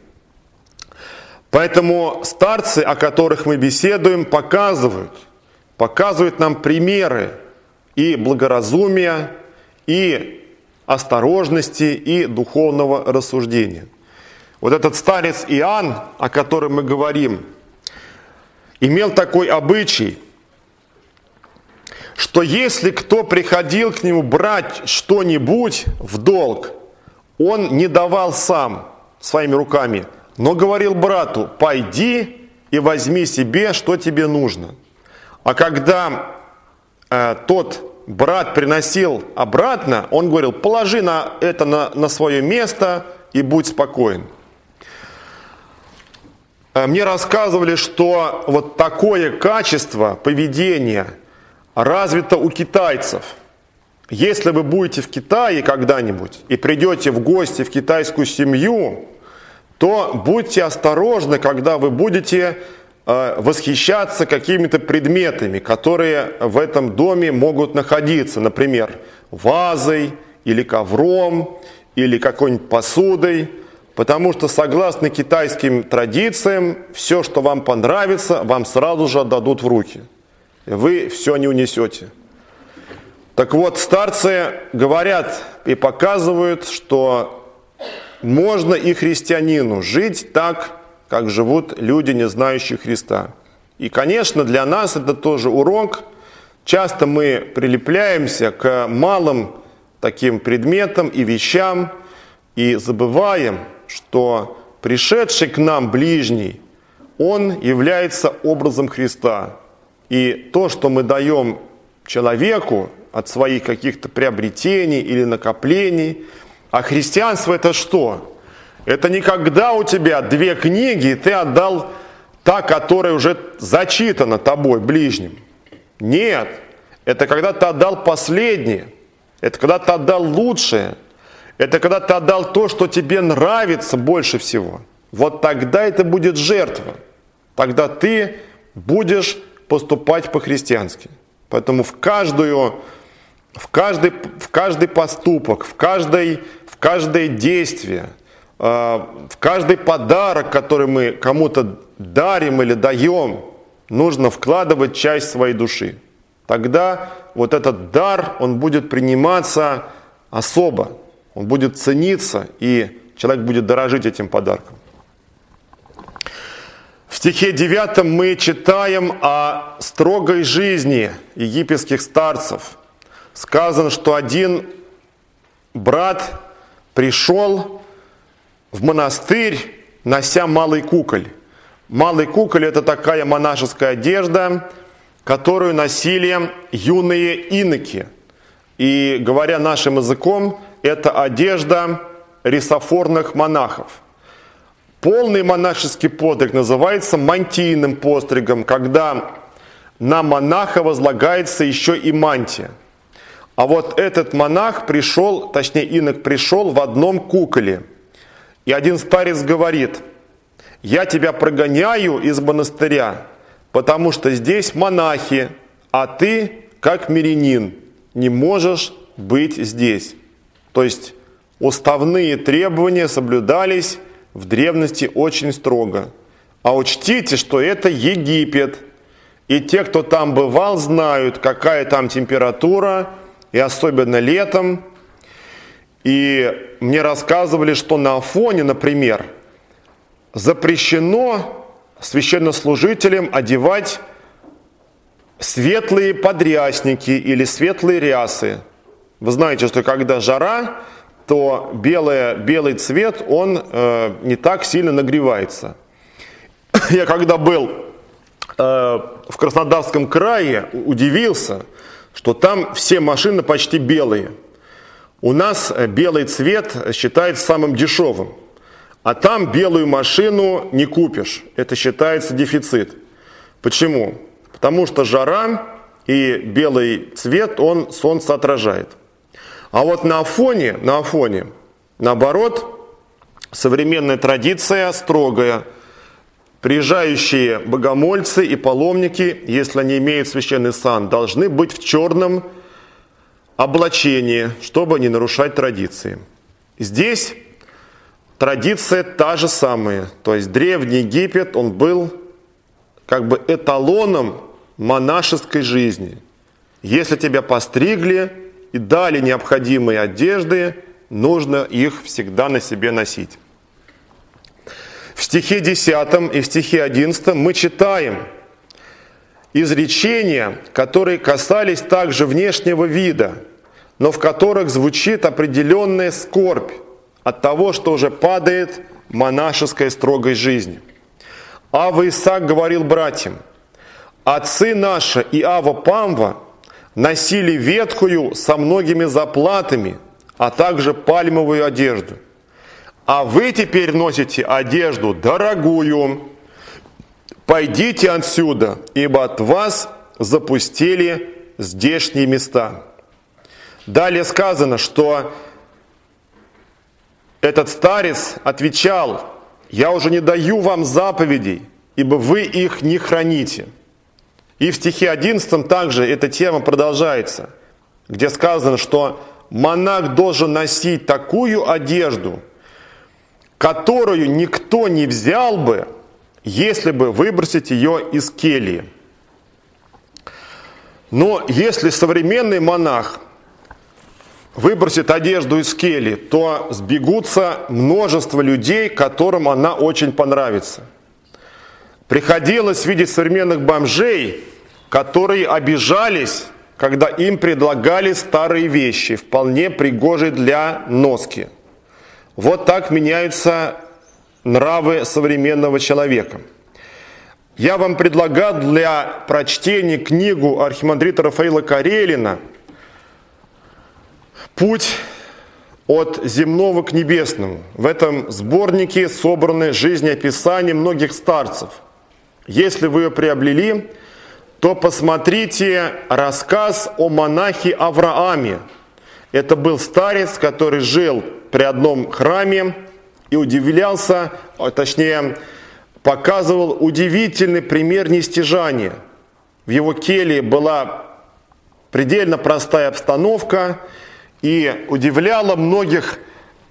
Поэтому старцы, о которых мы беседуем, показывают, показывают нам примеры и благоразумия, и осторожности, и духовного рассуждения. Вот этот старец Иоанн, о котором мы говорим, имел такой обычай – что если кто приходил к нему брать что-нибудь в долг, он не давал сам своими руками, но говорил брату, пойди и возьми себе, что тебе нужно. А когда э, тот брат приносил обратно, он говорил, положи на это на, на свое место и будь спокоен. Э, мне рассказывали, что вот такое качество поведения – развито у китайцев. Если вы будете в Китае когда-нибудь и придете в гости в китайскую семью, то будьте осторожны, когда вы будете э, восхищаться какими-то предметами, которые в этом доме могут находиться, например, вазой или ковром или какой-нибудь посудой, потому что согласно китайским традициям, все, что вам понравится, вам сразу же отдадут в руки – вы все не унесете. Так вот, старцы говорят и показывают, что можно и христианину жить так, как живут люди, не знающие Христа. И, конечно, для нас это тоже урок. Часто мы прилепляемся к малым таким предметам и вещам и забываем, что пришедший к нам ближний, он является образом Христа. И то, что мы даем человеку от своих каких-то приобретений или накоплений, а христианство это что? Это не когда у тебя две книги, и ты отдал та, которая уже зачитана тобой, ближним. Нет, это когда ты отдал последнее, это когда ты отдал лучшее, это когда ты отдал то, что тебе нравится больше всего. Вот тогда это будет жертва. Тогда ты будешь поступать по-христиански. Поэтому в каждую, в каждый, в каждый поступок, в, каждой, в каждое действие, э, в каждый подарок, который мы кому-то дарим или даем, нужно вкладывать часть своей души. Тогда вот этот дар, он будет приниматься особо, он будет цениться, и человек будет дорожить этим подарком. В стихе 9 мы читаем о строгой жизни египетских старцев. Сказано, что один брат пришел в монастырь, нося малый куколь. Малый куколь – это такая монашеская одежда, которую носили юные иноки. И, говоря нашим языком, это одежда рисофорных монахов. Полный монашеский подвиг называется мантийным постригом, когда на монаха возлагается еще и мантия. А вот этот монах пришел, точнее инок пришел в одном куколе. И один старец говорит, я тебя прогоняю из монастыря, потому что здесь монахи, а ты, как мирянин, не можешь быть здесь. То есть уставные требования соблюдались в древности очень строго. А учтите, что это Египет. И те, кто там бывал, знают, какая там температура, и особенно летом. И мне рассказывали, что на Афоне, например, запрещено священнослужителям одевать светлые подрясники или светлые рясы. Вы знаете, что когда жара, то белое, белый цвет, он э, не так сильно нагревается. Я когда был э, в Краснодарском крае, удивился, что там все машины почти белые. У нас э, белый цвет считается самым дешевым. А там белую машину не купишь. Это считается дефицит. Почему? Потому что жара и белый цвет, он солнце отражает. А вот на фоне, на фоне, наоборот, современная традиция строгая. Приезжающие богомольцы и паломники, если они имеют священный сан, должны быть в черном облачении, чтобы не нарушать традиции. Здесь традиция та же самая. То есть Древний Египет, он был как бы эталоном монашеской жизни. Если тебя постригли и дали необходимые одежды, нужно их всегда на себе носить. В стихе 10 и в стихе 11 мы читаем изречения, которые касались также внешнего вида, но в которых звучит определенная скорбь от того, что уже падает монашеская строгой жизни. Ава Исаак говорил братьям, «Отцы наши и Ава Памва носили ветхую со многими заплатами, а также пальмовую одежду. А вы теперь носите одежду дорогую. Пойдите отсюда, ибо от вас запустили здешние места». Далее сказано, что этот старец отвечал, я уже не даю вам заповедей, ибо вы их не храните. И в стихе 11 также эта тема продолжается, где сказано, что монах должен носить такую одежду, которую никто не взял бы, если бы выбросить ее из кельи. Но если современный монах выбросит одежду из кели, то сбегутся множество людей, которым она очень понравится. Приходилось видеть современных бомжей, которые обижались, когда им предлагали старые вещи, вполне пригожие для носки. Вот так меняются нравы современного человека. Я вам предлагаю для прочтения книгу архимандрита Рафаила Карелина – Путь от земного к небесному. В этом сборнике собраны жизнеописания многих старцев. Если вы ее приобрели, то посмотрите рассказ о монахе Аврааме. Это был старец, который жил при одном храме и удивлялся, а точнее, показывал удивительный пример нестяжания. В его келье была предельно простая обстановка – и удивляло многих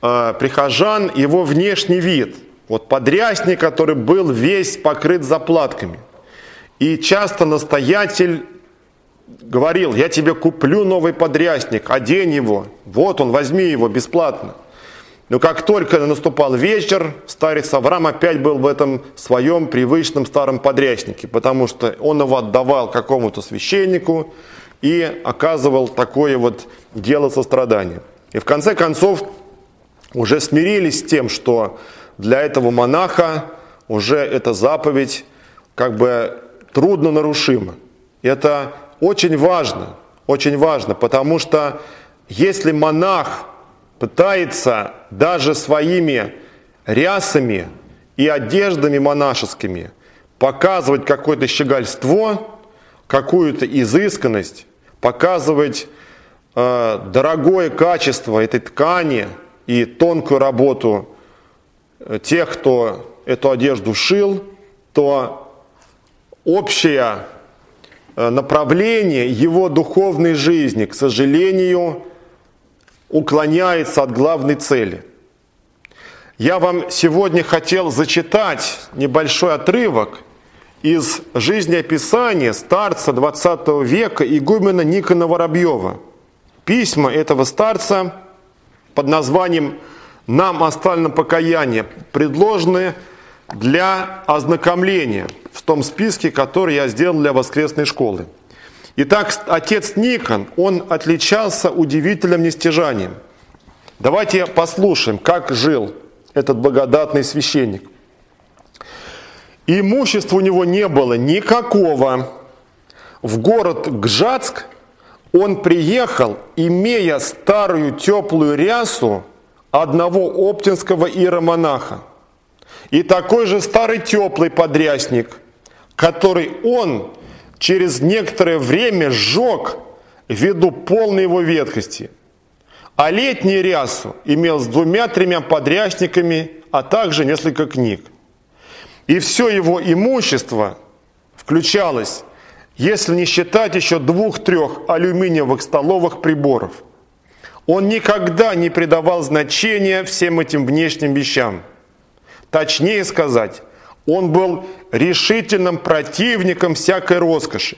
э, прихожан его внешний вид. Вот подрясник, который был весь покрыт заплатками. И часто настоятель говорил, я тебе куплю новый подрясник, одень его, вот он, возьми его бесплатно. Но как только наступал вечер, старец Авраам опять был в этом своем привычном старом подряснике, потому что он его отдавал какому-то священнику, и оказывал такое вот дело сострадания. И в конце концов уже смирились с тем, что для этого монаха уже эта заповедь как бы трудно нарушима. Это очень важно, очень важно, потому что если монах пытается даже своими рясами и одеждами монашескими показывать какое-то щегольство, какую-то изысканность, показывать э, дорогое качество этой ткани и тонкую работу тех, кто эту одежду шил, то общее э, направление его духовной жизни, к сожалению, уклоняется от главной цели. Я вам сегодня хотел зачитать небольшой отрывок – из жизнеописания старца 20 века игумена Никона Воробьева. Письма этого старца под названием «Нам оставлено покаяние» предложены для ознакомления в том списке, который я сделал для воскресной школы. Итак, отец Никон, он отличался удивительным нестяжанием. Давайте послушаем, как жил этот благодатный священник. Имущества у него не было никакого. В город Гжатск он приехал, имея старую теплую рясу одного оптинского иеромонаха и такой же старый теплый подрясник, который он через некоторое время сжег ввиду полной его ветхости. А летний рясу имел с двумя-тремя подрясниками, а также несколько книг. И все его имущество включалось, если не считать еще двух-трех алюминиевых столовых приборов. Он никогда не придавал значения всем этим внешним вещам. Точнее сказать, он был решительным противником всякой роскоши,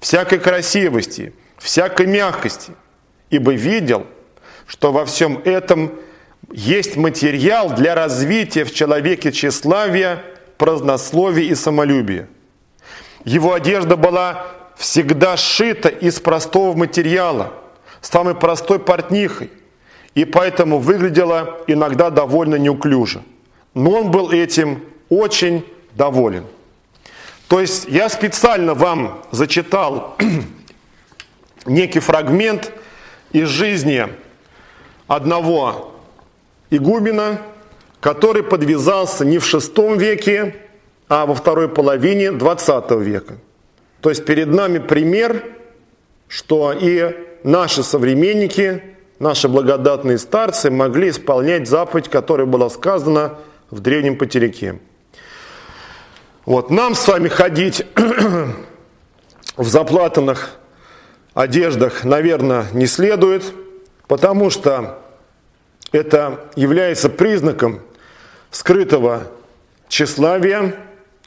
всякой красивости, всякой мягкости, ибо видел, что во всем этом есть материал для развития в человеке тщеславия, празднословия и самолюбия. Его одежда была всегда сшита из простого материала, самой простой портнихой, и поэтому выглядела иногда довольно неуклюже. Но он был этим очень доволен. То есть я специально вам зачитал некий фрагмент из жизни одного игумена, который подвязался не в шестом веке, а во второй половине 20 века. То есть перед нами пример, что и наши современники, наши благодатные старцы могли исполнять заповедь, которая была сказана в древнем потеряке. Вот, нам с вами ходить в заплатанных одеждах, наверное, не следует, потому что это является признаком скрытого тщеславия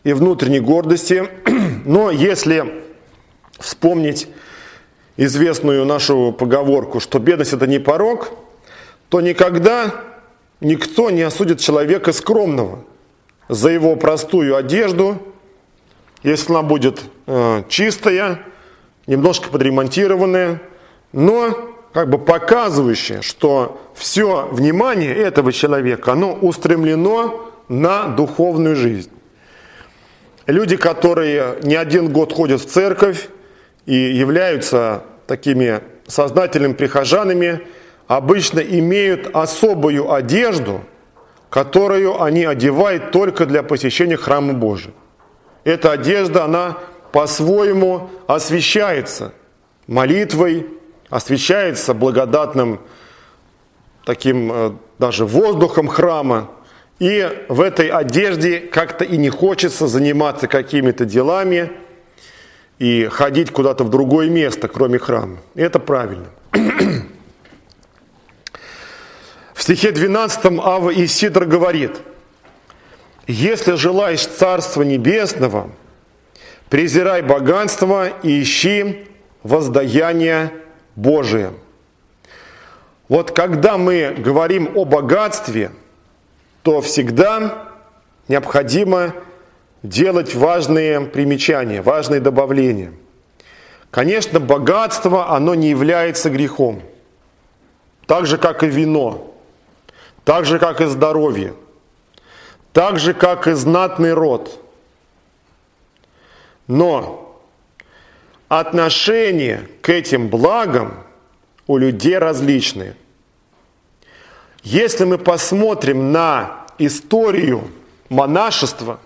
и внутренней гордости. Но если вспомнить известную нашу поговорку, что бедность это не порог, то никогда никто не осудит человека скромного – за его простую одежду, если она будет э, чистая, немножко подремонтированная, но как бы показывающая, что все внимание этого человека, оно устремлено на духовную жизнь. Люди, которые не один год ходят в церковь и являются такими сознательными прихожанами, обычно имеют особую одежду – которую они одевают только для посещения храма Божия. Эта одежда, она по-своему освещается молитвой, освещается благодатным таким э, даже воздухом храма. И в этой одежде как-то и не хочется заниматься какими-то делами и ходить куда-то в другое место, кроме храма. Это правильно. В стихе 12 Ава Исидор говорит, «Если желаешь Царства Небесного, презирай богатство и ищи воздаяние Божие». Вот когда мы говорим о богатстве, то всегда необходимо делать важные примечания, важные добавления. Конечно, богатство, оно не является грехом. Так же, как и вино так же, как и здоровье, так же, как и знатный род. Но отношение к этим благам у людей различные. Если мы посмотрим на историю монашества,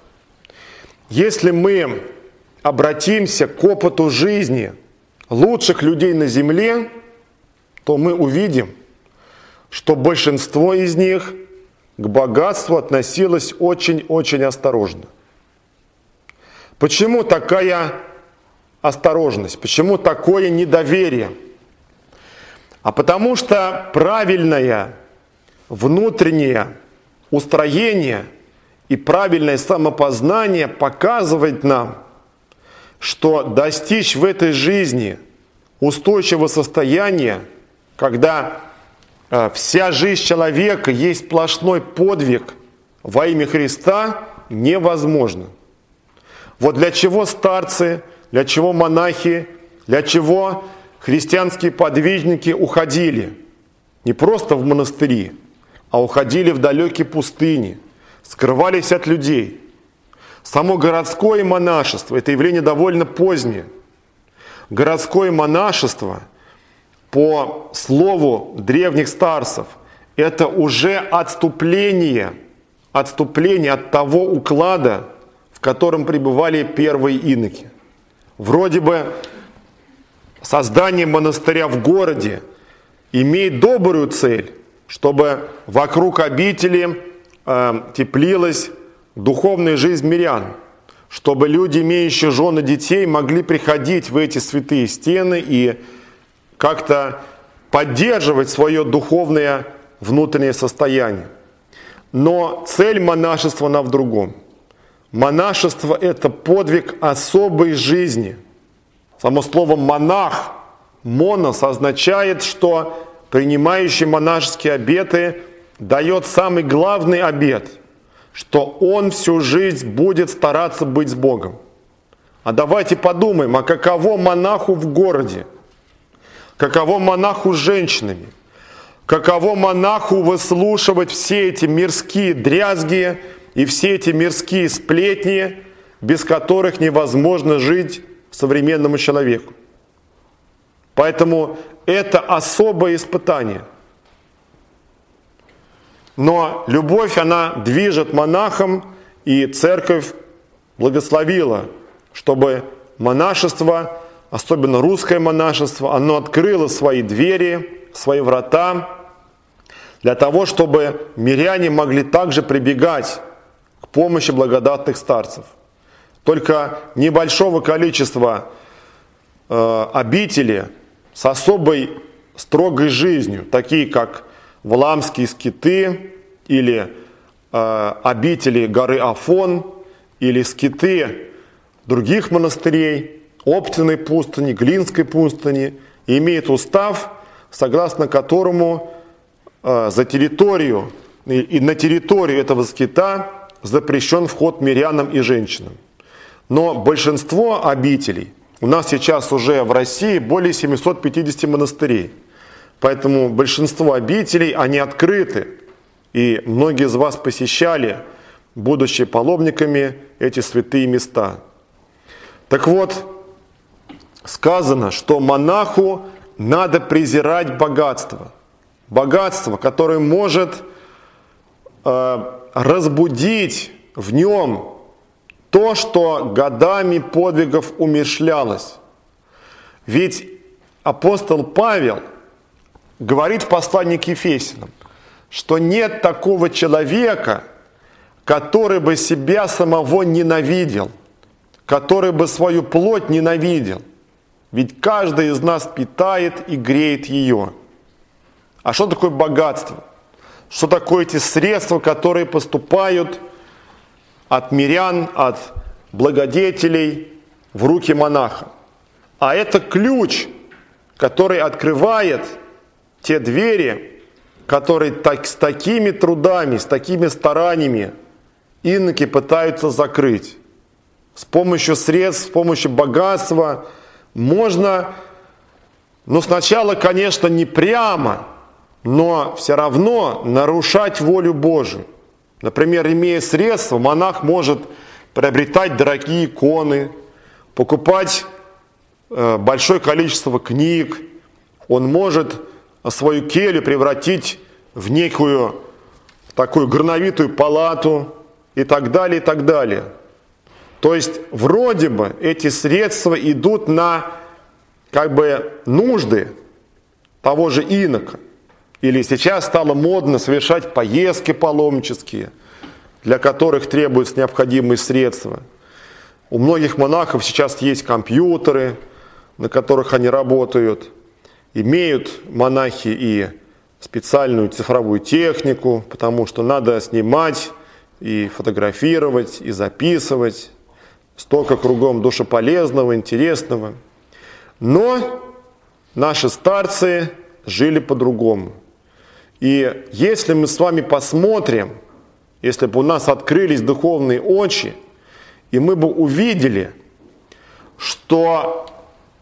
если мы обратимся к опыту жизни лучших людей на земле, то мы увидим – что большинство из них к богатству относилось очень-очень осторожно. Почему такая осторожность? Почему такое недоверие? А потому что правильное внутреннее устроение и правильное самопознание показывает нам, что достичь в этой жизни устойчивого состояния, когда э, вся жизнь человека есть сплошной подвиг во имя Христа, невозможно. Вот для чего старцы, для чего монахи, для чего христианские подвижники уходили. Не просто в монастыри, а уходили в далекие пустыни, скрывались от людей. Само городское монашество – это явление довольно позднее. Городское монашество, по слову древних старцев, это уже отступление, отступление от того уклада, в котором пребывали первые иноки. Вроде бы создание монастыря в городе имеет добрую цель, чтобы вокруг обители э, теплилась духовная жизнь мирян, чтобы люди, имеющие жены детей, могли приходить в эти святые стены и как-то поддерживать свое духовное внутреннее состояние. Но цель монашества она в другом. Монашество – это подвиг особой жизни. Само слово «монах» Монос означает, что принимающий монашеские обеты дает самый главный обет, что он всю жизнь будет стараться быть с Богом. А давайте подумаем, а каково монаху в городе? Каково монаху с женщинами? Каково монаху выслушивать все эти мирские дрязги и все эти мирские сплетни, без которых невозможно жить современному человеку? Поэтому это особое испытание. Но любовь, она движет монахом, и церковь благословила, чтобы монашество, особенно русское монашество, оно открыло свои двери, свои врата, для того, чтобы миряне могли также прибегать к помощи благодатных старцев. Только небольшого количества э, обители с особой строгой жизнью, такие как Валамские скиты или э, обители горы Афон или скиты других монастырей, Оптиной пустыни, Глинской пустыни, имеет устав, согласно которому э, за территорию и, и на территорию этого скита запрещен вход мирянам и женщинам. Но большинство обителей – у нас сейчас уже в России более 750 монастырей. Поэтому большинство обителей, они открыты. И многие из вас посещали, будучи паломниками, эти святые места. Так вот, сказано, что монаху надо презирать богатство. Богатство, которое может э, разбудить в нем то, что годами подвигов умешлялось. Ведь апостол Павел говорит в послании к Ефесиным, что нет такого человека, который бы себя самого ненавидел, который бы свою плоть ненавидел. Ведь каждый из нас питает и греет ее. А что такое богатство? Что такое эти средства, которые поступают – от мирян, от благодетелей в руки монаха. А это ключ, который открывает те двери, которые так, с такими трудами, с такими стараниями иноки пытаются закрыть. С помощью средств, с помощью богатства можно, ну сначала, конечно, не прямо, но все равно нарушать волю Божию. Например, имея средства, монах может приобретать дорогие иконы, покупать э, большое количество книг, он может свою келью превратить в некую такую горновитую палату и так далее, и так далее. То есть вроде бы эти средства идут на как бы нужды того же инока. Или сейчас стало модно совершать поездки паломнические, для которых требуются необходимые средства. У многих монахов сейчас есть компьютеры, на которых они работают. Имеют монахи и специальную цифровую технику, потому что надо снимать и фотографировать, и записывать. Столько кругом душеполезного, интересного. Но наши старцы жили по-другому – И если мы с вами посмотрим, если бы у нас открылись духовные очи, и мы бы увидели, что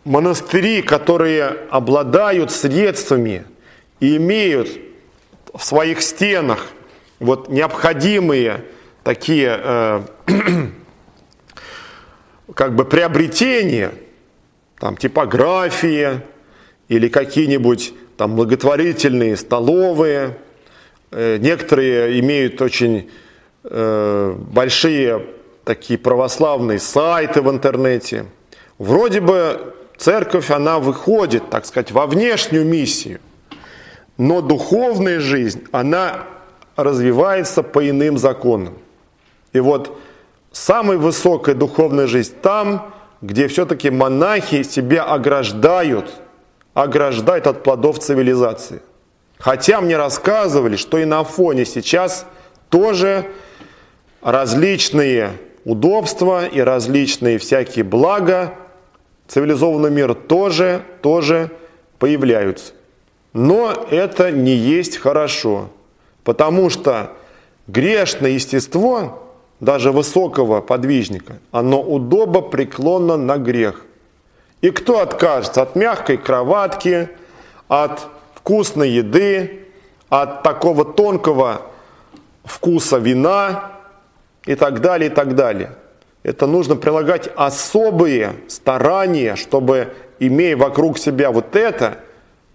монастыри, которые обладают средствами и имеют в своих стенах вот необходимые такие э, как бы приобретения, там типографии или какие-нибудь там благотворительные столовые, э, некоторые имеют очень э, большие такие православные сайты в интернете. Вроде бы церковь, она выходит, так сказать, во внешнюю миссию, но духовная жизнь, она развивается по иным законам. И вот самая высокая духовная жизнь там, где все-таки монахи себя ограждают, ограждают от плодов цивилизации. Хотя мне рассказывали, что и на фоне сейчас тоже различные удобства и различные всякие блага цивилизованного мира тоже, тоже появляются. Но это не есть хорошо, потому что грешное естество, даже высокого подвижника, оно удобо преклонно на грех. И кто откажется от мягкой кроватки, от вкусной еды, от такого тонкого вкуса вина и так далее, и так далее. Это нужно прилагать особые старания, чтобы, имея вокруг себя вот это,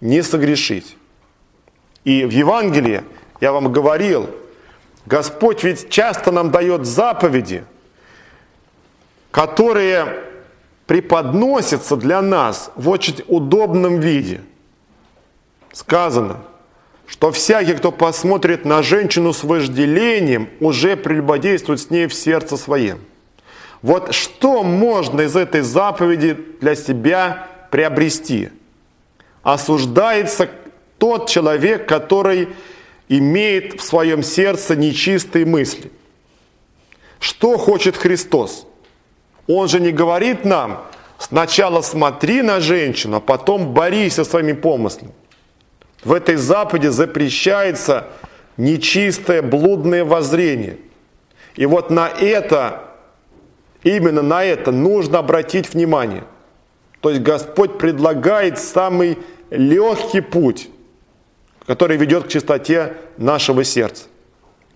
не согрешить. И в Евангелии, я вам говорил, Господь ведь часто нам дает заповеди, которые преподносятся для нас в очень удобном виде. Сказано, что всякий, кто посмотрит на женщину с вожделением, уже прелюбодействует с ней в сердце своем. Вот что можно из этой заповеди для себя приобрести? Осуждается тот человек, который имеет в своем сердце нечистые мысли. Что хочет Христос? Он же не говорит нам, сначала смотри на женщину, а потом борись со своими помыслами. В этой заповеди запрещается нечистое блудное воззрение. И вот на это Именно на это нужно обратить внимание. То есть Господь предлагает самый легкий путь, который ведет к чистоте нашего сердца.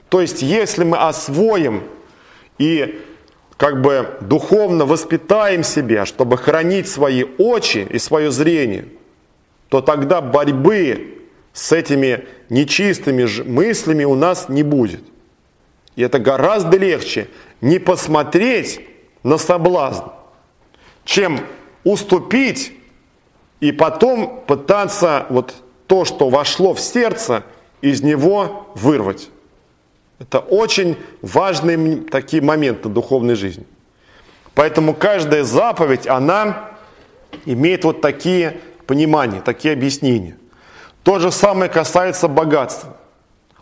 То есть если мы освоим и как бы духовно воспитаем себя, чтобы хранить свои очи и свое зрение, то тогда борьбы с этими нечистыми мыслями у нас не будет. И это гораздо легче не посмотреть на соблазн, чем уступить и потом пытаться вот то, что вошло в сердце, из него вырвать. Это очень важные такие моменты духовной жизни. Поэтому каждая заповедь, она имеет вот такие понимания, такие объяснения. То же самое касается богатства.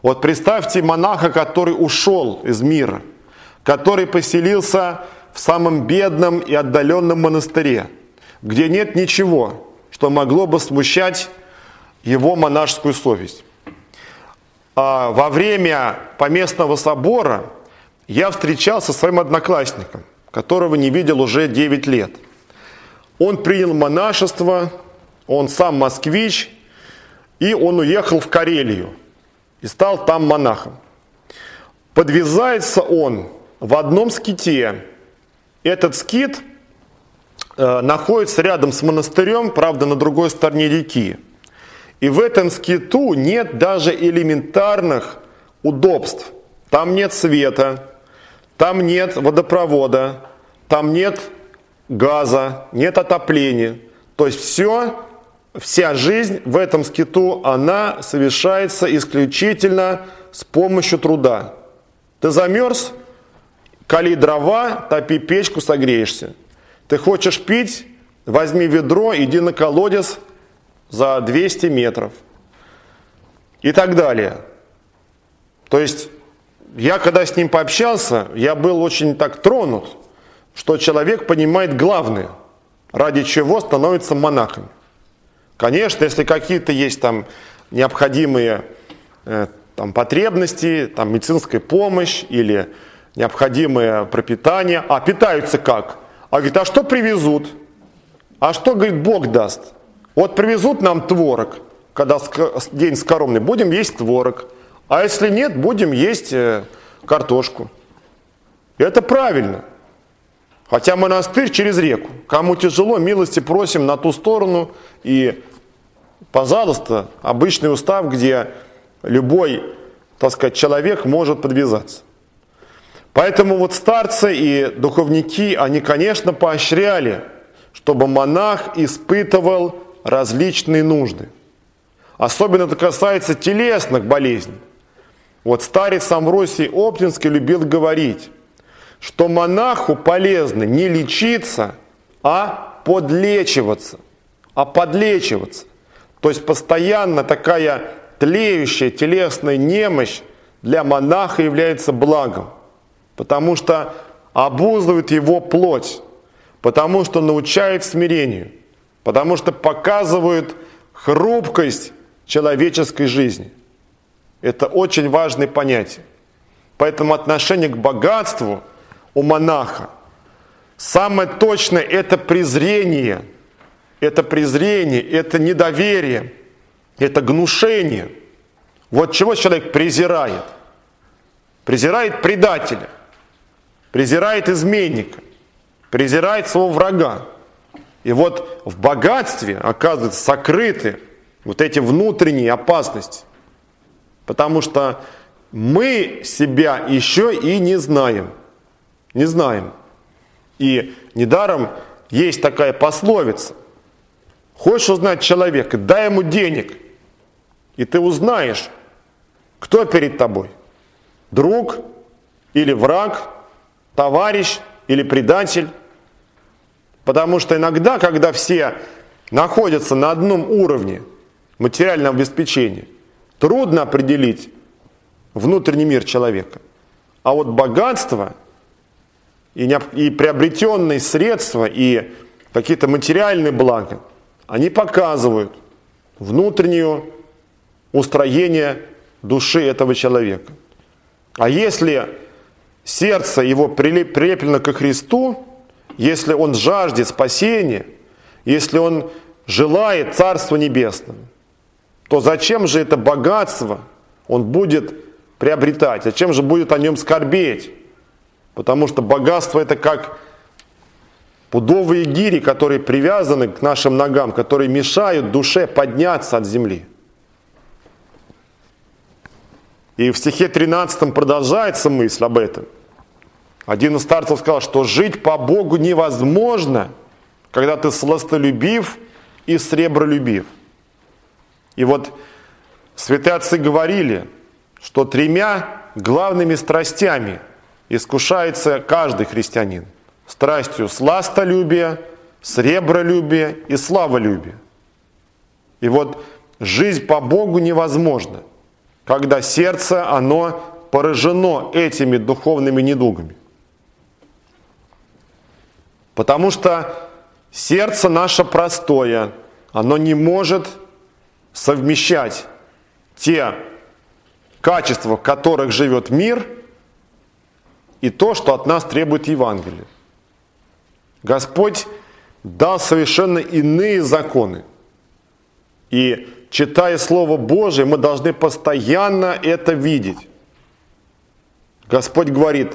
Вот представьте монаха, который ушел из мира, который поселился в самом бедном и отдаленном монастыре, где нет ничего, что могло бы смущать его монашескую совесть. А во время поместного собора я встречался со своим одноклассником, которого не видел уже 9 лет. Он принял монашество, он сам москвич, и он уехал в Карелию и стал там монахом. Подвязается он в одном ските этот скит э, находится рядом с монастырем, правда, на другой стороне реки. И в этом скиту нет даже элементарных удобств. Там нет света, там нет водопровода, там нет газа, нет отопления. То есть все, вся жизнь в этом скиту, она совершается исключительно с помощью труда. Ты замерз, Кали дрова, топи печку, согреешься. Ты хочешь пить, возьми ведро, иди на колодец за 200 метров. И так далее. То есть, я когда с ним пообщался, я был очень так тронут, что человек понимает главное, ради чего становится монахами. Конечно, если какие-то есть там необходимые э, там, потребности, там, медицинская помощь или необходимое пропитание. А питаются как? А говорит, а что привезут? А что, говорит, Бог даст? Вот привезут нам творог, когда день скоромный, будем есть творог. А если нет, будем есть э, картошку. Это правильно. Хотя монастырь через реку. Кому тяжело, милости просим на ту сторону. И, пожалуйста, обычный устав, где любой, так сказать, человек может подвязаться. Поэтому вот старцы и духовники, они, конечно, поощряли, чтобы монах испытывал различные нужды. Особенно это касается телесных болезней. Вот старец Амвросий Оптинский любил говорить, что монаху полезно не лечиться, а подлечиваться, а подлечиваться. То есть постоянно такая тлеющая телесная немощь для монаха является благом, потому что обуздывает его плоть, потому что научает смирению, потому что показывает хрупкость человеческой жизни. Это очень важное понятие. Поэтому отношение к богатству у монаха самое точное – это презрение, это презрение, это недоверие, это гнушение. Вот чего человек презирает. Презирает предателя, презирает изменника, презирает своего врага. И вот в богатстве, оказывается, сокрыты вот эти внутренние опасности. Потому что мы себя еще и не знаем. Не знаем. И недаром есть такая пословица. Хочешь узнать человека, дай ему денег, и ты узнаешь, кто перед тобой. Друг или враг, товарищ или предатель. Потому что иногда, когда все находятся на одном уровне материального обеспечения, трудно определить внутренний мир человека. А вот богатство и, и приобретенные средства, и какие-то материальные блага, они показывают внутреннее устроение души этого человека. А если сердце его прилеплено ко Христу, если он жаждет спасения, если он желает Царства Небесного, то зачем же это богатство он будет приобретать? Зачем же будет о нем скорбеть? Потому что богатство это как пудовые гири, которые привязаны к нашим ногам, которые мешают душе подняться от земли. И в стихе 13 продолжается мысль об этом. Один из старцев сказал, что жить по Богу невозможно, когда ты сластолюбив и сребролюбив. И вот святые отцы говорили, что тремя главными страстями искушается каждый христианин. Страстью сластолюбия, сребролюбия и славолюбия. И вот жизнь по Богу невозможна когда сердце, оно поражено этими духовными недугами. Потому что сердце наше простое, оно не может совмещать те качества, в которых живет мир, и то, что от нас требует Евангелие. Господь дал совершенно иные законы. И читая Слово Божие, мы должны постоянно это видеть. Господь говорит,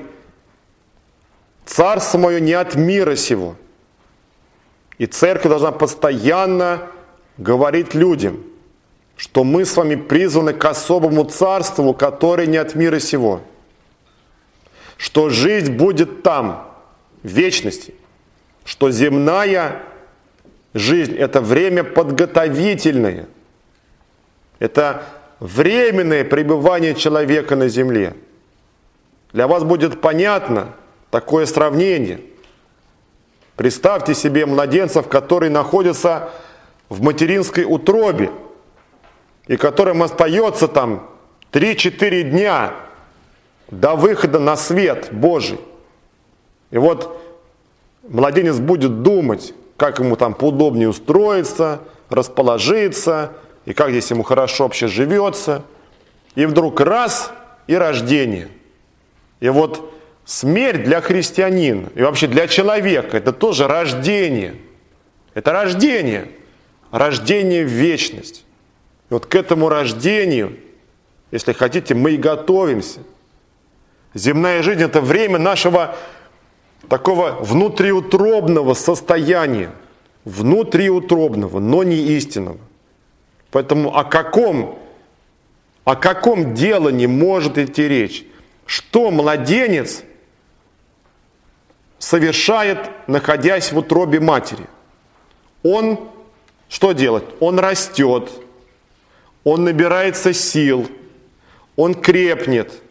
царство мое не от мира сего. И церковь должна постоянно говорить людям, что мы с вами призваны к особому царству, которое не от мира сего. Что жизнь будет там, в вечности. Что земная жизнь – это время подготовительное – это временное пребывание человека на земле. Для вас будет понятно такое сравнение. Представьте себе младенцев, которые находятся в материнской утробе, и которым остается там 3-4 дня до выхода на свет Божий. И вот младенец будет думать, как ему там поудобнее устроиться, расположиться – и как здесь ему хорошо вообще живется. И вдруг раз и рождение. И вот смерть для христианина и вообще для человека это тоже рождение. Это рождение. Рождение в вечность. И вот к этому рождению, если хотите, мы и готовимся. Земная жизнь это время нашего такого внутриутробного состояния. Внутриутробного, но не истинного. Поэтому о каком о каком делании может идти речь? Что младенец совершает, находясь в утробе матери? Он что делает? Он растет, он набирается сил, он крепнет.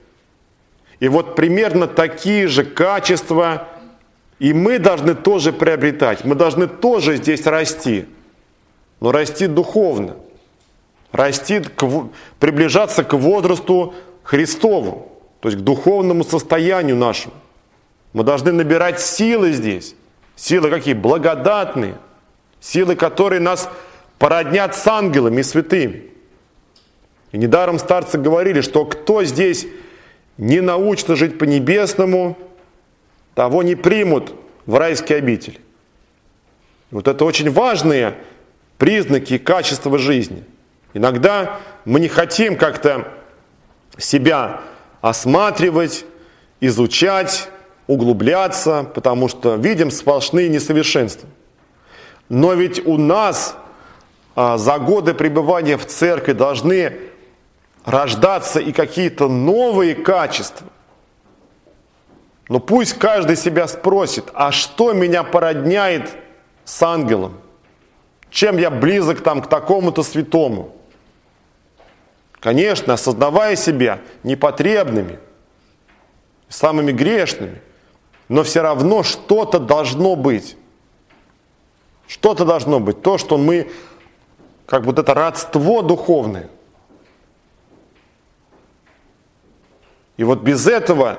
И вот примерно такие же качества и мы должны тоже приобретать. Мы должны тоже здесь расти. Но расти духовно расти, к, приближаться к возрасту Христову, то есть к духовному состоянию нашему. Мы должны набирать силы здесь. Силы какие? Благодатные. Силы, которые нас породнят с ангелами и святыми. И недаром старцы говорили, что кто здесь не научится жить по-небесному, того не примут в райские обители. Вот это очень важные признаки и качества жизни – Иногда мы не хотим как-то себя осматривать, изучать, углубляться, потому что видим сплошные несовершенства. Но ведь у нас а, за годы пребывания в церкви должны рождаться и какие-то новые качества. Но пусть каждый себя спросит, а что меня породняет с ангелом? Чем я близок там к такому-то святому? Конечно, осознавая себя непотребными, самыми грешными, но все равно что-то должно быть. Что-то должно быть. То, что мы, как вот это родство духовное. И вот без этого,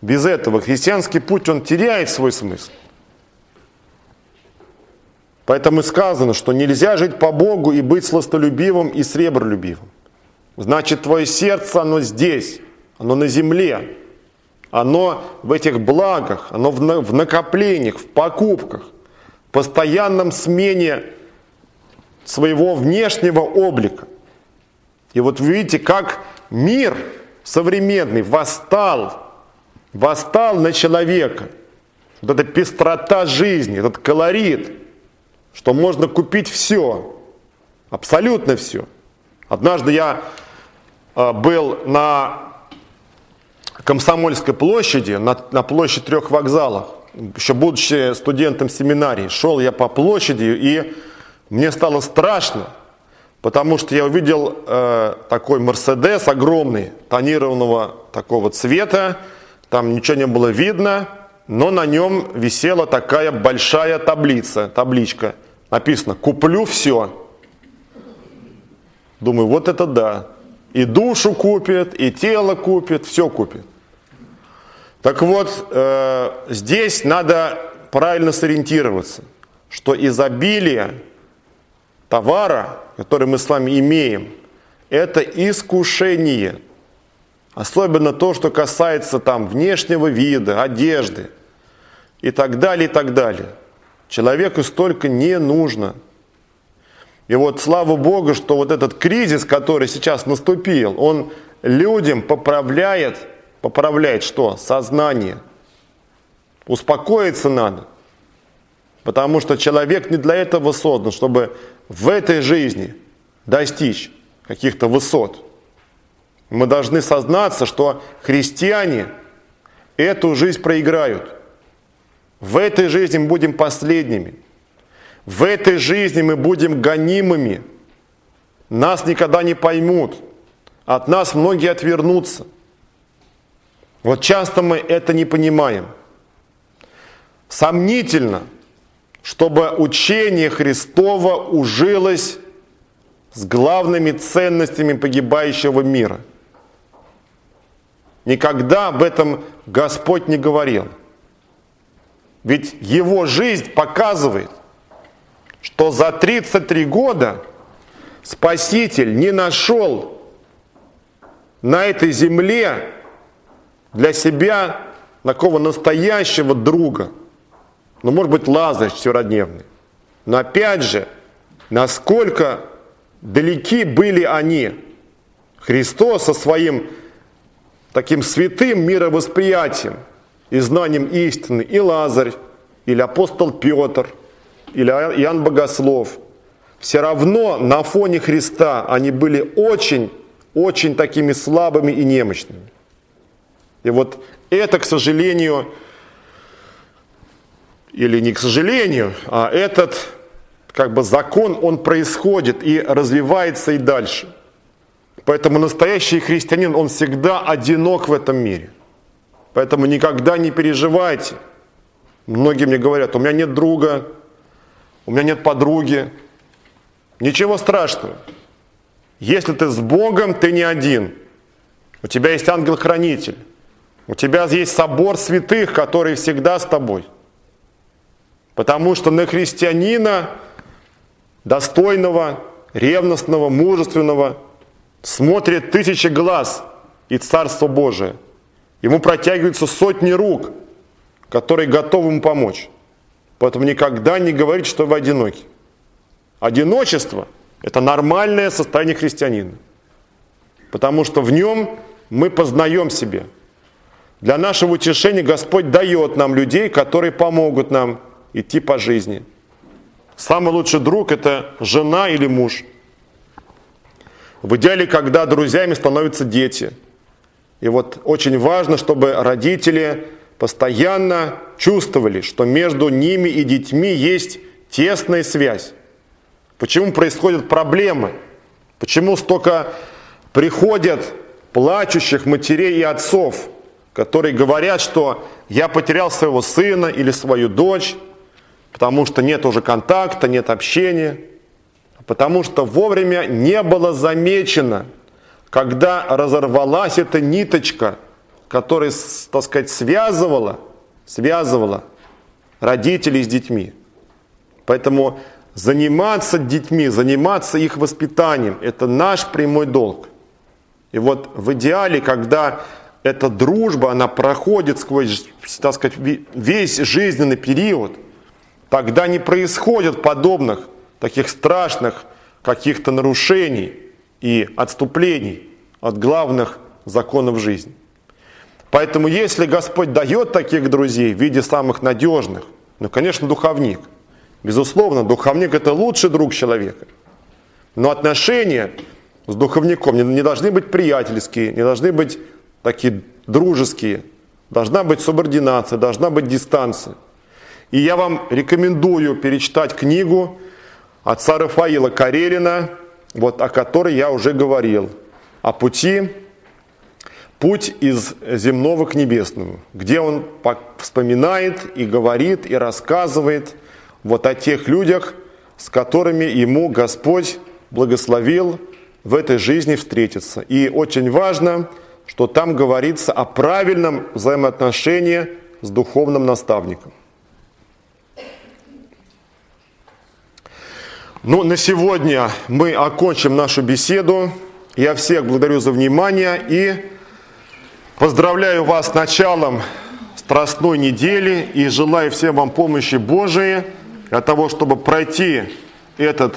без этого христианский путь, он теряет свой смысл. Поэтому сказано, что нельзя жить по Богу и быть сластолюбивым и сребролюбивым. Значит, твое сердце, оно здесь, оно на земле, оно в этих благах, оно в накоплениях, в покупках, в постоянном смене своего внешнего облика. И вот вы видите, как мир современный восстал, восстал на человека. Вот эта пестрота жизни, этот колорит, что можно купить все, абсолютно все. Однажды я был на Комсомольской площади, на, на площади трех вокзалов, еще будучи студентом семинарии, шел я по площади, и мне стало страшно, потому что я увидел э, такой Мерседес огромный, тонированного такого цвета, там ничего не было видно, но на нем висела такая большая таблица, табличка. Написано «Куплю все». Думаю, вот это да. И душу купит, и тело купит, все купит. Так вот, э, здесь надо правильно сориентироваться, что изобилие товара, который мы с вами имеем, это искушение. Особенно то, что касается там внешнего вида, одежды и так далее, и так далее. Человеку столько не нужно – и вот слава Богу, что вот этот кризис, который сейчас наступил, он людям поправляет, поправляет что? Сознание. Успокоиться надо. Потому что человек не для этого создан, чтобы в этой жизни достичь каких-то высот. Мы должны сознаться, что христиане эту жизнь проиграют. В этой жизни мы будем последними. В этой жизни мы будем гонимыми. Нас никогда не поймут. От нас многие отвернутся. Вот часто мы это не понимаем. Сомнительно, чтобы учение Христова ужилось с главными ценностями погибающего мира. Никогда об этом Господь не говорил. Ведь его жизнь показывает, что за 33 года Спаситель не нашел на этой земле для себя такого настоящего друга. Ну, может быть, Лазарь четверодневный. Но опять же, насколько далеки были они. Христос со своим таким святым мировосприятием и знанием истины, и Лазарь, или апостол Петр, или Иоанн Богослов, все равно на фоне Христа они были очень, очень такими слабыми и немощными. И вот это, к сожалению, или не к сожалению, а этот как бы закон, он происходит и развивается и дальше. Поэтому настоящий христианин, он всегда одинок в этом мире. Поэтому никогда не переживайте. Многие мне говорят, у меня нет друга, у меня нет подруги. Ничего страшного. Если ты с Богом, ты не один. У тебя есть ангел-хранитель. У тебя есть собор святых, который всегда с тобой. Потому что на христианина, достойного, ревностного, мужественного, смотрит тысячи глаз и Царство Божие. Ему протягиваются сотни рук, которые готовы ему помочь. Поэтому никогда не говорите, что вы одиноки. Одиночество – это нормальное состояние христианина. Потому что в нем мы познаем себя. Для нашего утешения Господь дает нам людей, которые помогут нам идти по жизни. Самый лучший друг – это жена или муж. В идеале, когда друзьями становятся дети. И вот очень важно, чтобы родители постоянно чувствовали, что между ними и детьми есть тесная связь. Почему происходят проблемы? Почему столько приходят плачущих матерей и отцов, которые говорят, что я потерял своего сына или свою дочь, потому что нет уже контакта, нет общения, потому что вовремя не было замечено, когда разорвалась эта ниточка, которая, так сказать, связывала, связывала родителей с детьми. Поэтому заниматься детьми, заниматься их воспитанием – это наш прямой долг. И вот в идеале, когда эта дружба, она проходит сквозь, так сказать, весь жизненный период – Тогда не происходит подобных, таких страшных каких-то нарушений и отступлений от главных законов жизни. Поэтому если Господь дает таких друзей в виде самых надежных, ну, конечно, духовник. Безусловно, духовник это лучший друг человека. Но отношения с духовником не, должны быть приятельские, не должны быть такие дружеские. Должна быть субординация, должна быть дистанция. И я вам рекомендую перечитать книгу отца Рафаила Карелина, вот, о которой я уже говорил, о пути, путь из земного к небесному, где он вспоминает и говорит и рассказывает вот о тех людях, с которыми ему Господь благословил в этой жизни встретиться. И очень важно, что там говорится о правильном взаимоотношении с духовным наставником. Ну, на сегодня мы окончим нашу беседу. Я всех благодарю за внимание и поздравляю вас с началом страстной недели и желаю всем вам помощи Божией для того, чтобы пройти этот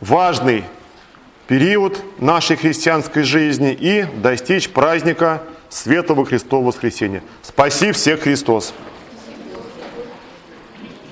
важный период нашей христианской жизни и достичь праздника Светлого Христового воскресения. Спаси всех Христос!